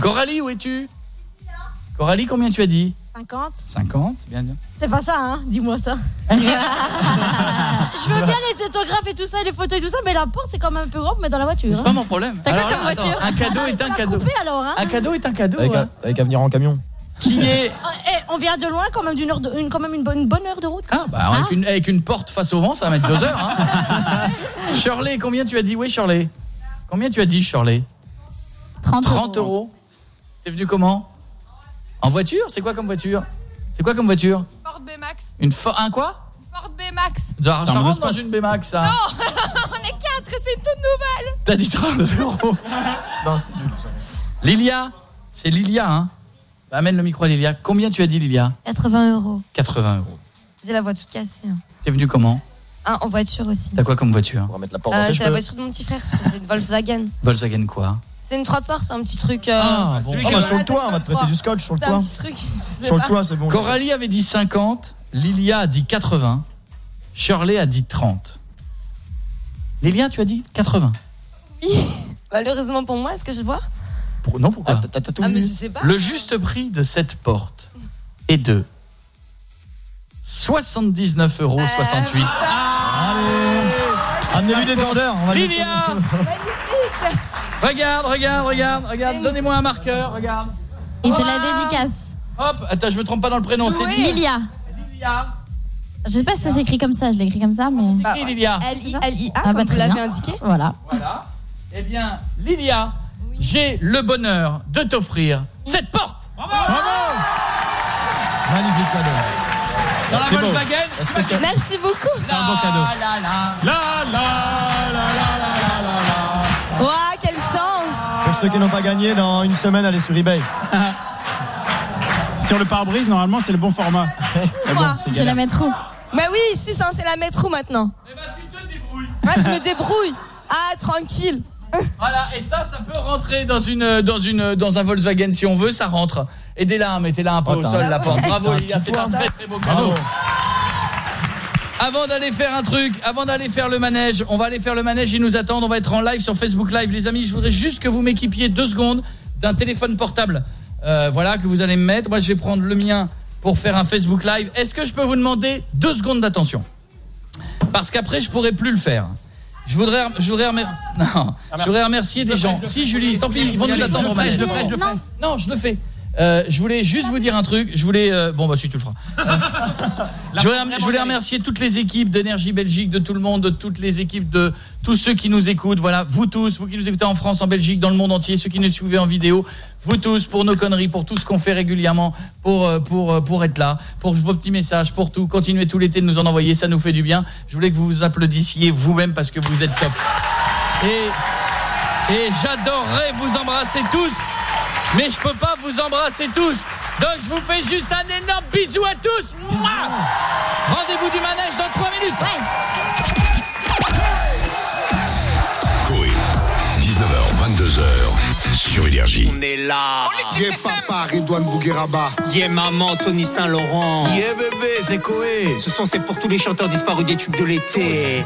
Coralie, où es-tu? Coralie, combien tu as dit? 50. 50, bien bien. C'est pas ça, hein Dis-moi ça. Je veux bien les autographes et tout ça, les photos et tout ça, mais la porte, c'est quand même un peu grand pour mettre dans la voiture. C'est hein. pas mon problème. T'as quoi comme voiture Un cadeau est un cadeau. couper alors, hein Un cadeau est un cadeau. T'avais qu'à hein. qu'à venir en camion. qui est Ah, eh, on vient de loin, quand même, d'une heure de, une, quand même une bonne, une bonne heure de route. Ah, bah, avec, une, avec une porte face au vent, ça va mettre deux heures. Hein. Shirley, combien tu as dit? Oui, Shirley. Combien tu as dit, Shirley? 30, euros. T'es venu comment? En voiture? C'est quoi comme voiture? C'est quoi comme voiture? Ford B-Max. Une Ford un quoi? Ford B-Max. Ça rentre dans une B-Max, ça. Non, on est quatre et c'est toute nouvelle. T'as dit 30 euros. Non, c'est nul. Lilia, c'est Lilia, hein Amène le micro à Lilia. Combien tu as dit, Lilia? 80 euros. 80 euros. J'ai la voix toute cassée. hein. T'es venu comment? Ah, en voiture aussi. T'as quoi comme voiture? On va mettre la Euh, c'est la voiture de mon petit frère, parce que c'est une Volkswagen. Volkswagen quoi? C'est une trois portes, c'est un petit truc. euh, Ah, bon. Ah, bah, sur le toit, on va te prêter du scotch sur le C'est un toit. petit truc. Sur le toit, c'est bon. Coralie avait dit 50, Lilia a dit 80, Shirley a dit 30. Lilia, tu as dit 80 Oui. Malheureusement pour moi, est-ce que je vois? Pour- Non, pourquoi? T'as tout Ah, mais je sais pas. Le juste prix de cette porte est de 79,68 euros. Allez Amenez-lui des tendeurs. on va Lilia Regarde, regarde, regarde, regarde, donnez-moi un marqueur, regarde. Et te la dédicace. Hop, attends, je me trompe pas dans le prénom, c'est Lilia. Lilia. Je sais pas si ça s'écrit comme ça, je l'ai écrit comme ça, mais. Bah, Lilia L-I-L-I-A, Ah, comme bah, vous l'avez bien. indiqué. Voilà. Voilà. Eh bien, Lilia, j'ai le bonheur de t'offrir cette porte. Magnifique cadeau. Dans la. Volkswagen Merci beaucoup. C'est un beau cadeau. La, la, la. La la la la ceux qui n'ont pas gagné, dans une semaine, allez sur eBay. Sur le pare-brise, normalement, c'est le bon format. Mais bon, c'est Je vais la où Bah oui, suis censée la mettre où maintenant Eh ben, tu te débrouilles. Ouais, je me débrouille. Ah, tranquille. Voilà, et ça, ça peut rentrer dans une, dans une, dans un Volkswagen si on veut, ça rentre. Aidez-la, mettez-la un peu Oh, au sol, la porte. Bravo, Lilia, c'est un très très beau cadeau. Bravo. Avant d'aller faire un truc, avant d'aller faire le manège, on va aller faire le manège, ils nous attendent, on va être en live sur Facebook Live. Les amis, je voudrais juste que vous m'équipiez deux secondes d'un téléphone portable. Euh, voilà, que vous allez me mettre. Moi, je vais prendre le mien pour faire un Facebook Live. Est-ce que je peux vous demander deux secondes d'attention? Parce qu'après, je pourrai plus le faire. Je voudrais, je voudrais, remer- non, je voudrais remercier des gens. Si Julie, tant pis, ils vont nous attendre au manège. Je le ferai, je le ferai. Non, je le fais. Euh, je voulais juste vous dire un truc. Je voulais. euh, bon, bah, si tu le feras. je, voulais, je voulais remercier toutes les équipes d'Énergie Belgique, de tout le monde, de toutes les équipes, de tous ceux qui nous écoutent. Voilà, vous tous, vous qui nous écoutez en France, en Belgique, dans le monde entier, ceux qui nous suivent en vidéo, vous tous, pour nos conneries, pour tout ce qu'on fait régulièrement, pour, euh, pour, euh, pour être là, pour vos petits messages, pour tout. Continuez tout l'été de nous en envoyer, ça nous fait du bien. Je voulais que vous vous applaudissiez vous-même parce que vous êtes top. Et, et j'adorerais vous embrasser tous, mais je peux pas vous embrasser tous. Donc je vous fais juste un énorme bisou à tous. Rendez-vous du manège dans 3 minutes. Coé, 19h, 22h, sur Énergie. On est là. Yeah papa, Redouane Bougueraba. Yeah maman, Tony Saint-Laurent. Yeah bébé, c'est Koé. Ce son c'est pour tous les chanteurs disparus des tubes de l'été.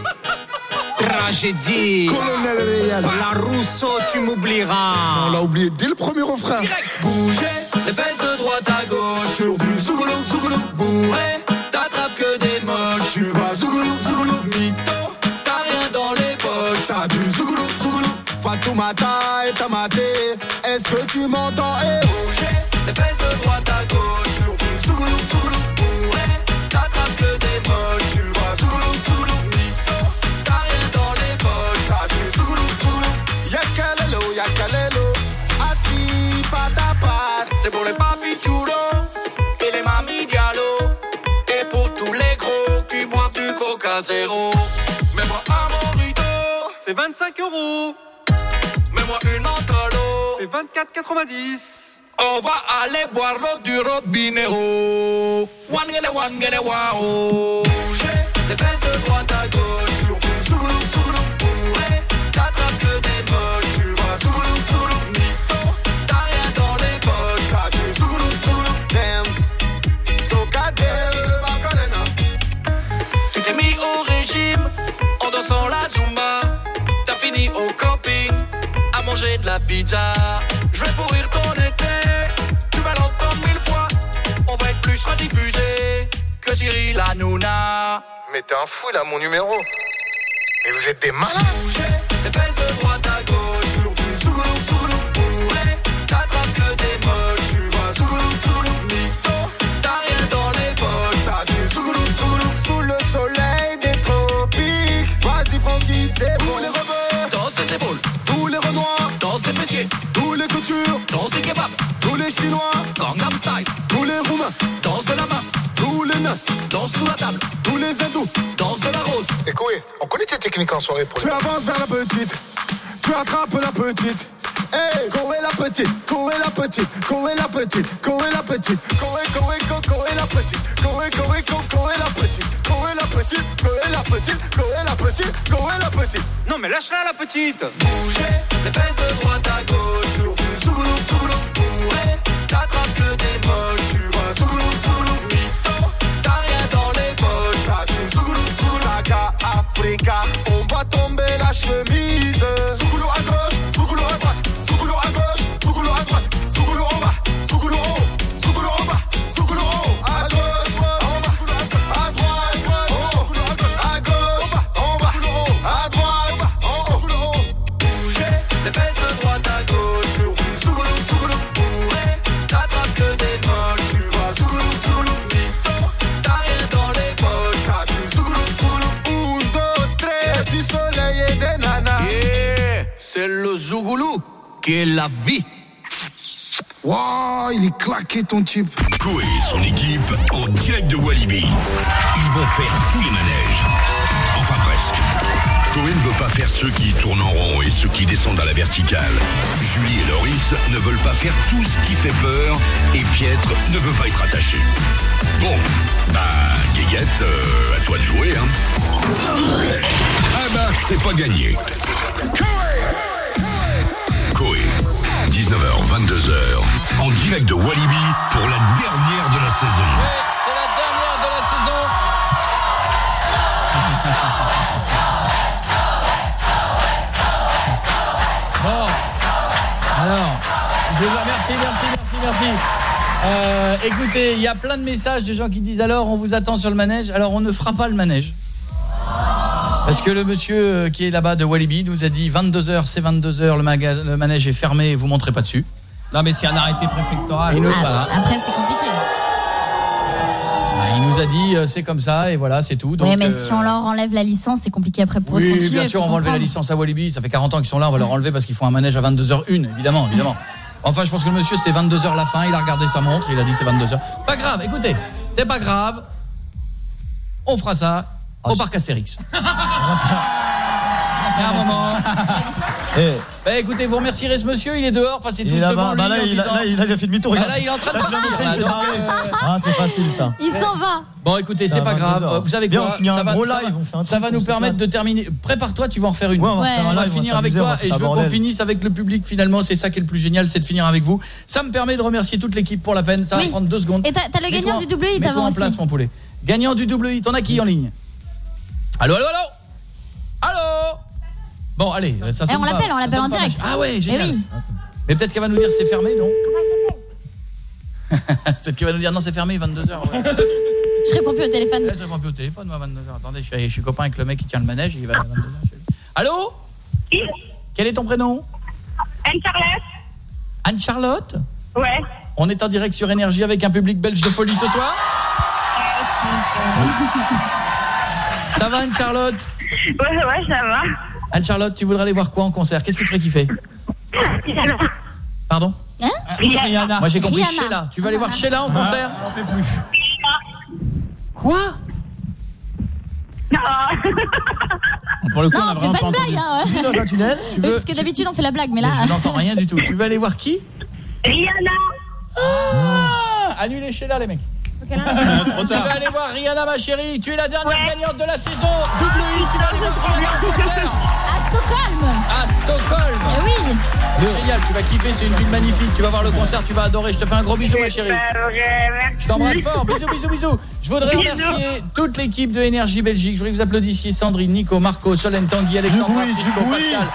Tragédie. Colonel Réal. La Rousseau, tu m'oublieras. On l'a oublié dès le premier refrain. Bougez les fesses de droite à gauche. Sur du zougoulou, zougoulou. Bourré, t'attrapes que des moches. Tu vas zougoulou, zougoulou. Mytho, t'as rien dans les poches. T'as du zougoulou, zougoulou. Fatoumata et Tamaté. Est-ce que tu m'entends? C'est 25 euros. Mets-moi une antolo C'est 24,90. On va aller boire l'eau du robinero One get one get wow. Les fesses de droite à gauche manger de la pizza. Je vais pourrir ton été, tu vas l'entendre mille fois. On va être plus rediffusé que Cyril Hanouna. Mais t'es un fou, a mon numéro. Mais vous êtes des malades. Bouger les fesses de droite à gauche. Sur du zougoulou, zougoulou. Bourré, t'attrapes que des moches. Tu vas zougoulou, zougoulou. Chinois, Gangnam Style. Tous les Roumains dansent de la main. Tous les nains dansent sous la table. Tous les hindous dansent de la rose. Et quoi On connaît tes techniques en soirée pour Tu avances vers la petite, tu attrapes la petite. Hey, est la petite est la petite est la petite est la petite est, où est la petite est, où est la petite est la petite est la petite est la petite est la petite Non mais lâche-la la petite Bougez les fesses de droite à gauche sougoulou, sougoulou, bourré. T'attrapes que des moches, qui est la vie Waouh, il est claqué ton type. Koé et son équipe en direct de Walibi. Ils vont faire tous les manèges. Enfin presque. Koé ne veut pas faire ceux qui tournent en rond et ceux qui descendent à la verticale. Julie et Loris ne veulent pas faire tout ce qui fait peur et Pietre ne veut pas être attaché. Bon, bah, Guéguette, euh, à toi de jouer, hein. Ah bah, c'est pas gagné. Koé, 19h, 22h, en direct de Walibi pour la dernière de la saison. C'est la dernière de la saison. Alors, je merci, merci, merci. Euh, écoutez, il y a plein de messages de gens qui disent alors on vous attend sur le manège. Alors on ne fera pas le manège. Parce que le monsieur euh, qui est là-bas de Walibi nous a dit 22h, c'est 22h, le, manège est fermé, vous montrez pas dessus. Non mais c'est un arrêté préfectoral. Il nous, voilà. Après, c'est compliqué. Bah, il nous a dit euh, c'est comme ça et voilà, c'est tout. Donc, ouais, mais euh, si on leur enlève la licence, c'est compliqué après pour Oui, continuer. bien sûr, on va enlever la licence à Walibi. Ça fait 40 ans qu'ils sont là, on va leur enlever parce qu'ils font un manège à 22h01, évidemment, évidemment. Enfin, je pense que le monsieur, c'était 22h la fin. Il a regardé sa montre, il a dit c'est 22h. Pas grave, écoutez, c'est pas grave. On fera ça Ah, au parc Astérix. Et un moment. Eh, Bah, écoutez, vous remercierez ce monsieur, il est dehors, passez il tous devant lui Bah là, en il a- disant- là, il a il a fait demi-tour. Bah là, il est en train de montré, là, donc, euh, Ah, c'est facile ça. Il s'en va. Bon, écoutez, c'est pas grave. heures. Vous savez Bien, quoi on finit un Ça va, gros ça live, va- on fait un ça truc, va on nous permettre de terminer. Prépare-toi, tu vas en faire une. Ouais, on va faire un on va live, on va finir avec toi et je veux qu'on finisse avec le public finalement. C'est ça qui est le plus génial, c'est de finir avec vous. Ça me permet de remercier toute l'équipe pour la peine. Ça va prendre deux secondes. Et t'as le gagnant du double hit mets-toi avant en aussi. place, mon poulet. Gagnant du double hit, on a qui en ligne? Allô, allô, allô Allô Bon, allez, ça Eh, sonne on pas, l'appelle, on ça l'appelle sonne en pas direct. mal. Ah ouais, Eh génial. oui. Mais peut-être qu'elle va nous dire c'est fermé, non Comment il s'appelle Peut-être qu'elle va nous dire non, c'est fermé, 22h. Je réponds plus au téléphone. Là, je réponds plus au téléphone, moi, 22h. Attendez, je suis, je suis copain avec le mec qui tient le manège, il va à 22h. chez lui. Allô Quel est ton prénom Anne-Charlotte Anne-Charlotte Ouais. On est en direct sur Énergie avec un public belge de folie ce soir Ça va Anne-Charlotte Ouais, ouais, ça va. Anne-Charlotte, tu voudrais aller voir quoi en concert? Qu'est-ce qui te ferait kiffer? Pardon? Hein? Rihanna. Moi j'ai compris Rihanna. Sheila. Tu vas aller voir Sheila en concert? On en fait plus. Quoi? Pour le coup, on a vraiment pas pas une entendu. blague. Hein, Tu vis dans un tunnel Tu veux Parce que d'habitude, on fait la blague, mais là. Mais Je n'entends rien du tout. Tu veux aller voir qui? Rihanna Ah Annulez Sheila les mecs. Trop Tu vas aller voir Rihanna ma chérie, tu es la dernière gagnante de la saison. Double I, tu vas aller voir Rihanna en concert À Stockholm à Stockholm. Eh oui C'est génial, tu vas kiffer, c'est une ville magnifique. Tu vas voir le concert, tu vas adorer. Je te fais un gros bisou ma chérie. Je t'embrasse fort. Bisous, bisous, bisous. Je voudrais Bisous. remercier toute l'équipe de Énergie Belgique. Je voudrais que vous applaudissiez Sandrine, Nico, Marco, Solène, Tanguy, Alexandra, bruit. Pascal,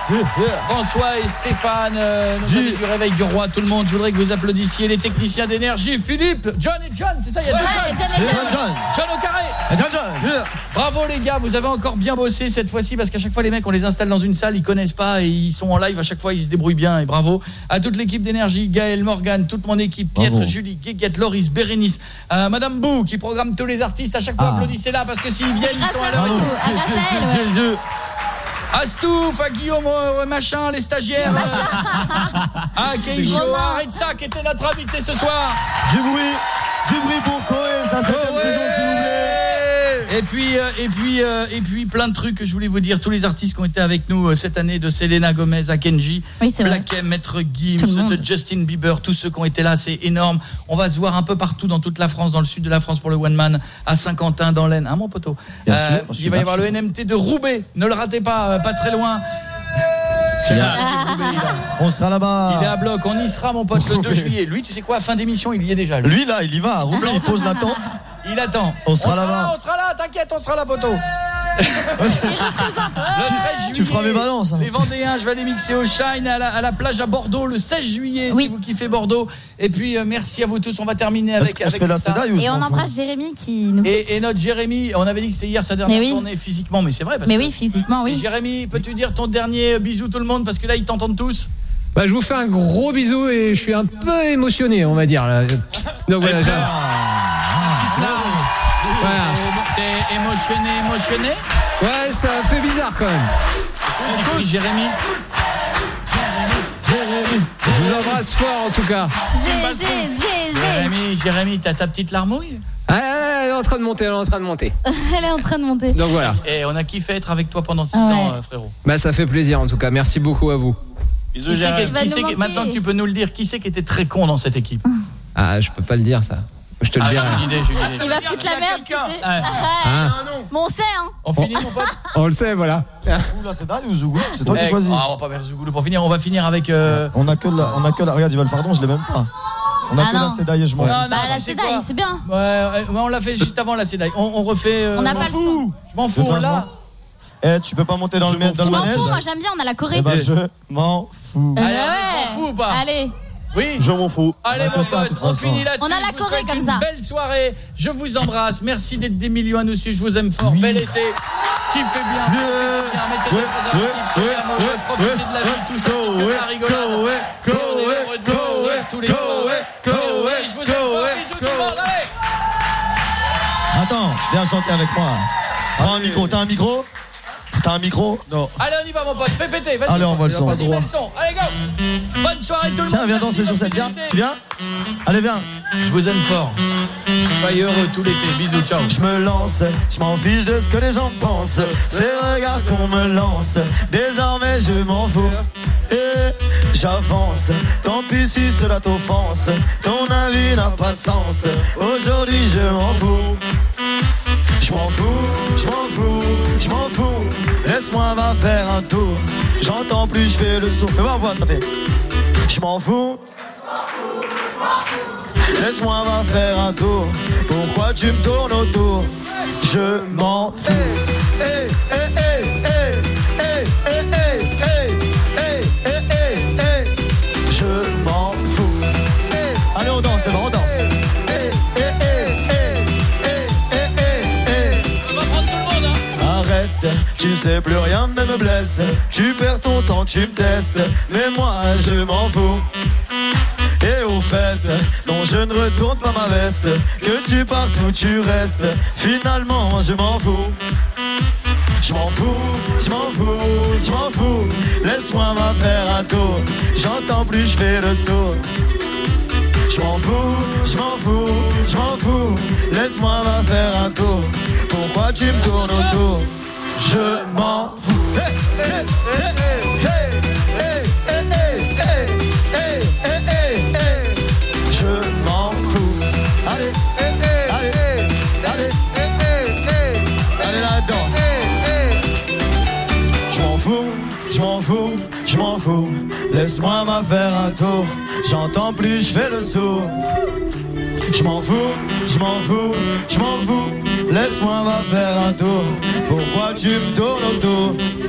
François et Stéphane, euh, nos amis du Réveil du Roi, tout le monde. Je voudrais que vous applaudissiez les techniciens d'énergie. Philippe, John et John, c'est ça, il y a John. John et John. John, John. John au carré. John, John. Bravo les gars, vous avez encore bien bossé cette fois-ci parce qu'à chaque fois les mecs on les installe dans une salle, ils connaissent pas et ils sont en live à chaque fois, ils se débrouillent bien et bravo à toute l'équipe d'énergie, Gaël, Morgan, toute mon équipe, Pietre, Bravo. Julie, Guéguette, Loris, Bérénice, euh, Madame Bou qui programme tous les artistes à chaque fois, Ah. applaudissez-là parce que s'ils viennent, ils sont à à l'heure Astouf, à Guillaume, euh, euh machin, les stagiaires. à ah, Keisho, arrête ça, qui était notre invité ce soir. Du bruit, du bruit pour Coé, ça c'est oh ouais. saison et puis, euh, et puis, euh, et puis, plein de trucs que je voulais vous dire. Tous les artistes qui ont été avec nous euh, cette année, de Selena Gomez à Kenji, Oui, c'est vrai. Black M, Maître Gims, de Justin Bieber, tous ceux qui ont été là, c'est énorme. On va se voir un peu partout dans toute la France, dans le sud de la France pour le One Man, à Saint-Quentin, dans l'Aisne, hein, mon poteau? Sûr, il va y avoir le NMT de Roubaix. Ne le ratez pas, pas très loin. On sera là-bas. Il est à bloc, on y sera mon pote le 2 juillet. Lui, tu sais quoi, fin d'émission, il y est déjà. Lui là, il y va, Roubaix, il pose la tente. Il attend. On sera là-bas. On sera là, t'inquiète, on sera là, poteau. Le 13 Tu feras mes balances, hein. Les Vendéens, je vais les mixer au Shine à la, à la plage à Bordeaux le 16 juillet. Si vous kiffez Bordeaux. Et puis euh, merci à vous tous. On va terminer avec. Se avec fait ça. Et on embrasse Jérémy qui nous. Et, et notre Jérémy, on avait dit que c'était hier sa dernière Mais oui. journée physiquement, mais c'est vrai. Parce Mais que- oui, physiquement, oui. Jérémy, peux-tu dire ton dernier bisou tout le monde parce que là ils t'entendent tous? Bah, je vous fais un gros bisou et je suis un peu émotionné, on va dire. là. Donc voilà, Voilà. T'es émotionné, émotionné Ouais, ça fait bizarre quand même. Écoute, Jérémy. Je vous embrasse fort en tout cas. Jérémy, Jérémy, t'as ta petite larmouille Ah, elle est en train de monter, elle est en train de monter. Elle est en train de monter. Donc voilà. Et on a kiffé être avec toi pendant 6 Ah ouais. ans, euh, frérot. Bah ça fait plaisir en tout cas. Merci beaucoup à vous. Qui c'est qui- Il va qui nous c'est qui- manquer. maintenant que tu peux nous le dire, qui c'est qui était très con dans cette équipe Ah, je peux pas le dire ça. Je te le Ah, dirai. j'ai une idée, j'ai une idée. Il va foutre la merde, tu sais. Ah. Mais on sait, hein. On finit, mon pote On le sait, voilà. Fou là, c'est Dali ou Zougou C'est toi qui Eh, choisis. ah, on va pas vers Zougoulou pour finir. On va finir avec. euh, On a que la, on a que la, regarde, il va le pardon, je l'ai même pas. On a Ah que la non. sédaille, je m'en Non, fous. Bah, la sédaille, c'est bien. Ouais, on l'a fait juste avant la sédaille. On, on refait. euh, On n'a je pas le fous. Je m'en fous, on l'a. Eh, tu peux pas monter dans le, dans le Je m'en manège fous, moi j'aime bien, on a la Corée. Eh ben, je m'en fous. Euh, Allez, ouais. se m'en fout ou pas Allez. Oui. Je m'en fous. Allez, mon pote, on finit là-dessus. On a la Corée comme une ça. belle soirée. Je vous embrasse. Merci d'être des millions à nous suivre. Je vous aime fort. Bel été. Kiffez bien. Bien. Mettez des préservatifs. Soyez amoureux. Profitez de la vie. Tout ça, c'est que la rigolade. On est heureux de vous tous les soirs. Merci. Je vous aime fort. Bisous tout le monde. Allez. Attends, viens chanter avec moi. Prends un micro, t'as un micro? T'as un micro Non. Allez, on y va, mon pote. Fais péter. Vas-y. Allez, on voit le son. Vas-y, mets le son. Allez, go. Bonne soirée, tout le Tiens, monde. viens Merci danser sur cette. Viens, tu viens Allez, viens. Je vous aime fort. Soyez heureux tout l'été. Bisous, ciao. Je me lance, je m'en fiche de ce que les gens pensent. Ces regards qu'on me lance, désormais je m'en fous. Et j'avance, tant pis si cela t'offense. Ton avis n'a pas de sens. Aujourd'hui je m'en fous. Je m'en fous, je m'en fous, je m'en fous. Laisse-moi va faire un tour. J'entends plus, je fais le saut. Fais voir, voir, ça fait. Je m'en fous. Laisse-moi va faire un tour. Pourquoi tu me tournes autour? Je m'en fous. Hey, hey, hey, hey, tu sais plus rien ne me blesse. Tu perds ton temps, tu me testes. Mais moi je m'en fous. Et au fait, non je ne retourne pas ma veste. Que tu partes ou tu restes. Finalement je m'en fous. Je m'en fous, je m'en fous, je m'en fous. Laisse-moi faire un tour. J'entends plus, je fais le saut. Je m'en fous, je m'en fous, je m'en fous. Laisse-moi faire un tour. Pourquoi tu me tournes autour? je m'en fous. Je m'en fous. Allez, allez, allez, allez, la danse. Je m'en fous, je m'en fous, je m'en fous. Laisse-moi m'en faire un tour. J'entends plus, je fais le sourd. Je m'en fous, je m'en fous, je m'en fous. Laisse-moi va faire un tour. Pourquoi tu me tournes autour?